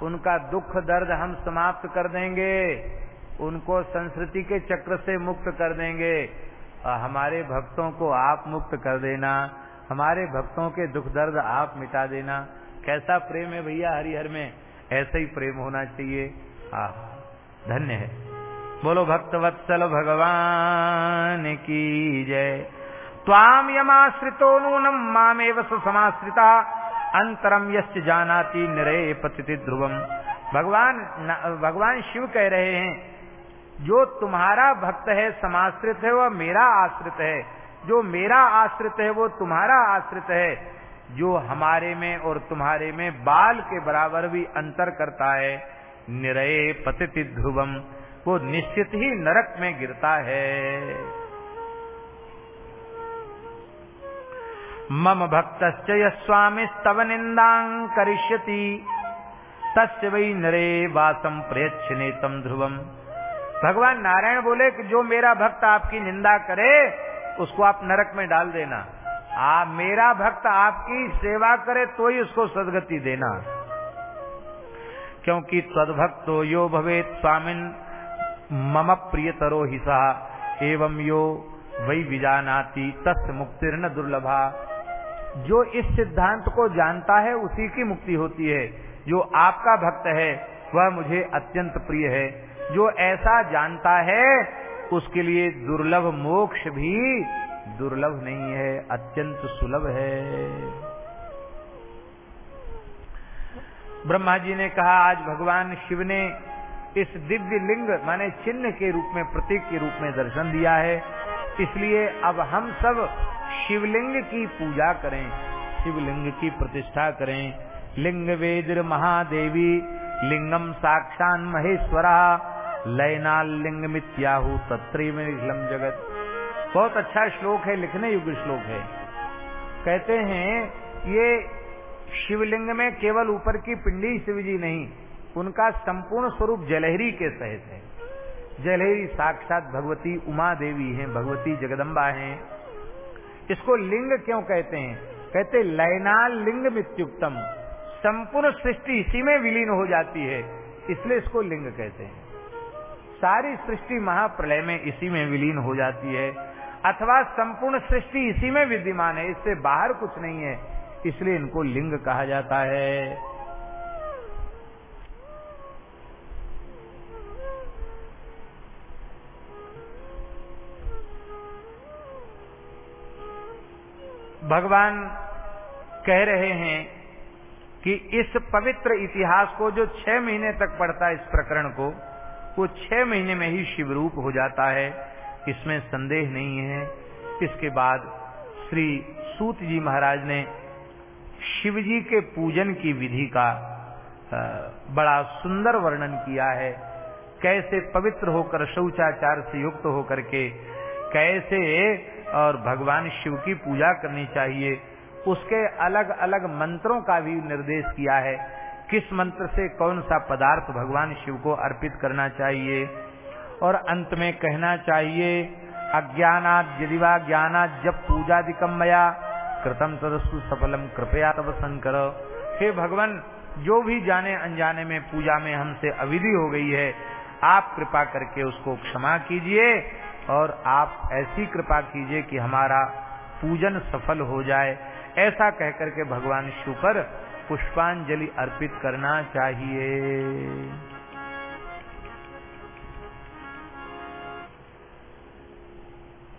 उनका दुख दर्द हम समाप्त कर देंगे, उनको संस्कृति के चक्र से मुक्त कर देंगे। और हमारे भक्तों को आप मुक्त कर देना, हमारे भक्तों के दुख दर्द आप मिटा देना। कैसा प्रेम है भैया हरिहर में? ऐसा ही प्रेम होना चाहिए। आ, धन्य है। बोलो भक्त वत्सल भगवान की जय। त्वाम यमाश्रितो नूनम मामेव समाश्रिता अंतरम यश जानाति निरे पति ध्रुवम। भगवान भगवान शिव कह रहे हैं, जो तुम्हारा भक्त है, समाश्रित है, वह मेरा आश्रित है। जो मेरा आश्रित है, वो तुम्हारा आश्रित है। जो हमारे में और तुम्हारे में बाल के बराबर भी अंतर करता है निरय पतिति ध्रुवम। वो निश्चित ही नरक में गिरता है। मम भक्त स्वामी स्तव निंदा करिष्यति। तस्य वही नरे वासम प्रयच्छ नेतम ध्रुवम। भगवान नारायण बोले कि जो मेरा भक्त आपकी निंदा करे, उसको आप नरक में डाल देना। आ, मेरा भक्त आपकी सेवा करे तो ही उसको सदगति देना। क्योंकि तदभक्तो यो भवे स्वामिन, मम प्रियतरो हिसा एवं यो वही विजानाती तस् मुक्तिर न दुर्लभा। जो इस सिद्धांत को जानता है, उसी की मुक्ति होती है। जो आपका भक्त है, वह मुझे अत्यंत प्रिय है। जो ऐसा जानता है, उसके लिए दुर्लभ मोक्ष भी दुर्लभ नहीं है, अत्यंत सुलभ है। ब्रह्मा जी ने कहा, आज भगवान शिव ने इस दिव्य लिंग, माने चिन्ह के रूप में, प्रतीक के रूप में दर्शन दिया है। इसलिए अब हम सब शिवलिंग की पूजा करें, शिवलिंग की प्रतिष्ठा करें। लिंग वेद महादेवी, लिंगम साक्षान महेश्वरा, लयनाल लिंग मित्याहु तत्रीम जगत। बहुत अच्छा श्लोक है, लिखने योग्य श्लोक है। कहते हैं, ये शिवलिंग में केवल ऊपर की पिंडी शिव जी नहीं, उनका संपूर्ण स्वरूप जलहरी के सहित है। जलहरी साक्षात भगवती उमा देवी हैं, भगवती जगदम्बा हैं। इसको लिंग क्यों कहते हैं? कहते लयनाल लिंग मित्युक्तम। संपूर्ण सृष्टि इसी में विलीन हो जाती है, इसलिए इसको लिंग कहते हैं। सारी सृष्टि महाप्रलय में इसी में विलीन हो जाती है, अथवा संपूर्ण सृष्टि इसी में विद्यमान है, इससे बाहर कुछ नहीं है, इसलिए इनको लिंग कहा जाता है। भगवान कह रहे हैं कि इस पवित्र इतिहास को जो छह महीने तक पढ़ता है इस प्रकरण को, वो छह महीने में ही शिवरूप हो जाता है। इसमें संदेह नहीं है। इसके बाद श्री सूत जी महाराज ने शिव जी के पूजन की विधि का बड़ा सुंदर वर्णन किया है। कैसे पवित्र होकर शौचाचार से युक्त होकर के, कैसे और भगवान शिव की पूजा करनी चाहिए। उसके अलग अलग मंत्रों का भी निर्देश किया है। किस मंत्र से कौन सा पदार्थ भगवान शिव को अर्पित करना चाहिए? और अंत में कहना चाहिए, अज्ञानात यदिवा ज्ञानात जब पूजादिकम मया कृतम तदस्तु सफलम कृपया तब शंकर हे भगवान, जो भी जाने अनजाने में पूजा में हमसे अविधि हो गई है, आप कृपा करके उसको क्षमा कीजिए। और आप ऐसी कृपा कीजिए कि हमारा पूजन सफल हो जाए। ऐसा कहकर के भगवान शिव पर पुष्पांजलि अर्पित करना चाहिए।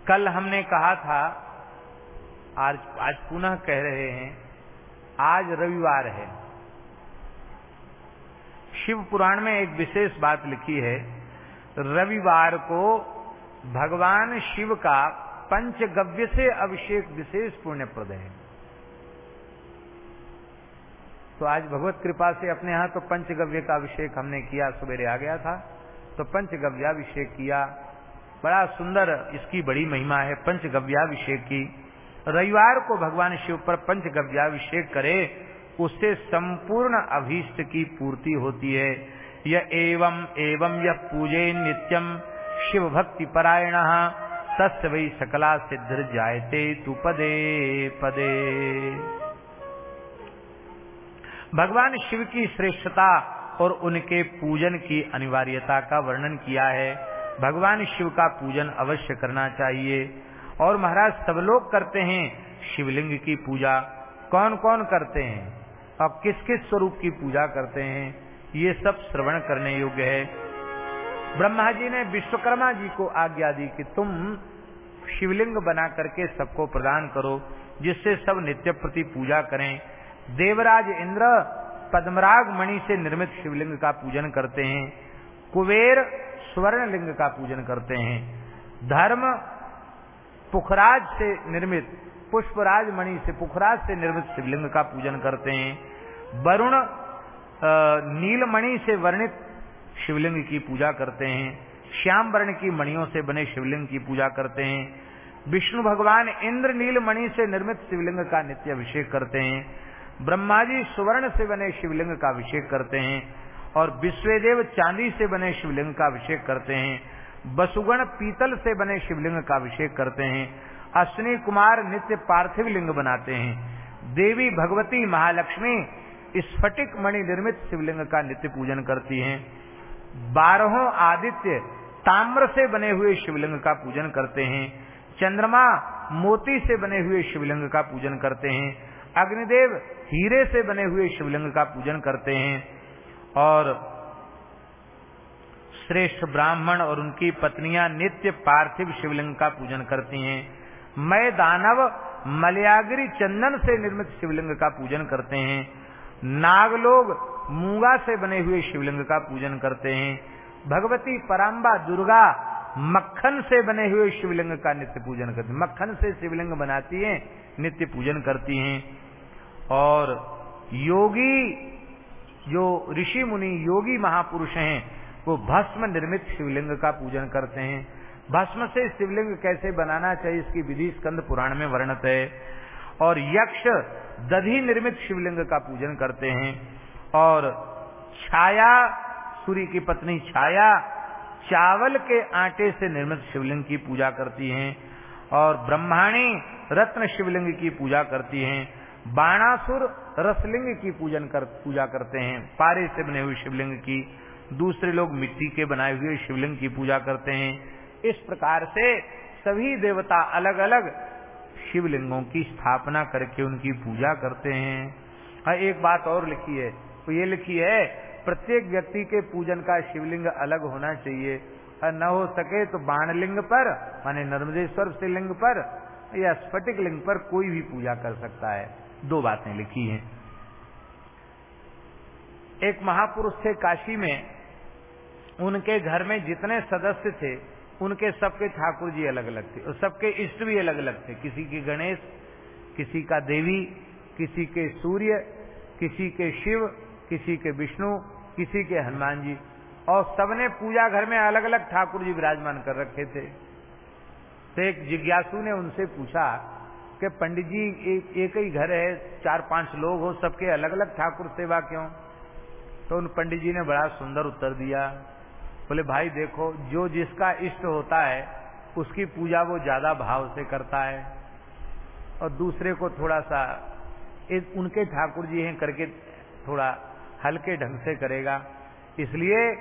कल हमने कहा था, आज आज पुनः कह रहे हैं, आज रविवार है। शिव पुराण में एक विशेष बात लिखी है, रविवार को भगवान शिव का पंचगव्य से अभिषेक विशेष पुण्य प्रद है। तो आज भगवत कृपा से अपने यहाँ तो पंचगव्य का अभिषेक हमने किया, सवेरे आ गया था तो पंचगव्याभिषेक किया। बड़ा सुंदर इसकी बड़ी महिमा है, पंचगव्याभिषेक की। रविवार को भगवान शिव पर पंचगव्याभिषेक करे, उससे संपूर्ण अभीष्ट की पूर्ति होती है। यह एवं एवं यह पूजे नित्यम शिव भक्ति परायण तस् वही सकला सिद्ध जायते तु पदे पदे। भगवान शिव की श्रेष्ठता और उनके पूजन की अनिवार्यता का वर्णन किया है। भगवान शिव का पूजन अवश्य करना चाहिए। और महाराज, सब लोग करते हैं शिवलिंग की पूजा। कौन कौन करते हैं? और किस किस स्वरूप की पूजा करते हैं? ये सब श्रवण करने योग्य है। ब्रह्मा जी ने विश्वकर्मा जी को आज्ञा दी कि तुम शिवलिंग बना करके सबको प्रदान करो, जिससे सब नित्य प्रति पूजा करें। देवराज इंद्र पद्मराग मणि से निर्मित शिवलिंग का पूजन करते हैं। कुबेर स्वर्ण लिंग का पूजन करते हैं। धर्म पुखराज से निर्मित, पुष्पराज मणि से, पुखराज से निर्मित शिवलिंग का पूजन करते हैं। वरुण नीलमणि से वर्णित शिवलिंग की पूजा करते हैं श्याम वर्ण की मणियों से बने शिवलिंग की पूजा करते हैं, विष्णु भगवान इंद्र नील मणि से निर्मित शिवलिंग का नित्य अभिषेक करते हैं ब्रह्मा जी सुवर्ण से बने शिवलिंग का अभिषेक करते हैं और विश्वदेव चांदी से बने शिवलिंग का अभिषेक करते हैं वसुगण पीतल से बने शिवलिंग का अभिषेक करते हैं, अश्विनी कुमार नित्य पार्थिव लिंग बनाते हैं, देवी भगवती महालक्ष्मी स्फटिक मणि निर्मित शिवलिंग का नित्य पूजन करती हैं। बारहों आदित्य ताम्र से बने हुए शिवलिंग का पूजन करते हैं। चंद्रमा मोती से बने हुए शिवलिंग का पूजन करते हैं। अग्निदेव हीरे से बने हुए शिवलिंग का पूजन करते हैं। और श्रेष्ठ ब्राह्मण और उनकी पत्नियाँ नित्य पार्थिव शिवलिंग का पूजन करती हैं। मैं दानव मलयागिरी चंदन से निर्मित शिवलिंग का पूजन करते हैं। नागलोग मूँगा से बने हुए शिवलिंग का पूजन करते हैं। भगवती पराम्बा दुर्गा मक्खन से बने हुए शिवलिंग का नित्य पूजन करती मक्खन से शिवलिंग बनाती हैं, नित्य पूजन करती हैं। और योगी, जो ऋषि मुनि, योगी महापुरुष हैं, वो भस्म निर्मित शिवलिंग का पूजन करते हैं। भस्म से शिवलिंग कैसे बनाना चाहिए, इसकी विधि स्कंद पुराण में वर्णित है। और यक्ष दधि निर्मित शिवलिंग का पूजन करते हैं। और छाया, सूर्य की पत्नी छाया, चावल के आटे से निर्मित शिवलिंग की पूजा करती हैं और ब्रह्माणी रत्न शिवलिंग की पूजा करती हैं, बाणासुर रसलिंग की पूजन कर, पूजा करते हैं, पारे से बने हुए शिवलिंग की, दूसरे लोग मिट्टी के बनाए हुए शिवलिंग की पूजा करते हैं। इस प्रकार से सभी देवता अलग अलग शिवलिंगों की स्थापना करके उनकी पूजा करते हैं। और एक बात और लिखी है। तो ये लिखी है, प्रत्येक व्यक्ति के पूजन का शिवलिंग अलग होना चाहिए। और न हो सके तो बाणलिंग पर, माने नर्मदेश्वर शिवलिंग पर, या स्फटिक लिंग पर कोई भी पूजा कर सकता है। दो बातें लिखी हैं। एक महापुरुष थे काशी में। उनके घर में जितने सदस्य थे, उनके सबके ठाकुर जी अलग अलग थे, और सबके इष्ट भी अलग अलग थे। किसी के गणेश, किसी का देवी, किसी के सूर्य, किसी के शिव किसी के विष्णु किसी के हनुमान जी। और सबने पूजा घर में अलग अलग ठाकुर जी विराजमान कर रखे थे। तो एक जिज्ञासु ने उनसे पूछा कि पंडित जी एक, एक ही घर है चार पाँच लोग हो सबके अलग अलग ठाकुर सेवा क्यों? तो उन पंडित जी ने बड़ा सुंदर उत्तर दिया। बोले भाई देखो जो जिसका इष्ट होता है उसकी पूजा वो ज़्यादा भाव से करता है। और दूसरे को थोड़ा सा उनके ठाकुर जी हैं करके थोड़ा हल्के ढंग से करेगा। इसलिए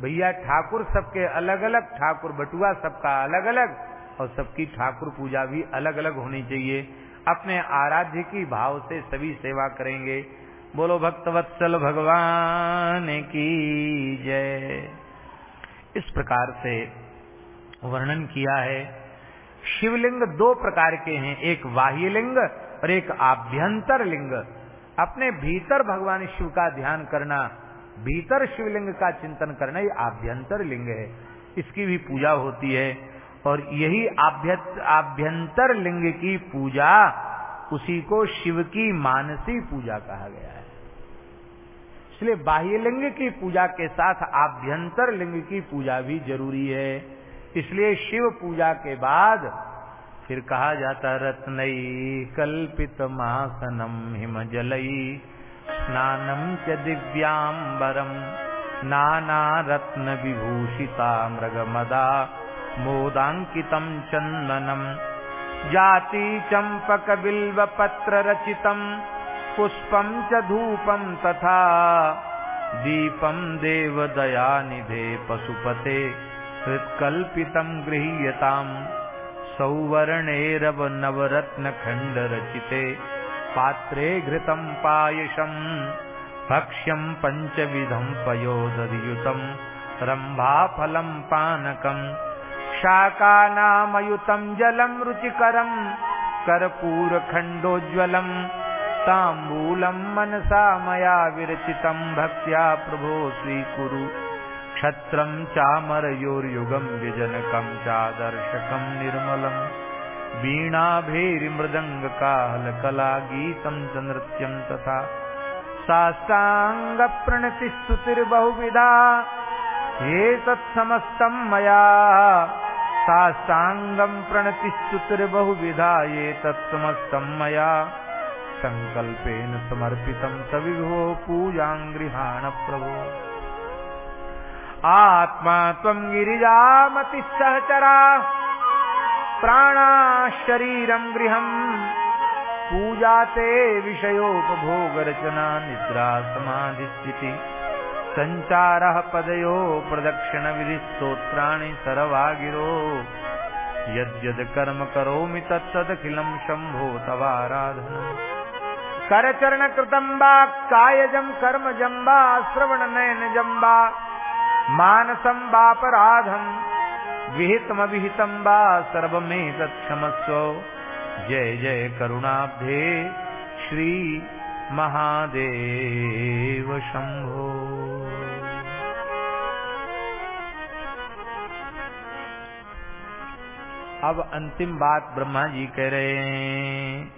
भैया ठाकुर सबके अलग अलग ठाकुर बटुआ सबका अलग अलग और सबकी ठाकुर पूजा भी अलग अलग होनी चाहिए। अपने आराध्य की भाव से सभी सेवा करेंगे। बोलो भक्तवत्सल भगवान की जय। इस प्रकार से वर्णन किया है। शिवलिंग दो प्रकार के हैं, एक बाह्य लिंग और एक आभ्यंतर लिंग अपने भीतर भगवान शिव का ध्यान करना, भीतर शिवलिंग का चिंतन करना, ये आभ्यंतर लिंग है। इसकी भी पूजा होती है और यही आभ्यंतर लिंग की पूजा उसी को शिव की मानसी पूजा कहा गया है। इसलिए बाह्य लिंग की पूजा के साथ आभ्यंतर लिंग की पूजा भी ज़रूरी है। इसलिए शिव पूजा के बाद फिर कहा जाता रत्नई कल्पित मासनम हिम जलई स्नानम च दिव्यांबरम नाना रत्न विभूषिता मृगमदा मोदांकितम चंदनम जाति चंपक बिल्व पत्र रचितम पुष्पम च धूपम तथा दीपम देव दया निधे पशुपते। हृत्कल्पितम गृह्यताम। सौवर्णेरव नवरत्न खंड रचिते पात्रे घृतम पायशम भक्ष्यम पंचविधम पयोदयुतम रंभाफलम पानकम शाकानामयुतम जलम रुचिकरम कर्पूर खंडोज्वलम ताम्बूलम् मनसा मया विरचितम् भक्त्या प्रभो स्वीकुरु क्षत्रम् चामरयोर्युगम् व्यजनकम् चादर्शकम् निर्मलम् वीणाभेरिमृदङ्गकाहलकला गीतम् च नृत्यम् तथा। साष्टाङ्गप्रणतिस्तुतिर्बहुविधा। एतत्समस्तम् मया। साष्टाङ्गम् प्रणतिस्तुतिर्बहुविधा। एतत्समस्तम् मया। संकल्पेन समर्पितम सविभो पूजा गृहाण प्रभो आत्मा तम गिरिजामति सहचरा। प्राणा शरीरम गृहम पूजा ते विषयोपभोग रचना निद्रा समाधि स्थिति संचार पदयो प्रदक्षिण विधि स्त्रोत्राणि सर्वागिरो। यद्यद कर्म करोमि तत्तदखिलम शंभो तवाराधनम् कर चरण कृतम्बा कायजम कर्म जम्बा श्रवण नयन जम्बा मानसम बापराधम विहितम विहितम बा सर्वमे तत्क्षमस्व जय जय करुणाब्धे श्री महादेव शंभो अब अंतिम बात ब्रह्मा जी कह रहे हैं।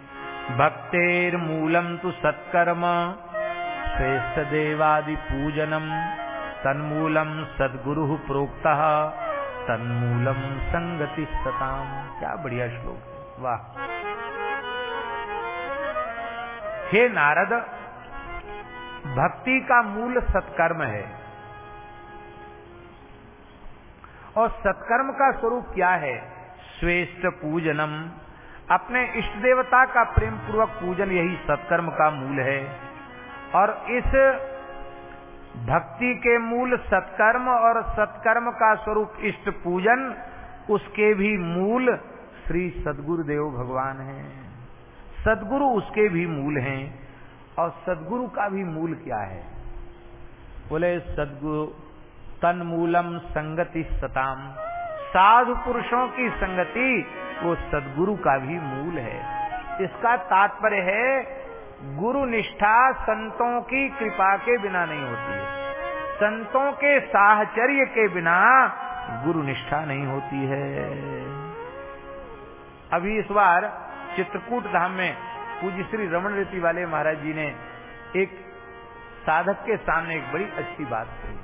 भक्तेर्मूलम तु सत्कर्म, श्रेष्ठ देवादि पूजनम तन्मूलम सदगुरु प्रोक्त। तन्मूलम संगति सताम क्या बढ़िया श्लोक वाह। हे नारद, भक्ति का मूल सत्कर्म है। और सत्कर्म का स्वरूप क्या है? श्रेष्ठ पूजनम। अपने इष्ट देवता का प्रेम पूर्वक पूजन यही सत्कर्म का मूल है। और इस भक्ति के मूल सत्कर्म और सत्कर्म का स्वरूप इष्ट पूजन, उसके भी मूल श्री सदगुरुदेव भगवान हैं। सदगुरु उसके भी मूल हैं और सदगुरु का भी मूल क्या है? बोले, सदगुरु तन मूलम संगति सताम। साधु पुरुषों की संगति, वो सदगुरु का भी मूल है। इसका तात्पर्य है गुरु निष्ठा संतों की कृपा के बिना नहीं होती है। संतों के साहचर्य के बिना गुरु निष्ठा नहीं होती है। अभी इस बार चित्रकूट धाम में पूज्य श्री रमन रीति वाले महाराज जी ने एक साधक के सामने एक बड़ी अच्छी बात कही।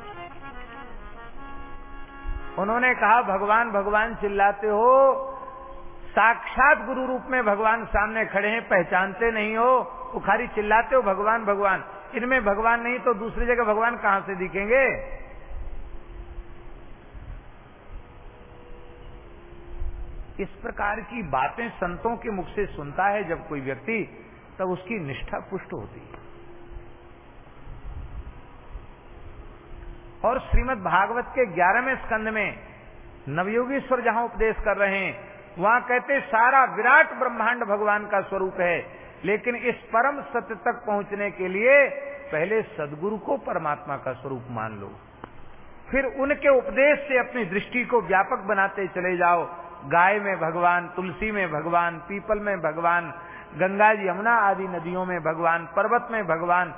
उन्होंने कहा, भगवान भगवान चिल्लाते हो, साक्षात गुरु रूप में भगवान सामने खड़े हैं, पहचानते नहीं हो वो खाली चिल्लाते हो, भगवान भगवान। इनमें भगवान नहीं तो दूसरी जगह भगवान कहाँ से दिखेंगे? इस प्रकार की बातें संतों के मुख से सुनता है जब कोई व्यक्ति, तब उसकी निष्ठा पुष्ट होती है। और श्रीमद् भागवत के ग्यारहवें स्कंद में नवयोगीश्वर जहाँ उपदेश कर रहे हैं, वहाँ कहते सारा विराट ब्रह्मांड भगवान का स्वरूप है। लेकिन इस परम सत्य तक पहुँचने के लिए पहले सदगुरु को परमात्मा का स्वरूप मान लो। फिर उनके उपदेश से अपनी दृष्टि को व्यापक बनाते चले जाओ। गाय में भगवान, तुलसी में भगवान, पीपल में भगवान, गंगा यमुना आदि नदियों में भगवान, पर्वत में भगवान,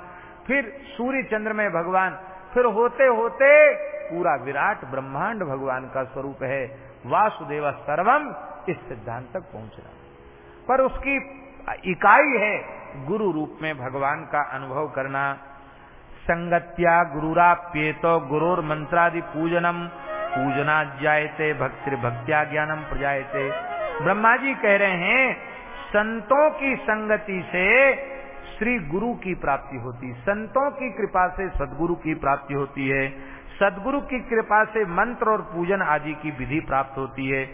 फिर सूर्य चंद्र में भगवान, फिर होते होते पूरा विराट ब्रह्मांड भगवान का स्वरूप है। वासुदेव सर्वम इस सिद्धांत तक पहुँचना। पर उसकी इकाई है गुरु रूप में भगवान का अनुभव करना। संगत्या गुरुर मंत्रादि पूजनम। पूजना जायते भक्ति भक्त्या ज्ञानम प्रजायते। ब्रह्मा जी कह रहे हैं, संतों की संगति से श्री गुरु की प्राप्ति होती। संतों की कृपा से सदगुरु की प्राप्ति होती है। सदगुरु की कृपा से मंत्र और पूजन आदि की विधि प्राप्त होती है।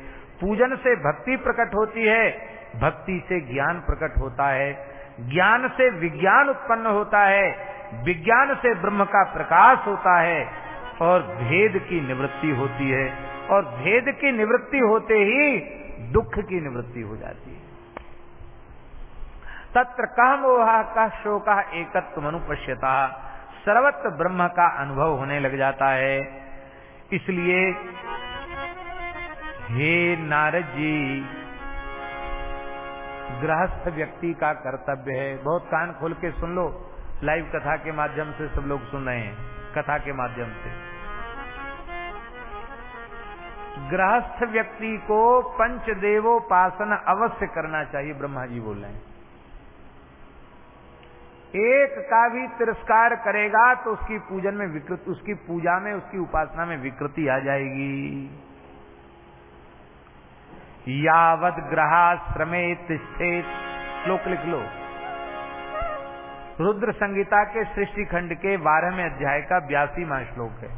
पूजन से भक्ति प्रकट होती है। भक्ति से ज्ञान प्रकट होता है, ज्ञान से विज्ञान उत्पन्न होता है, विज्ञान से ब्रह्म का प्रकाश होता है और भेद की निवृत्ति होती है। और भेद की निवृत्ति होते ही दुख की निवृत्ति हो जाती है। तत्र कह मोहा कह शोक, एकत्व मनुपश्यता। सर्वत्र ब्रह्म का अनुभव होने लग जाता है। इसलिए, हे नारद जी गृहस्थ व्यक्ति का कर्तव्य है। बहुत कान खोल के सुन लो। लाइव कथा के माध्यम से सब लोग सुन रहे हैं। कथा के माध्यम से। गृहस्थ व्यक्ति को पंचदेवोपासना अवश्य करना चाहिए, ब्रह्मा जी बोल रहे हैं। एक का भी तिरस्कार करेगा तो उसकी पूजन में विकृति, उसकी पूजा में, उसकी उपासना में विकृति आ जाएगी। यावत ग्रहाश्रमे तिष्ठेत। श्लोक लिख लो। रुद्र संगीता के सृष्टि खंड के बारहवें अध्याय का ब्यासीवा श्लोक है।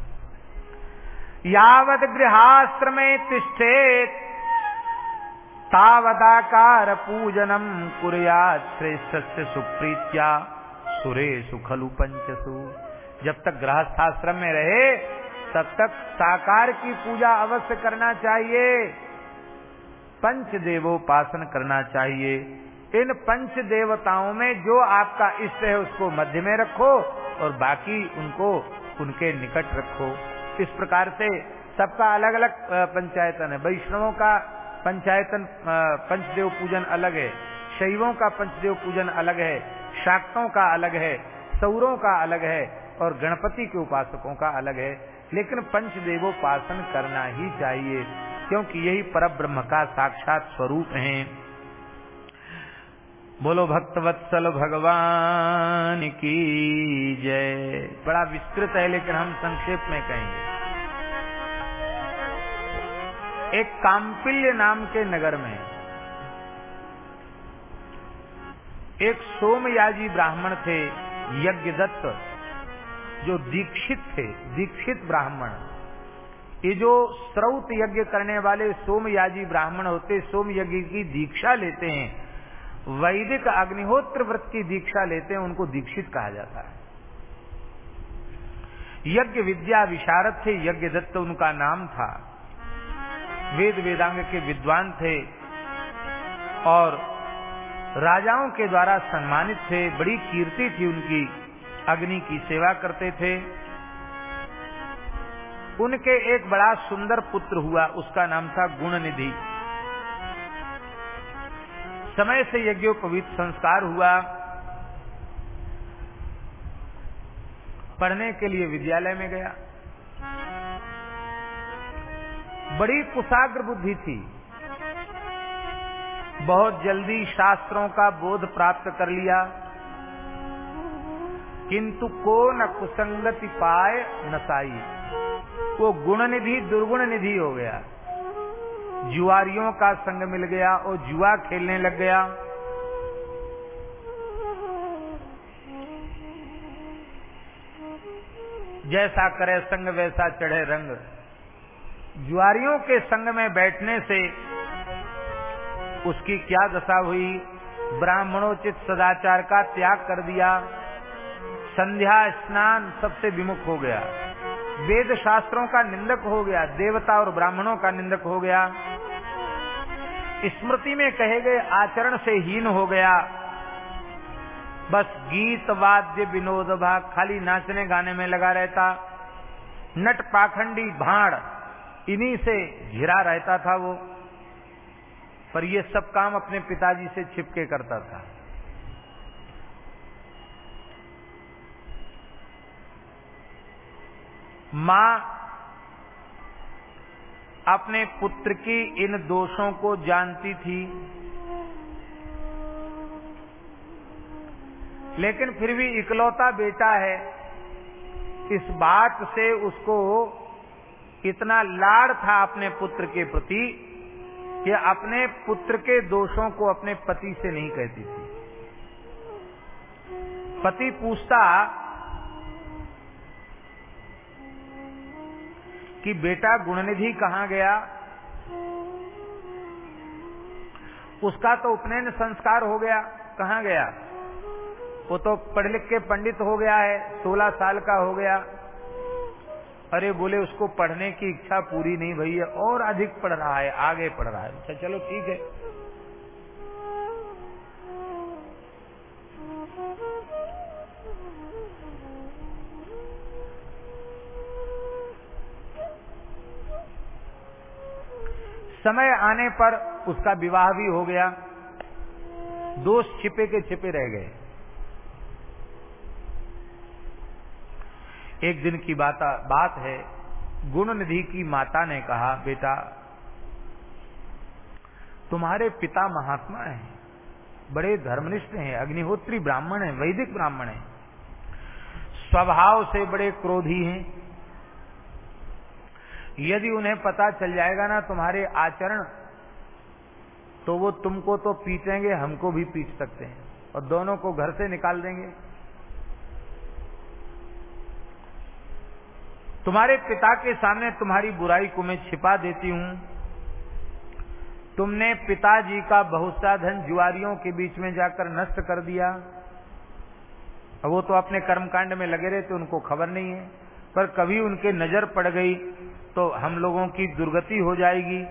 यावत गृहाश्रमे तिष्ठेत। तावदाकार पूजनम कुरियात श्रेष्ठ से सुप्रीत्या। सुरेशु खलु पंचसु। जब तक गृहस्थाश्रम में रहे, तब तक साकार की पूजा अवश्य करना चाहिए। पंच देवोपासन करना चाहिए। इन पंच देवताओं में जो आपका इष्ट है, उसको मध्य में रखो और बाकी उनको उनके निकट रखो। इस प्रकार से सबका अलग अलग पंचायतन है। वैष्णवों का पंचायतन पंचदेव पूजन अलग है। शैवों का पंचदेव पूजन अलग है। शाक्तों का अलग है। सौरों का अलग है और गणपति के उपासकों का अलग है। लेकिन पंचदेवोपासन करना ही चाहिए। क्योंकि यही पर ब्रह्म का साक्षात स्वरूप है। बोलो, भक्तवत्सल भगवान की जय। बड़ा विस्तृत है, लेकिन हम संक्षेप में कहेंगे। एक काम्पिल्य नाम के नगर में एक सोमयाजी ब्राह्मण थे यज्ञ दत्त जो दीक्षित थे, दीक्षित ब्राह्मण। ये जो स्रौत यज्ञ करने वाले सोमयाजी ब्राह्मण होते सोम यज्ञ की दीक्षा लेते हैं, वैदिक अग्निहोत्र व्रत की दीक्षा लेते हैं, उनको दीक्षित कहा जाता है। यज्ञ विद्या विशारद थे, यज्ञ दत्त उनका नाम था। वेद वेदांग के विद्वान थे और राजाओं के द्वारा सम्मानित थे, बड़ी कीर्ति थी उनकी, अग्नि की सेवा करते थे। उनके एक बड़ा सुंदर पुत्र हुआ, उसका नाम था गुणनिधि। समय से यज्ञोपवीत संस्कार हुआ। पढ़ने के लिए विद्यालय में गया। बड़ी कुशाग्र बुद्धि थी। बहुत जल्दी शास्त्रों का बोध प्राप्त कर लिया। किंतु को न कुसंगति पाए नसाई वो गुण निधि दुर्गुण निधि हो गया। जुआरियों का संग मिल गया और जुआ खेलने लग गया। जैसा करे संग, वैसा चढ़े रंग। जुआरियों के संग में बैठने से उसकी क्या दशा हुई? ब्राह्मणोचित सदाचार का त्याग कर दिया। संध्या स्नान सबसे विमुख हो गया। वेद शास्त्रों का निंदक हो गया, देवता और ब्राह्मणों का निंदक हो गया। स्मृति में कहे गए आचरण से हीन हो गया। बस गीत, वाद्य, विनोद भाग खाली नाचने गाने में लगा रहता। नट, पाखंडी, भाड़, इन्हीं से घिरा रहता था वो। पर ये सब काम अपने पिताजी से छिपके करता था। माँ अपने पुत्र की इन दोषों को जानती थी। लेकिन फिर भी इकलौता बेटा है। इस बात से उसको इतना लाड़ था अपने पुत्र के प्रति कि अपने पुत्र के दोषों को अपने पति से नहीं कहती थी। पति पूछता कि बेटा गुणनिधि कहाँ गया? उसका तो उपनयन संस्कार हो गया। कहाँ गया? वो तो पढ़ लिख के पंडित हो गया है, सोलह साल का हो गया। अरे बोले, उसको पढ़ने की इच्छा पूरी नहीं भई है, और अधिक पढ़ रहा है, आगे पढ़ रहा है। अच्छा चलो ठीक है। समय आने पर उसका विवाह भी हो गया। दोष छिपे के छिपे रह गए। एक दिन की बात बात है गुण निधि की माता ने कहा, बेटा, तुम्हारे पिता महात्मा हैं, बड़े धर्मनिष्ठ हैं, अग्निहोत्री ब्राह्मण हैं, वैदिक ब्राह्मण हैं। स्वभाव से बड़े क्रोधी हैं यदि उन्हें पता चल जाएगा ना तुम्हारे आचरण तो वो तुमको तो पीटेंगे, हमको भी पीट सकते हैं। और दोनों को घर से निकाल देंगे। तुम्हारे पिता के सामने तुम्हारी बुराई को मैं छिपा देती हूँ। तुमने पिताजी का बहुत सा धन जुआरियों के बीच में जाकर नष्ट कर दिया। वो तो अपने कर्मकांड में लगे रहे थे उनको खबर नहीं है। पर कभी उनके नज़र पड़ गई तो हम लोगों की दुर्गति हो जाएगी।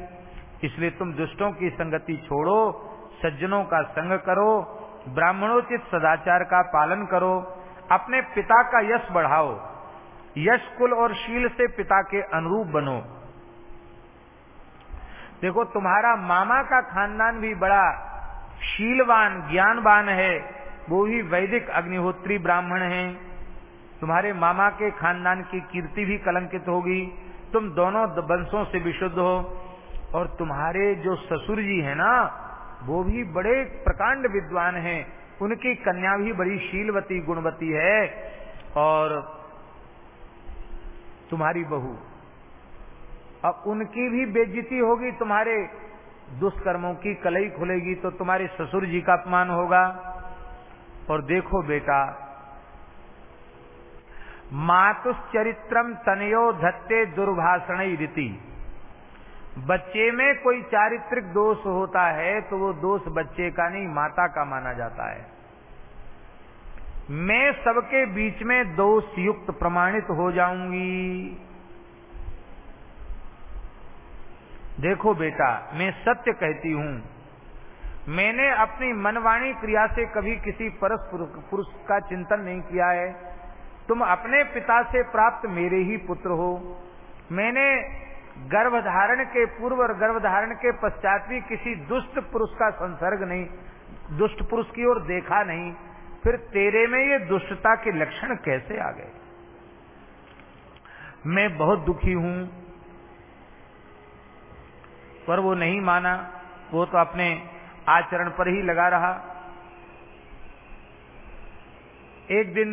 इसलिए तुम दुष्टों की संगति छोड़ो, सज्जनों का संग करो, ब्राह्मणोचित सदाचार का पालन करो, अपने पिता का यश बढ़ाओ, यश कुल और शील से पिता के अनुरूप बनो। देखो, तुम्हारा मामा का खानदान भी बड़ा शीलवान, ज्ञानवान है। वो भी वैदिक अग्निहोत्री ब्राह्मण हैं। तुम्हारे मामा के खानदान की कीर्ति भी कलंकित होगी। तुम दोनों वंशों से विशुद्ध हो और तुम्हारे जो ससुर जी है ना, वो भी बड़े प्रकांड विद्वान हैं। उनकी कन्या भी बड़ी शीलवती, गुणवती है और तुम्हारी बहू। अब उनकी भी बेज्जती होगी, तुम्हारे दुष्कर्मों की कलई खुलेगी तो तुम्हारे ससुर जी का अपमान होगा। और देखो बेटा मातुश्चरित्रम तनयो धत्ते दुर्भाषण रीति बच्चे में कोई चारित्रिक दोष होता है तो वो दोष बच्चे का नहीं, माता का माना जाता है। मैं सबके बीच में दोष युक्त प्रमाणित हो जाऊँगी। देखो बेटा, मैं सत्य कहती हूँ। मैंने अपनी मनवाणी क्रिया से कभी किसी परस पुरुष का चिंतन नहीं किया है। तुम अपने पिता से प्राप्त मेरे ही पुत्र हो। मैंने गर्भधारण के पूर्व और गर्भधारण के पश्चात भी किसी दुष्ट पुरुष का संसर्ग नहीं, दुष्ट पुरुष की ओर देखा नहीं। फिर तेरे में ये दुष्टता के लक्षण कैसे आ गए? मैं बहुत दुखी हूँ, पर वो नहीं माना। वो तो अपने आचरण पर ही लगा रहा। एक दिन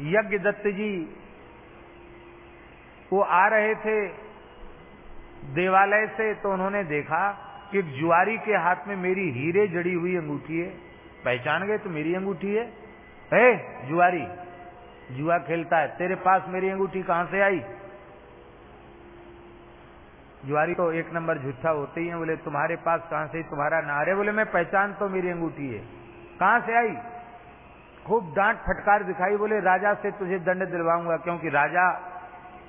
यज्ञ दत्त जी वो आ रहे थे देवालय से तो उन्होंने देखा कि जुआरी के हाथ में मेरी हीरे जड़ी हुई अंगूठी है। पहचान गए तो मेरी अंगूठी है? ए, जुआरी, जुआ खेलता है, तेरे पास मेरी अंगूठी कहाँ से आई? जुआरी तो एक नंबर झूठा होते ही है, बोले, तुम्हारे पास कहाँ से तुम्हारा नारे? बोले, मैं पहचान तो मेरी अंगूठी है। कहाँ से आई? खूब डांट फटकार दिखाई, बोले, राजा से तुझे दंड दिलवाऊँगा, क्योंकि राजा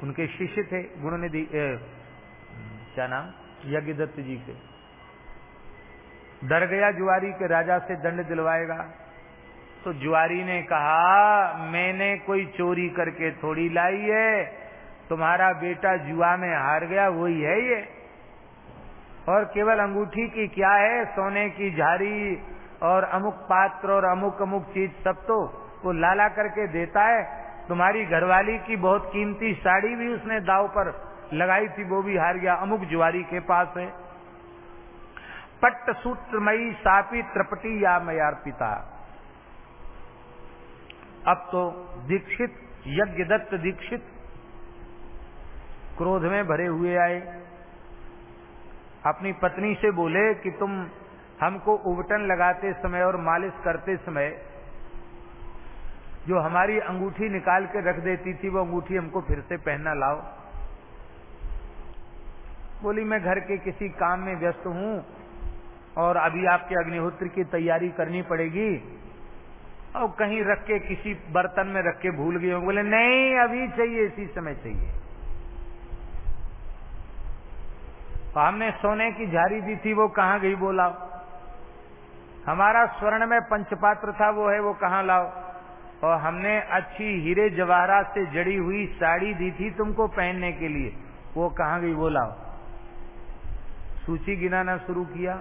उनके शिष्य थे गुणनिधि क्या नाम? यज्ञ दत्त जी के डर गया जुआरी के राजा से दंड दिलवाएगा। तो जुआरी ने कहा, मैंने कोई चोरी करके थोड़ी लाई है, तुम्हारा बेटा जुआ में हार गया, वही है ये। और केवल अंगूठी की क्या है, सोने की झारी और अमुक पात्र और अमुक अमुक चीज़ सब तो वो लाला करके देता है। तुम्हारी घरवाली की बहुत कीमती साड़ी भी उसने दाव पर लगाई थी, वो भी हार गया। अमुक जुआरी के पास है। पट्ट सूत्रमयी सापी त्रपटी या मयार पिता। अब तो दीक्षित यज्ञ दत्त दीक्षित क्रोध में भरे हुए आए। अपनी पत्नी से बोले कि तुम हमको उबटन लगाते समय और मालिश करते समय जो हमारी अंगूठी निकाल के रख देती थी, वो अंगूठी हमको फिर से पहनना लाओ। बोली, मैं घर के किसी काम में व्यस्त हूँ और अभी आपके अग्निहोत्र की तैयारी करनी पड़ेगी और कहीं रख के, किसी बर्तन में रख के भूल गए बोले, नहीं, अभी चाहिए, इसी समय चाहिए। तो हमने सोने की झारी दी थी, वो कहाँ गई बोला हमारा स्वर्ण में पंचपात्र था, वो है, वो कहाँ लाओ? और हमने अच्छी हीरे जवाहरात से जड़ी हुई साड़ी दी थी तुमको पहनने के लिए। वो कहाँ गई, वो लाओ। सूची गिनाना शुरू किया।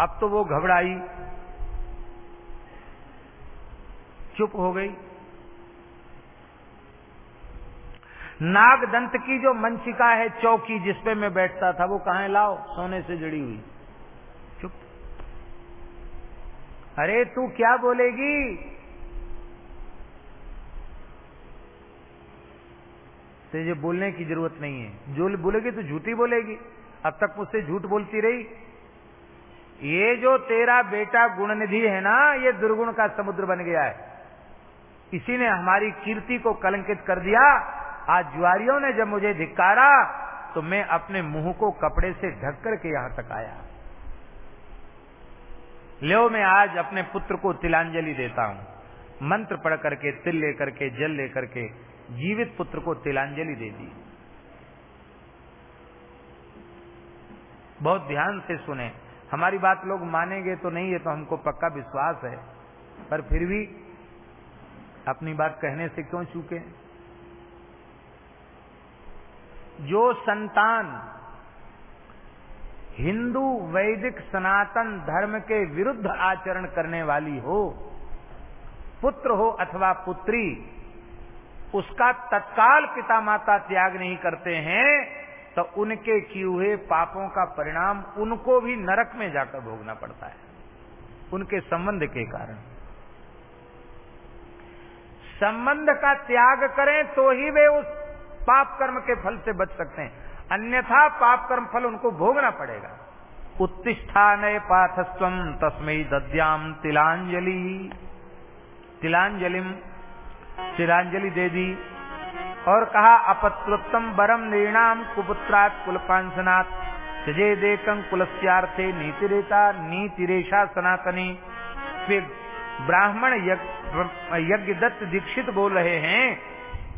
अब तो वो घबराई। चुप हो गई। नागदंत की जो मंचिका है, चौकी जिसपे मैं बैठता था, वो कहा लाओ? सोने से जड़ी हुई चुप अरे तू क्या बोलेगी? तुझे बोलने की ज़रूरत नहीं है। जो बोलेगी तो झूठी बोलेगी। अब तक मुझसे झूठ बोलती रही। ये जो तेरा बेटा गुणनिधि है ना, ये दुर्गुण का समुद्र बन गया है। इसी ने हमारी कीर्ति को कलंकित कर दिया। आज जुआरियों ने जब मुझे धिक्कारा तो मैं अपने मुँह को कपड़े से ढक करके यहाँ तक आया। लो मैं आज अपने पुत्र को तिलांजलि देता हूँ। मंत्र पढ़ करके, तिल लेकर के, जल लेकर के, जीवित पुत्र को तिलांजलि दे दी। बहुत ध्यान से सुने। हमारी बात लोग मानेंगे तो नहीं है तो हमको पक्का विश्वास है। पर फिर भी अपनी बात कहने से क्यों चूके? जो संतान हिंदू वैदिक सनातन धर्म के विरुद्ध आचरण करने वाली हो, पुत्र हो अथवा पुत्री, उसका तत्काल पिता माता त्याग नहीं करते हैं तो उनके किए हुए पापों का परिणाम उनको भी नरक में जाकर भोगना पड़ता है। उनके संबंध के कारण। संबंध का त्याग करें तो ही वे उस पाप कर्म के फल से बच सकते हैं। अन्यथा पाप कर्म फल उनको भोगना पड़ेगा। उत्तिष्ठान पाथस्व तस्मय दद्याम तिलांजलि। तिलांजलिम तिलांजलि दे दी। और कहा अपत्रोत्तम बरम निर्णाम कुपुत्रात कुलपांसनाथ त्यजे देकं कुलस्यार्थे नीतिरेता नीतिरेशा सनातनी। फिर ब्राह्मण यज्ञ दत्त दीक्षित बोल रहे हैं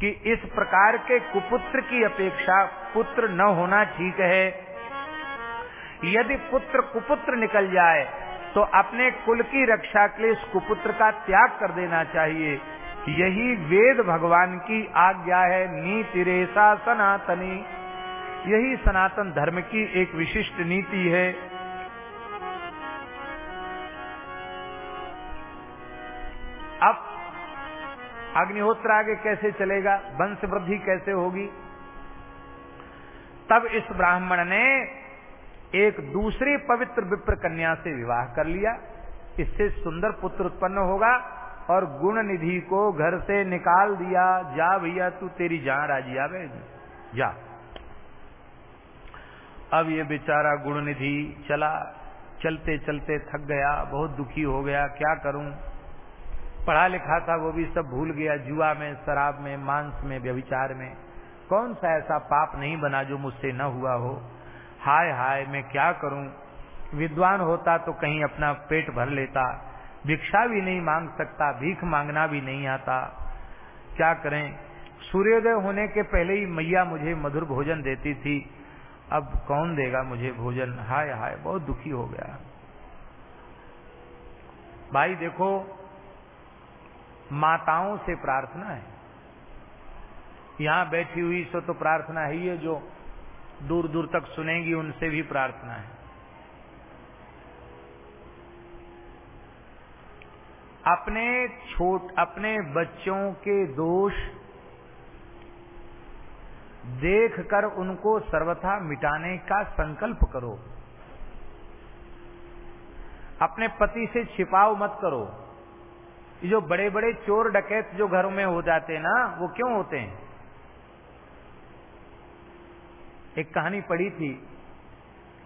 कि इस प्रकार के कुपुत्र की अपेक्षा पुत्र न होना ठीक है। यदि पुत्र कुपुत्र निकल जाए तो अपने कुल की रक्षा के लिए इस कुपुत्र का त्याग कर देना चाहिए। यही वेद भगवान की आज्ञा है, नीति रेसा सनातनी। यही सनातन धर्म की एक विशिष्ट नीति है। अब अग्निहोत्र आगे कैसे चलेगा? वंश वृद्धि कैसे होगी? तब इस ब्राह्मण ने एक दूसरी पवित्र विप्र कन्या से विवाह कर लिया। इससे सुंदर पुत्र उत्पन्न होगा और गुण निधि को घर से निकाल दिया। जा भैया, तू तेरी जान राज़ी आवे जा। अब ये बेचारा गुण निधि चला। चलते चलते थक गया, बहुत दुखी हो गया। क्या करूँ? पढ़ा लिखा था वो भी सब भूल गया, जुआ में, शराब में, मांस में, व्यभिचार में। कौन सा ऐसा पाप नहीं बना जो मुझसे न हुआ हो? हाय हाय, मैं क्या करूँ? विद्वान होता तो कहीं अपना पेट भर लेता, भिक्षा भी नहीं मांग सकता, भीख मांगना भी नहीं आता। क्या करें? सूर्योदय होने के पहले ही मैया मुझे मधुर भोजन देती थी। अब कौन देगा मुझे भोजन? हाय हाय, बहुत दुखी हो गया। भाई देखो, माताओं से प्रार्थना है। यहाँ बैठी हुई सो तो प्रार्थना है जो दूर दूर तक सुनेंगी उनसे भी प्रार्थना है। अपने छोट, अपने बच्चों के दोष देखकर उनको सर्वथा मिटाने का संकल्प करो। अपने पति से छिपाव मत करो। ये जो बड़े बड़े चोर डकैत जो घरों में हो जाते हैं ना, वो क्यों होते हैं? एक कहानी पढ़ी थी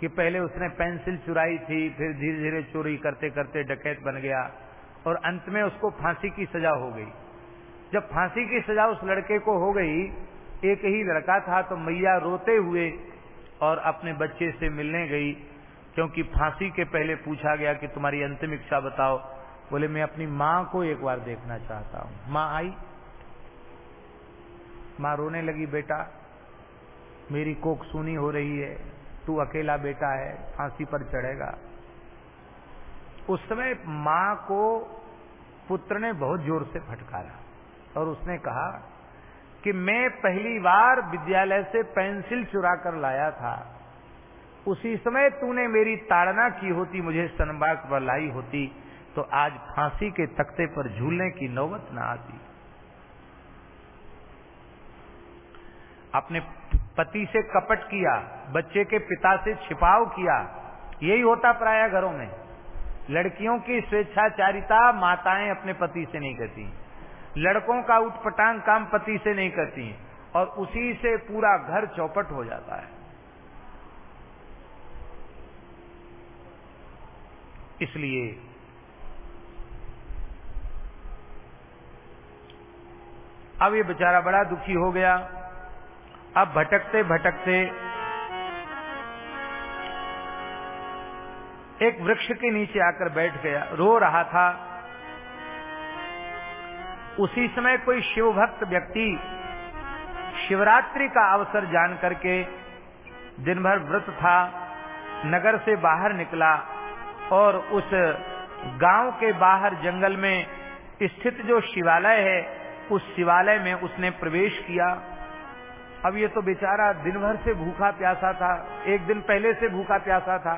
कि पहले उसने पेंसिल चुराई थी, फिर धीरे धीरे चोरी करते करते डकैत बन गया और अंत में उसको फांसी की सजा हो गई। जब फांसी की सजा उस लड़के को हो गई, एक ही लड़का था तो मैया रोते हुए और अपने बच्चे से मिलने गई, क्योंकि फांसी के पहले पूछा गया कि तुम्हारी अंतिम इच्छा बताओ। बोले, मैं अपनी माँ को एक बार देखना चाहता हूँ। माँ आई। माँ रोने लगी, बेटा मेरी कोख सुनी हो रही है, तू अकेला बेटा है, फांसी पर चढ़ेगा। उस समय माँ को पुत्र ने बहुत ज़ोर से फटकारा और उसने कहा कि मैं पहली बार विद्यालय से पेंसिल चुरा कर लाया था। उसी समय तूने मेरी ताड़ना की होती, मुझे सनबाग पर लाई होती तो आज फांसी के तख्ते पर झूलने की नौबत न आती। अपने पति से कपट किया, बच्चे के पिता से छिपाव किया, यही होता प्राय घरों में। लड़कियों की स्वेच्छाचारिता माताएँ अपने पति से नहीं करती। लड़कों का उठपटांग काम पति से नहीं करती और उसी से पूरा घर चौपट हो जाता है। इसलिए अब ये बेचारा बड़ा दुखी हो गया। अब भटकते भटकते एक वृक्ष के नीचे आकर बैठ गया। रो रहा था। उसी समय कोई शिव भक्त व्यक्ति शिवरात्रि का अवसर जान करके दिन भर व्रत था, नगर से बाहर निकला और उस गाँव के बाहर जंगल में स्थित जो शिवालय है, उस शिवालय में उसने प्रवेश किया। अब ये तो बेचारा दिन भर से भूखा प्यासा था, एक दिन पहले से भूखा प्यासा था।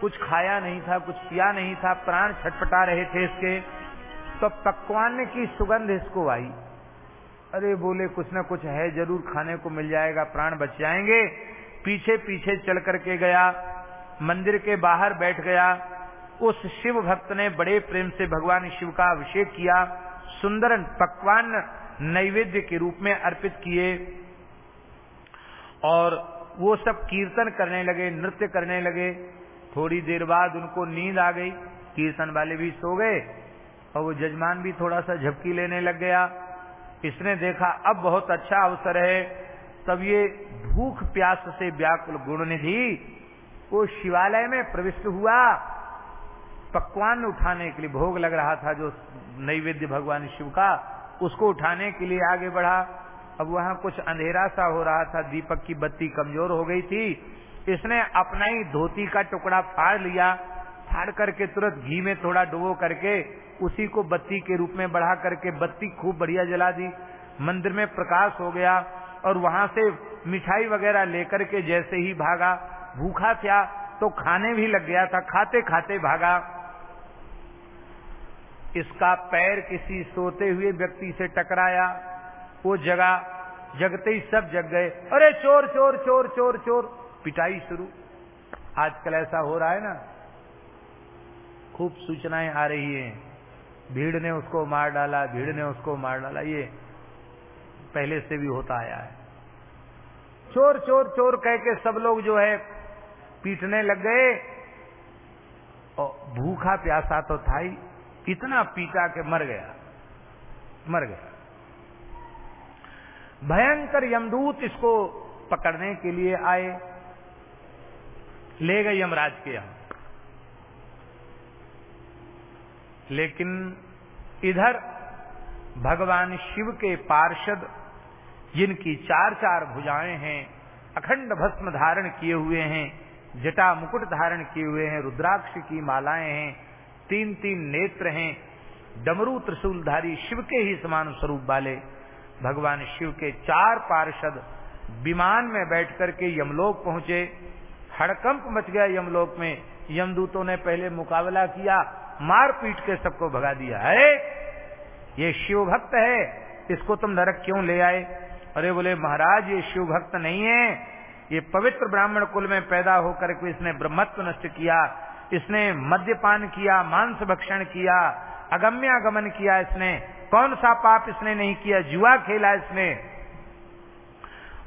कुछ खाया नहीं था, कुछ पिया नहीं था, प्राण छटपटा रहे थे इसके। तो पकवान की सुगंध इसको आई। अरे बोले, कुछ ना कुछ है ज़रूर, खाने को मिल जाएगा, प्राण बच जाएँगे। पीछे पीछे चल करके गया, मंदिर के बाहर बैठ गया। उस शिव भक्त ने बड़े प्रेम से भगवान शिव का अभिषेक किया। सुंदर पकवान नैवेद्य के रूप में अर्पित किए और वो सब कीर्तन करने लगे, नृत्य करने लगे। थोड़ी देर बाद उनको नींद आ गई। कीर्तन वाले भी सो गए और वो जजमान भी थोड़ा सा झपकी लेने लग गया। इसने देखा, अब बहुत अच्छा अवसर है। तब ये भूख प्यास से व्याकुल गुण निधि वो शिवालय में प्रविष्ट हुआ। पकवान उठाने के लिए भोग लग रहा था जो नैवेद्य भगवान शिव का। उसको उठाने के लिए आगे बढ़ा। अब वहाँ कुछ अंधेरा सा हो रहा था, दीपक की बत्ती कमज़ोर हो गई थी। इसने अपना ही धोती का टुकड़ा फाड़ लिया। फाड़ करके तुरंत घी में थोड़ा डुबो करके उसी को बत्ती के रूप में बढ़ा करके बत्ती खूब बढ़िया जला दी। मंदिर में प्रकाश हो गया और वहाँ से मिठाई वगैरह लेकर के जैसे ही भागा। भूखा था तो खाने भी लग गया था खाते खाते भागा। इसका पैर किसी सोते हुए व्यक्ति से टकराया। वो जगा, जगते ही सब जग गए। अरे चोर चोर चोर चोर चोर। पिटाई शुरू। आजकल ऐसा हो रहा है ना, खूब सूचनाएँ आ रही हैं। भीड़ ने उसको मार डाला, भीड़ ने उसको मार डाला। ये पहले से भी होता आया है। चोर चोर चोर कह के सब लोग जो है पीटने लग गए। और भूखा प्यासा तो था ही। इतना पीटा के मर गया? मर गया। भयंकर यमदूत इसको पकड़ने के लिए आए, ले गए यमराज के यहाँ। लेकिन इधर भगवान शिव के पार्षद, जिनकी चार चार भुजाएँ हैं, अखंड भस्म धारण किए हुए हैं, जटा मुकुट धारण किए हुए हैं, रुद्राक्ष की मालाएँ हैं तीन तीन नेत्र हैं। डमरू त्रिशूलधारी शिव के ही समान स्वरूप वाले। भगवान शिव के चार पार्षद विमान में बैठ करके यमलोक पहुँचे। हड़कंप मच गया यमलोक में। यमदूतों ने पहले मुकाबला किया मार पीट के सबको भगा दिया। है ये शिव भक्त है, इसको तुम नरक क्यों ले आए? अरे बोले, महाराज, ये शिव भक्त नहीं है। ये पवित्र ब्राह्मण कुल में पैदा होकर इसने ब्रह्मत्व नष्ट किया। इसने मद्यपान किया, मांस भक्षण किया अगम्यागमन किया इसने। कौन सा पाप इसने नहीं किया? जुआ खेला इसने।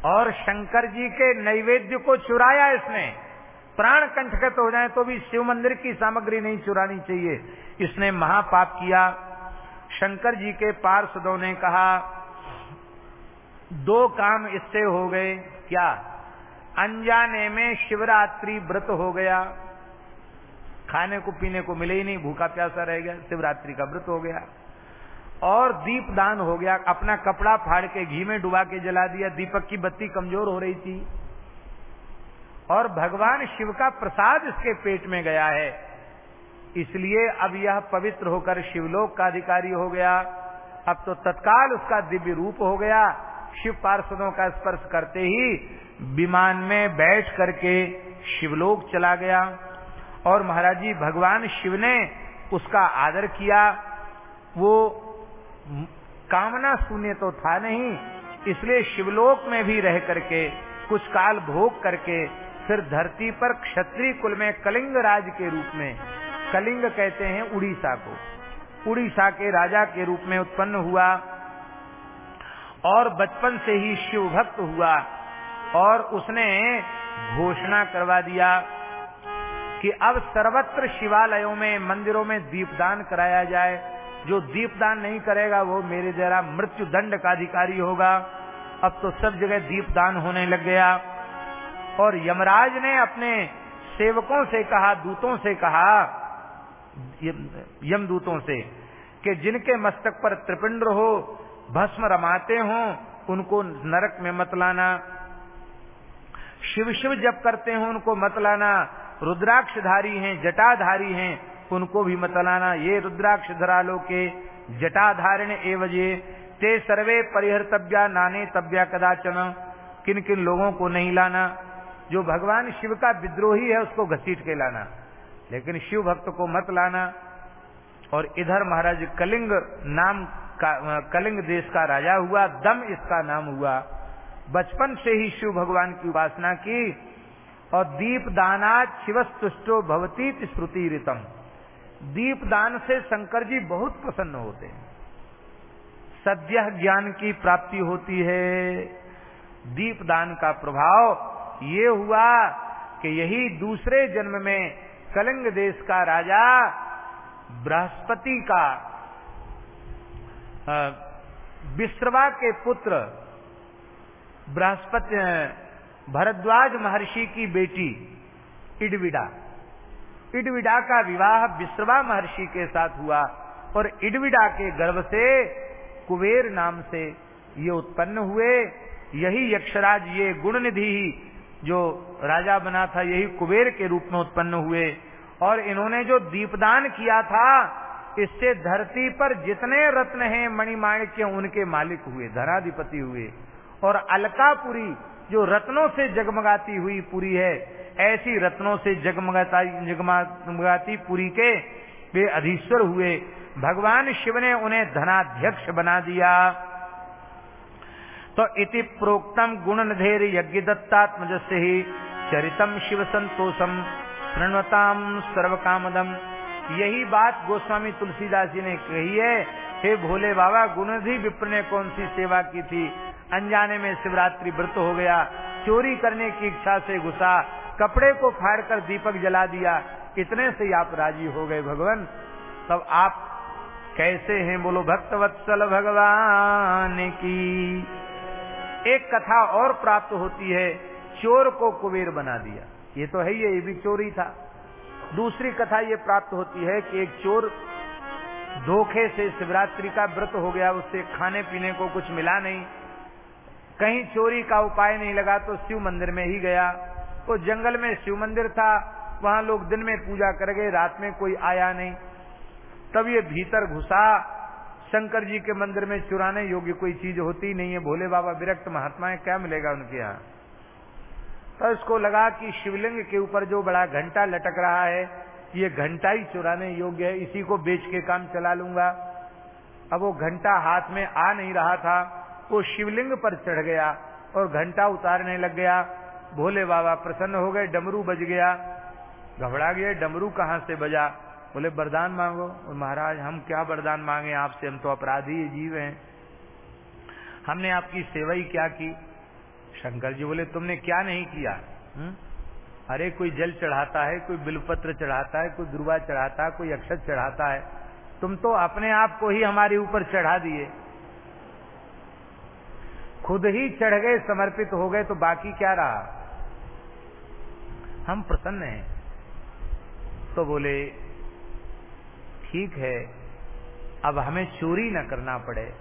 और शंकर जी के नैवेद्य को चुराया इसने। प्राण कंठगत हो जाए तो भी शिव मंदिर की सामग्री नहीं चुरानी चाहिए। इसने महापाप किया। शंकर जी के पार्षदों ने कहा, दो काम इससे हो गए। क्या? अनजाने में शिवरात्रि व्रत हो गया। खाने को, पीने को मिले ही नहीं, भूखा प्यासा रह गया, शिवरात्रि का व्रत हो गया। और दीप दान हो गया, अपना कपड़ा फाड़ के घी में डुबा के जला दिया, दीपक की बत्ती कमज़ोर हो रही थी। और भगवान शिव का प्रसाद इसके पेट में गया है। इसलिए अब यह पवित्र होकर शिवलोक का अधिकारी हो गया। अब तो तत्काल उसका दिव्य रूप हो गया। शिव पार्षदों का स्पर्श करते ही विमान में बैठ करके शिवलोक चला गया। और महाराज जी भगवान शिव ने उसका आदर किया। वो कामना शून्य तो था नहीं, इसलिए शिवलोक में भी रह करके, कुछ काल भोग करके, फिर धरती पर क्षत्रिय कुल में कलिंग राज के रूप में, कलिंग कहते हैं उड़ीसा को। उड़ीसा के राजा के रूप में उत्पन्न हुआ और बचपन से ही शिव भक्त हुआ और उसने घोषणा करवा दिया कि अब सर्वत्र शिवालयों में, मंदिरों में दीपदान कराया जाए। जो दीपदान नहीं करेगा, वो मेरे जरा मृत्यु दंड का अधिकारी होगा। अब तो सब जगह दीपदान होने लग गया। और यमराज ने अपने सेवकों से कहा, दूतों से कहा यमदूतों से, कि जिनके मस्तक पर त्रिपिंड हो भस्म रमाते हो, उनको नरक में मत लाना। शिव शिव जब करते हो, उनको मत लाना। रुद्राक्षधारी हैं, जटाधारी हैं, उनको भी मत लाना। ये रुद्राक्ष धरालो के जटाधारण एवजे, ते सर्वे परिहर्तव्या नाने तव्या कदाचन किन किन लोगों को नहीं लाना। जो भगवान शिव का विद्रोही है, उसको घसीट के लाना। लेकिन शिव भक्त को मत लाना। और इधर महाराज कलिंग नाम का, कलिंग देश का राजा हुआ, दम इसका नाम हुआ। बचपन से ही शिव भगवान की उपासना की। और दीप दानात शिवस्तुष्टो भवती श्रुति रितम दीप दान से शंकर जी बहुत प्रसन्न होते हैं। सद्य ज्ञान की प्राप्ति होती है। दीप दान का प्रभाव ये हुआ कि यही दूसरे जन्म में कलिंग देश का राजा बृहस्पति का विश्रवा के पुत्र बृहस्पति भरद्वाज महर्षि की बेटी इडविडा। इडविडा का विवाह विश्रवा महर्षि के साथ हुआ और इडविडा के गर्भ से कुबेर नाम से ये उत्पन्न हुए। यही यक्षराज, ये गुण निधि जो राजा बना था, यही कुबेर के रूप में उत्पन्न हुए। और इन्होंने जो दीपदान किया था, इससे धरती पर जितने रत्न हैं, मणिमाणिक्य उनके मालिक हुए धनाधिपति हुए। और अलकापुरी जो रत्नों से जगमगाती हुई पुरी है, ऐसी रत्नों से जगमगाता, जगमगाती पुरी के वे अधीश्वर हुए। भगवान शिव ने उन्हें धनाध्यक्ष बना दिया। तो इति प्रोक्तम गुण निधेर यज्ञ दत्तात्मज से ही चरितम शिव संतोषम। प्रणवताम सर्व कामदम यही बात गोस्वामी तुलसीदास जी ने कही है, हे भोले बाबा गुणधि विप्र ने कौन सी सेवा की थी? अनजाने में शिवरात्रि व्रत हो गया। चोरी करने की इच्छा से घुसा, कपड़े को फाड़कर दीपक जला दिया। इतने से आप राज़ी हो गए भगवान। तब आप कैसे हैं बोलो भक्तवत्सल भगवान की। एक कथा और प्राप्त होती है, चोर को कुबेर बना दिया। ये तो है ही, ये भी चोरी था। दूसरी कथा ये प्राप्त होती है कि एक चोर धोखे से शिवरात्रि का व्रत हो गया, उससे खाने पीने को कुछ मिला नहीं। कहीं चोरी का उपाय नहीं लगा तो शिव मंदिर में ही गया। वो जंगल में शिव मंदिर था, वहाँ लोग दिन में पूजा कर गए, रात में कोई आया नहीं। तब ये भीतर घुसा। शंकर जी के मंदिर में चुराने योग्य कोई चीज़ होती नहीं है। भोले बाबा विरक्त महात्मा है क्या मिलेगा उनके यहाँ? तो इसको लगा कि शिवलिंग के ऊपर जो बड़ा घंटा लटक रहा है, ये घंटा ही चुराने योग्य है। इसी को बेच के काम चला लूँगा। अब वो घंटा हाथ में आ नहीं रहा था। वो शिवलिंग पर चढ़ गया और घंटा उतारने लग गया। भोले बाबा प्रसन्न हो गए, डमरू बज गया। घबरा गए, डमरू कहाँ से बजा? बोले, वरदान मांगो। और महाराज, हम क्या वरदान मांगे? आपसे हम तो अपराधी जीव हैं। हमने आपकी सेवा ही क्या की? शंकर जी बोले, तुमने क्या नहीं किया? हुँ? हम्म? अरे, कोई जल चढ़ाता है, कोई बिलपत्र चढ़ाता है, कोई दुर्वा चढ़ाता है, कोई अक्षत चढ़ाता है। तुम तो अपने आप को ही हमारे ऊपर चढ़ा दिए। खुद ही चढ़ गए, समर्पित हो गए तो बाकी क्या रहा? हम प्रसन्न हैं। तो बोले, ठीक है, अब हमें चोरी न करना पड़े।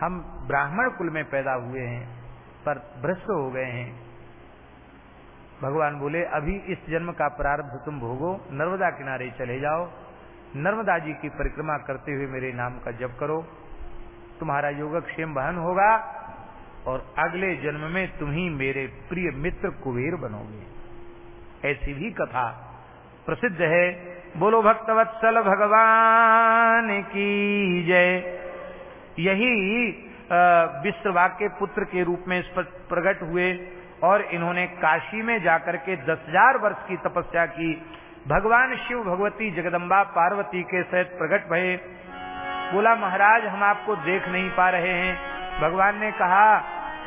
हम ब्राह्मण कुल में पैदा हुए हैं, पर भ्रष्ट हो गए हैं। भगवान बोले, अभी इस जन्म का प्रारब्ध तुम भोगो, नर्मदा किनारे चले जाओ। नर्मदा जी की परिक्रमा करते हुए मेरे नाम का जप करो। तुम्हारा योगक्षेम बहन होगा और अगले जन्म में तुम ही मेरे प्रिय मित्र कुबेर बनोगे। ऐसी भी कथा प्रसिद्ध है। बोलो भक्तवत्सल भगवान की जय। यही विश्ववा के पुत्र के रूप में प्रकट हुए और इन्होंने काशी में जाकर के दस हज़ार वर्ष की तपस्या की। भगवान शिव भगवती जगदम्बा पार्वती के सहित प्रकट भये। बोला, महाराज, हम आपको देख नहीं पा रहे हैं। भगवान ने कहा,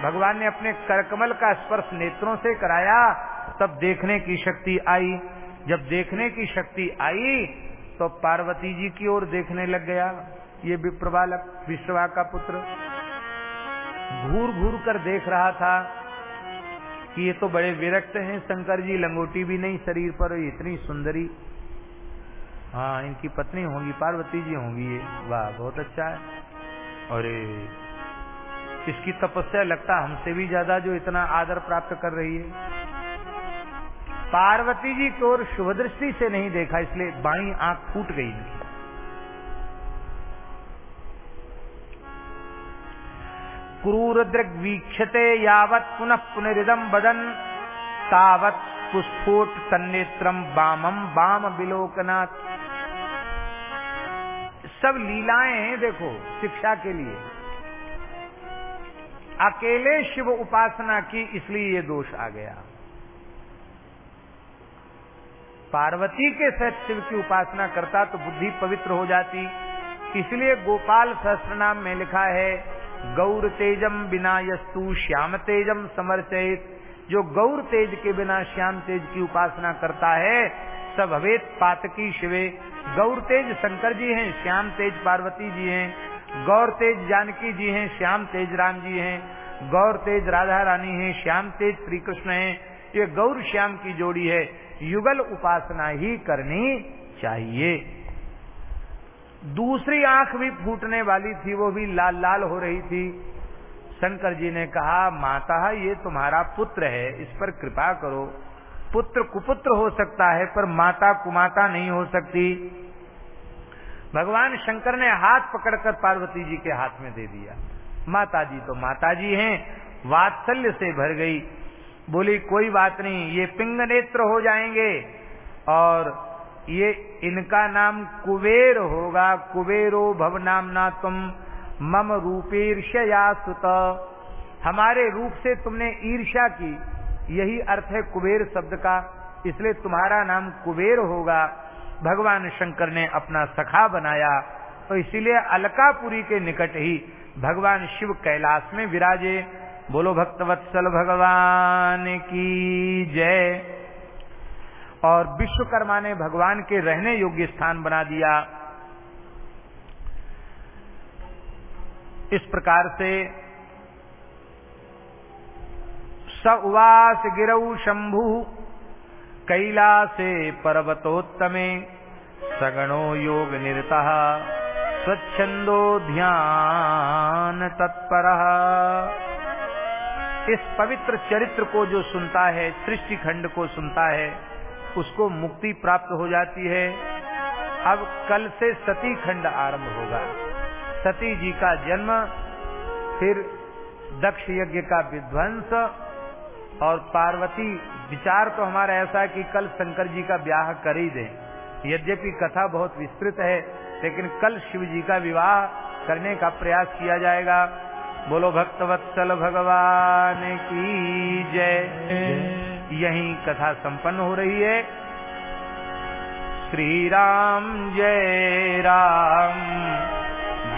भगवान ने अपने करकमल का स्पर्श नेत्रों से कराया, तब देखने की शक्ति आई। जब देखने की शक्ति आई तो पार्वती जी की ओर देखने लग गया, ये विप्रबालक, विश्वा का पुत्र। घूर घूर कर देख रहा था कि ये तो बड़े विरक्त हैं, शंकर जी, लंगोटी भी नहीं, शरीर पर इतनी सुंदरी हाँ इनकी पत्नी होंगी, पार्वती जी होंगी ये। वाह, बहुत अच्छा है। और इसकी तपस्या लगता हमसे भी ज़्यादा जो इतना आदर प्राप्त कर रही है। पार्वती जी की ओर शुभ दृष्टि से नहीं देखा, इसलिए बाई आँख फूट गई इनकी। क्रूर दृग्वीक्षते यावत पुनः पुनरिदम बदन, तावत पुस्फोट तन्नेत्रम बामम बाम बिलोकनाथ सब लीलाएँ हैं देखो, शिक्षा के लिए। अकेले शिव उपासना की इसलिए ये दोष आ गया। पार्वती के सहित शिव की उपासना करता तो बुद्धि पवित्र हो जाती। इसलिए गोपाल सहस्त्र में लिखा है, गौर तेजम बिना यस्तु श्याम तेजम समर्चित जो गौर तेज के बिना श्याम तेज की उपासना करता है, सब अवेद पातकी शिवे। गौर तेज शंकर जी हैं, श्याम तेज पार्वती जी हैं। गौर तेज जानकी जी हैं, श्याम तेज राम जी हैं। गौर तेज राधा रानी हैं, श्याम तेज श्री कृष्ण हैं। ये गौर श्याम की जोड़ी है। युगल उपासना ही करनी चाहिए। दूसरी आँख भी फूटने वाली थी, वो भी लाल लाल हो रही थी। शंकर जी ने कहा, माता, ये तुम्हारा पुत्र है, इस पर कृपा करो। पुत्र कुपुत्र हो सकता है, पर माता कुमाता नहीं हो सकती। भगवान शंकर ने हाथ पकड़कर पार्वती जी के हाथ में दे दिया। माता जी तो माता जी हैं, वात्सल्य से भर गई। बोली, कोई बात नहीं, ये पिंग नेत्र हो जाएँगे और ये इनका नाम कुबेर होगा। कुबेरो भव नाम ना तुम। मम रूपेर्षया सुत। हमारे रूप से तुमने ईर्ष्या की। यही अर्थ है कुबेर शब्द का। इसलिए तुम्हारा नाम कुबेर होगा। भगवान शंकर ने अपना सखा बनाया। तो इसीलिए अलकापुरी के निकट ही भगवान शिव कैलाश में विराजे। बोलो भक्तवत्सल भगवान की जय। और विश्वकर्मा ने भगवान के रहने योग्य स्थान बना दिया। इस प्रकार से स उवास गिरऊ शंभु कैलासे पर्वतोत्तमे सगणो योग निरता स्वच्छंदो ध्यान तत्पर। इस पवित्र चरित्र को जो सुनता है सृष्टि खंड को सुनता है, उसको मुक्ति प्राप्त हो जाती है। अब कल से सती खंड आरंभ होगा। सती जी का जन्म, फिर दक्ष यज्ञ का विध्वंस, और पार्वती, विचार तो हमारा ऐसा है कि कल शंकर जी का ब्याह कर ही दें। यद्यपि कथा बहुत विस्तृत है, लेकिन कल शिव जी का विवाह करने का प्रयास किया जाएगा। बोलो, भक्तवत्सल भगवान की जय। यही कथा संपन्न हो रही है। श्री राम जय राम।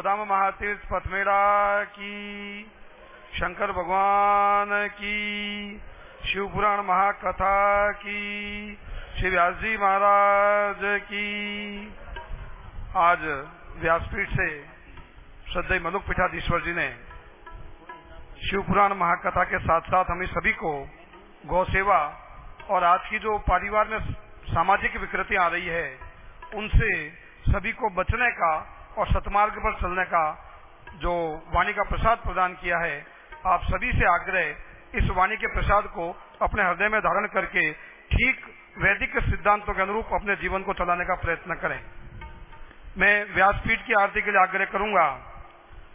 गोदाम महातीर्थ पथमेड़ा की। शंकर भगवान की। शिव पुराण महाकथा की। श्री व्यास जी महाराज की। आज व्यासपीठ से श्रद्धेय मनुक पीठाधीश्वर जी ने शिव पुराण महाकथा के साथ साथ हमें सभी को गौ सेवा और आज की जो परिवार में सामाजिक विकृतियाँ आ रही है, उनसे सभी को बचने का और सतमार्ग पर चलने का जो वाणी का प्रसाद प्रदान किया है, आप सभी से आग्रह इस वाणी के प्रसाद को अपने हृदय में धारण करके ठीक वैदिक सिद्धांतों के अनुरूप अपने जीवन को चलाने का प्रयत्न करें। मैं व्यासपीठ की आरती के लिए आग्रह करूँगा।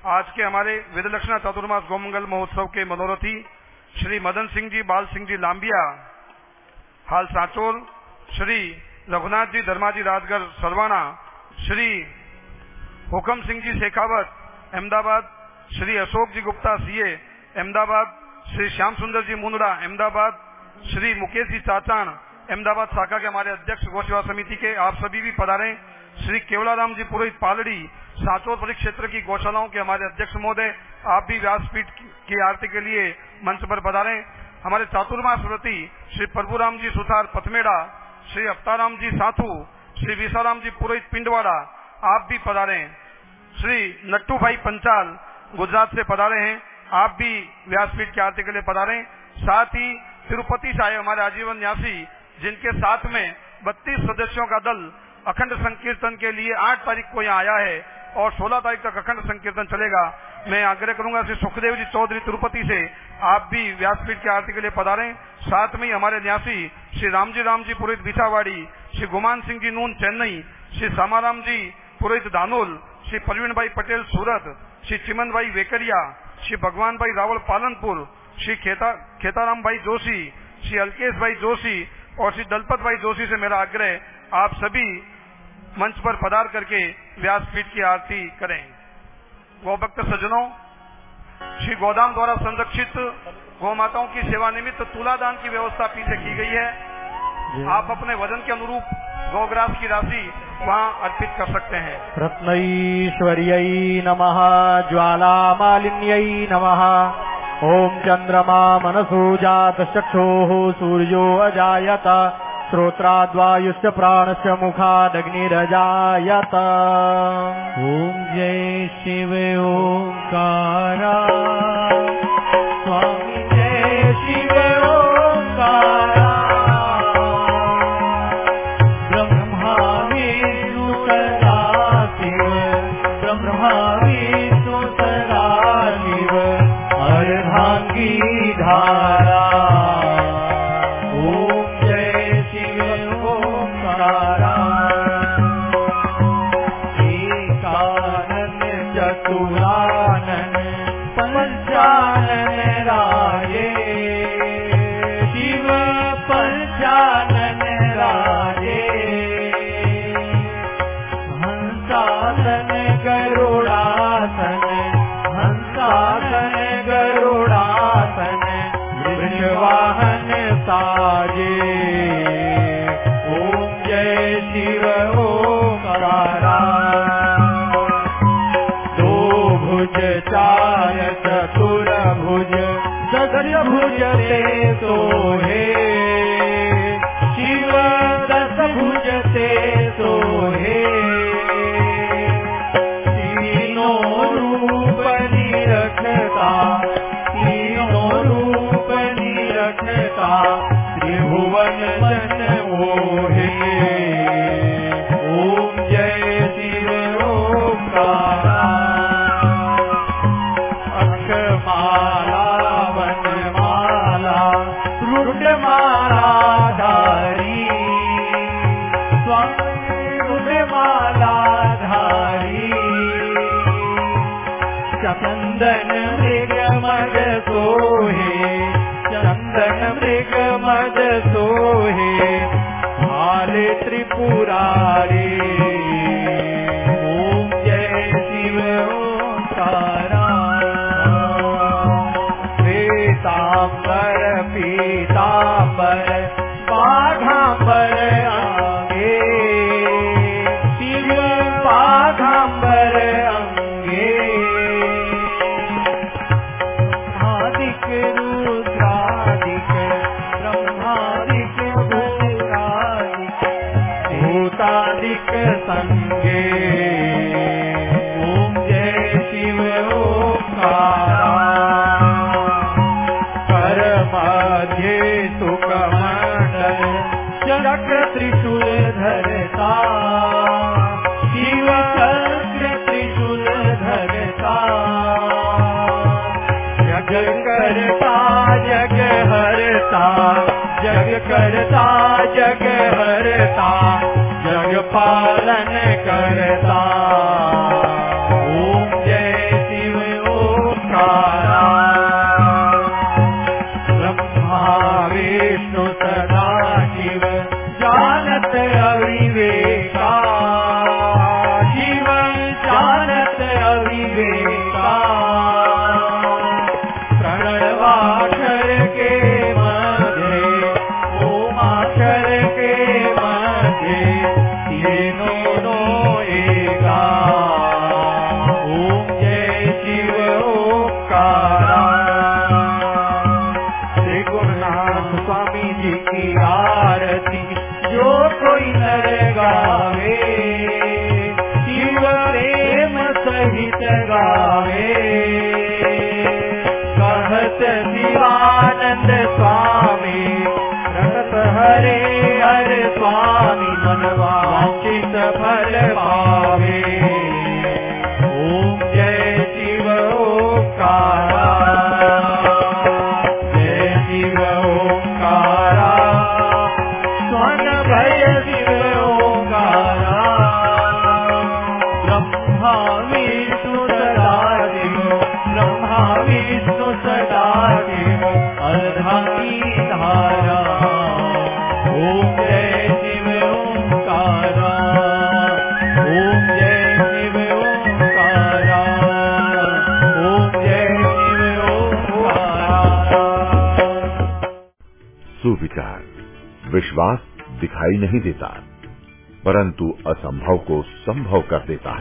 आज के हमारे विदलक्षणा चतुर्मास गोमंगल महोत्सव के मनोरथी श्री मदन सिंह जी, बाल सिंह जी लांबिया, हाल सांचोल, श्री रघुनाथ जी, धर्माजी राजगढ़, सरवाणा, श्री हुकम सिंह जी शेखावत, अहमदाबाद, श्री अशोक जी गुप्ता, सीए, अहमदाबाद, श्री श्याम सुंदर जी मुंदड़ा, अहमदाबाद, श्री मुकेश जी चाचाण अहमदाबाद शाखा के हमारे अध्यक्ष गौ सेवा समिति के, आप सभी भी पधारे। श्री केवलाराम जी पुरोहित पालड़ी सांचोर परिक्षेत्र की गौशालाओं के हमारे अध्यक्ष महोदय, आप भी व्यासपीठ की- आरती के लिए मंच पर पधारें। हमारे चातुर्मास व्रती श्री प्रभुराम जी सुथार पथमेड़ा, श्री अवताराम जी साथू, श्री विशाराम जी पुरोहित पिंडवाड़ा आप भी पधारे। हैं श्री नट्टू भाई पंचाल गुजरात से पधारे हैं। आप भी व्यासपीठ की आरती के लिए पधारे। साथ ही तिरुपति से आए हमारे आजीवन न्यासी, जिनके साथ में बत्तीस सदस्यों का दल अखंड संकीर्तन के लिए आठ तारीख को यहाँ आया है और 16 तारीख तक अखंड संकीर्तन चलेगा। मैं आग्रह करूँगा श्री सुखदेव जी चौधरी तिरुपति से आप भी व्यासपीठ की आरती के लिए पधारें। साथ में ही हमारे न्यासी श्री रामजी राम जी पुरोहित बिछावाड़ी, श्री गुमान सिंह जी नून चेन्नई, श्री सामाराम जी पुरोहित दानोल श्री प्रवीण भाई पटेल सूरत श्री चिमन भाई वेकरिया श्री भगवान भाई रावल पालनपुर श्री खेता खेताराम भाई जोशी श्री अल्केश भाई जोशी और श्री दलपत भाई जोशी से मेरा आग्रह आप सभी मंच पर पधार करके व्यासपीठ की आरती करें। गौ भक्त सज्जनों श्री गोदाम द्वारा संरक्षित गौ माताओं की सेवा निमित्त तुलादान की व्यवस्था पीछे की गई है। आप अपने वज़न के अनुरूप गौग्रास की राशि वहाँ अर्पित कर सकते हैं। रत्नैश्वर्यै नमः ज्वालामालिन्यै नमः। ॐ चन्द्रमा मनसो जातचक्षोः सूर्यो अजायत। श्रोत्राद्वायुश्च प्राणस्य मुखादग्निरजायत। ॐ जय शिव ओङ्कारा हरता जग करता जग हरता जग पालन करता। ओम जय शिव ओंकारा। ब्रह्मा दिखाई नहीं देता परंतु असंभव को संभव कर देता है।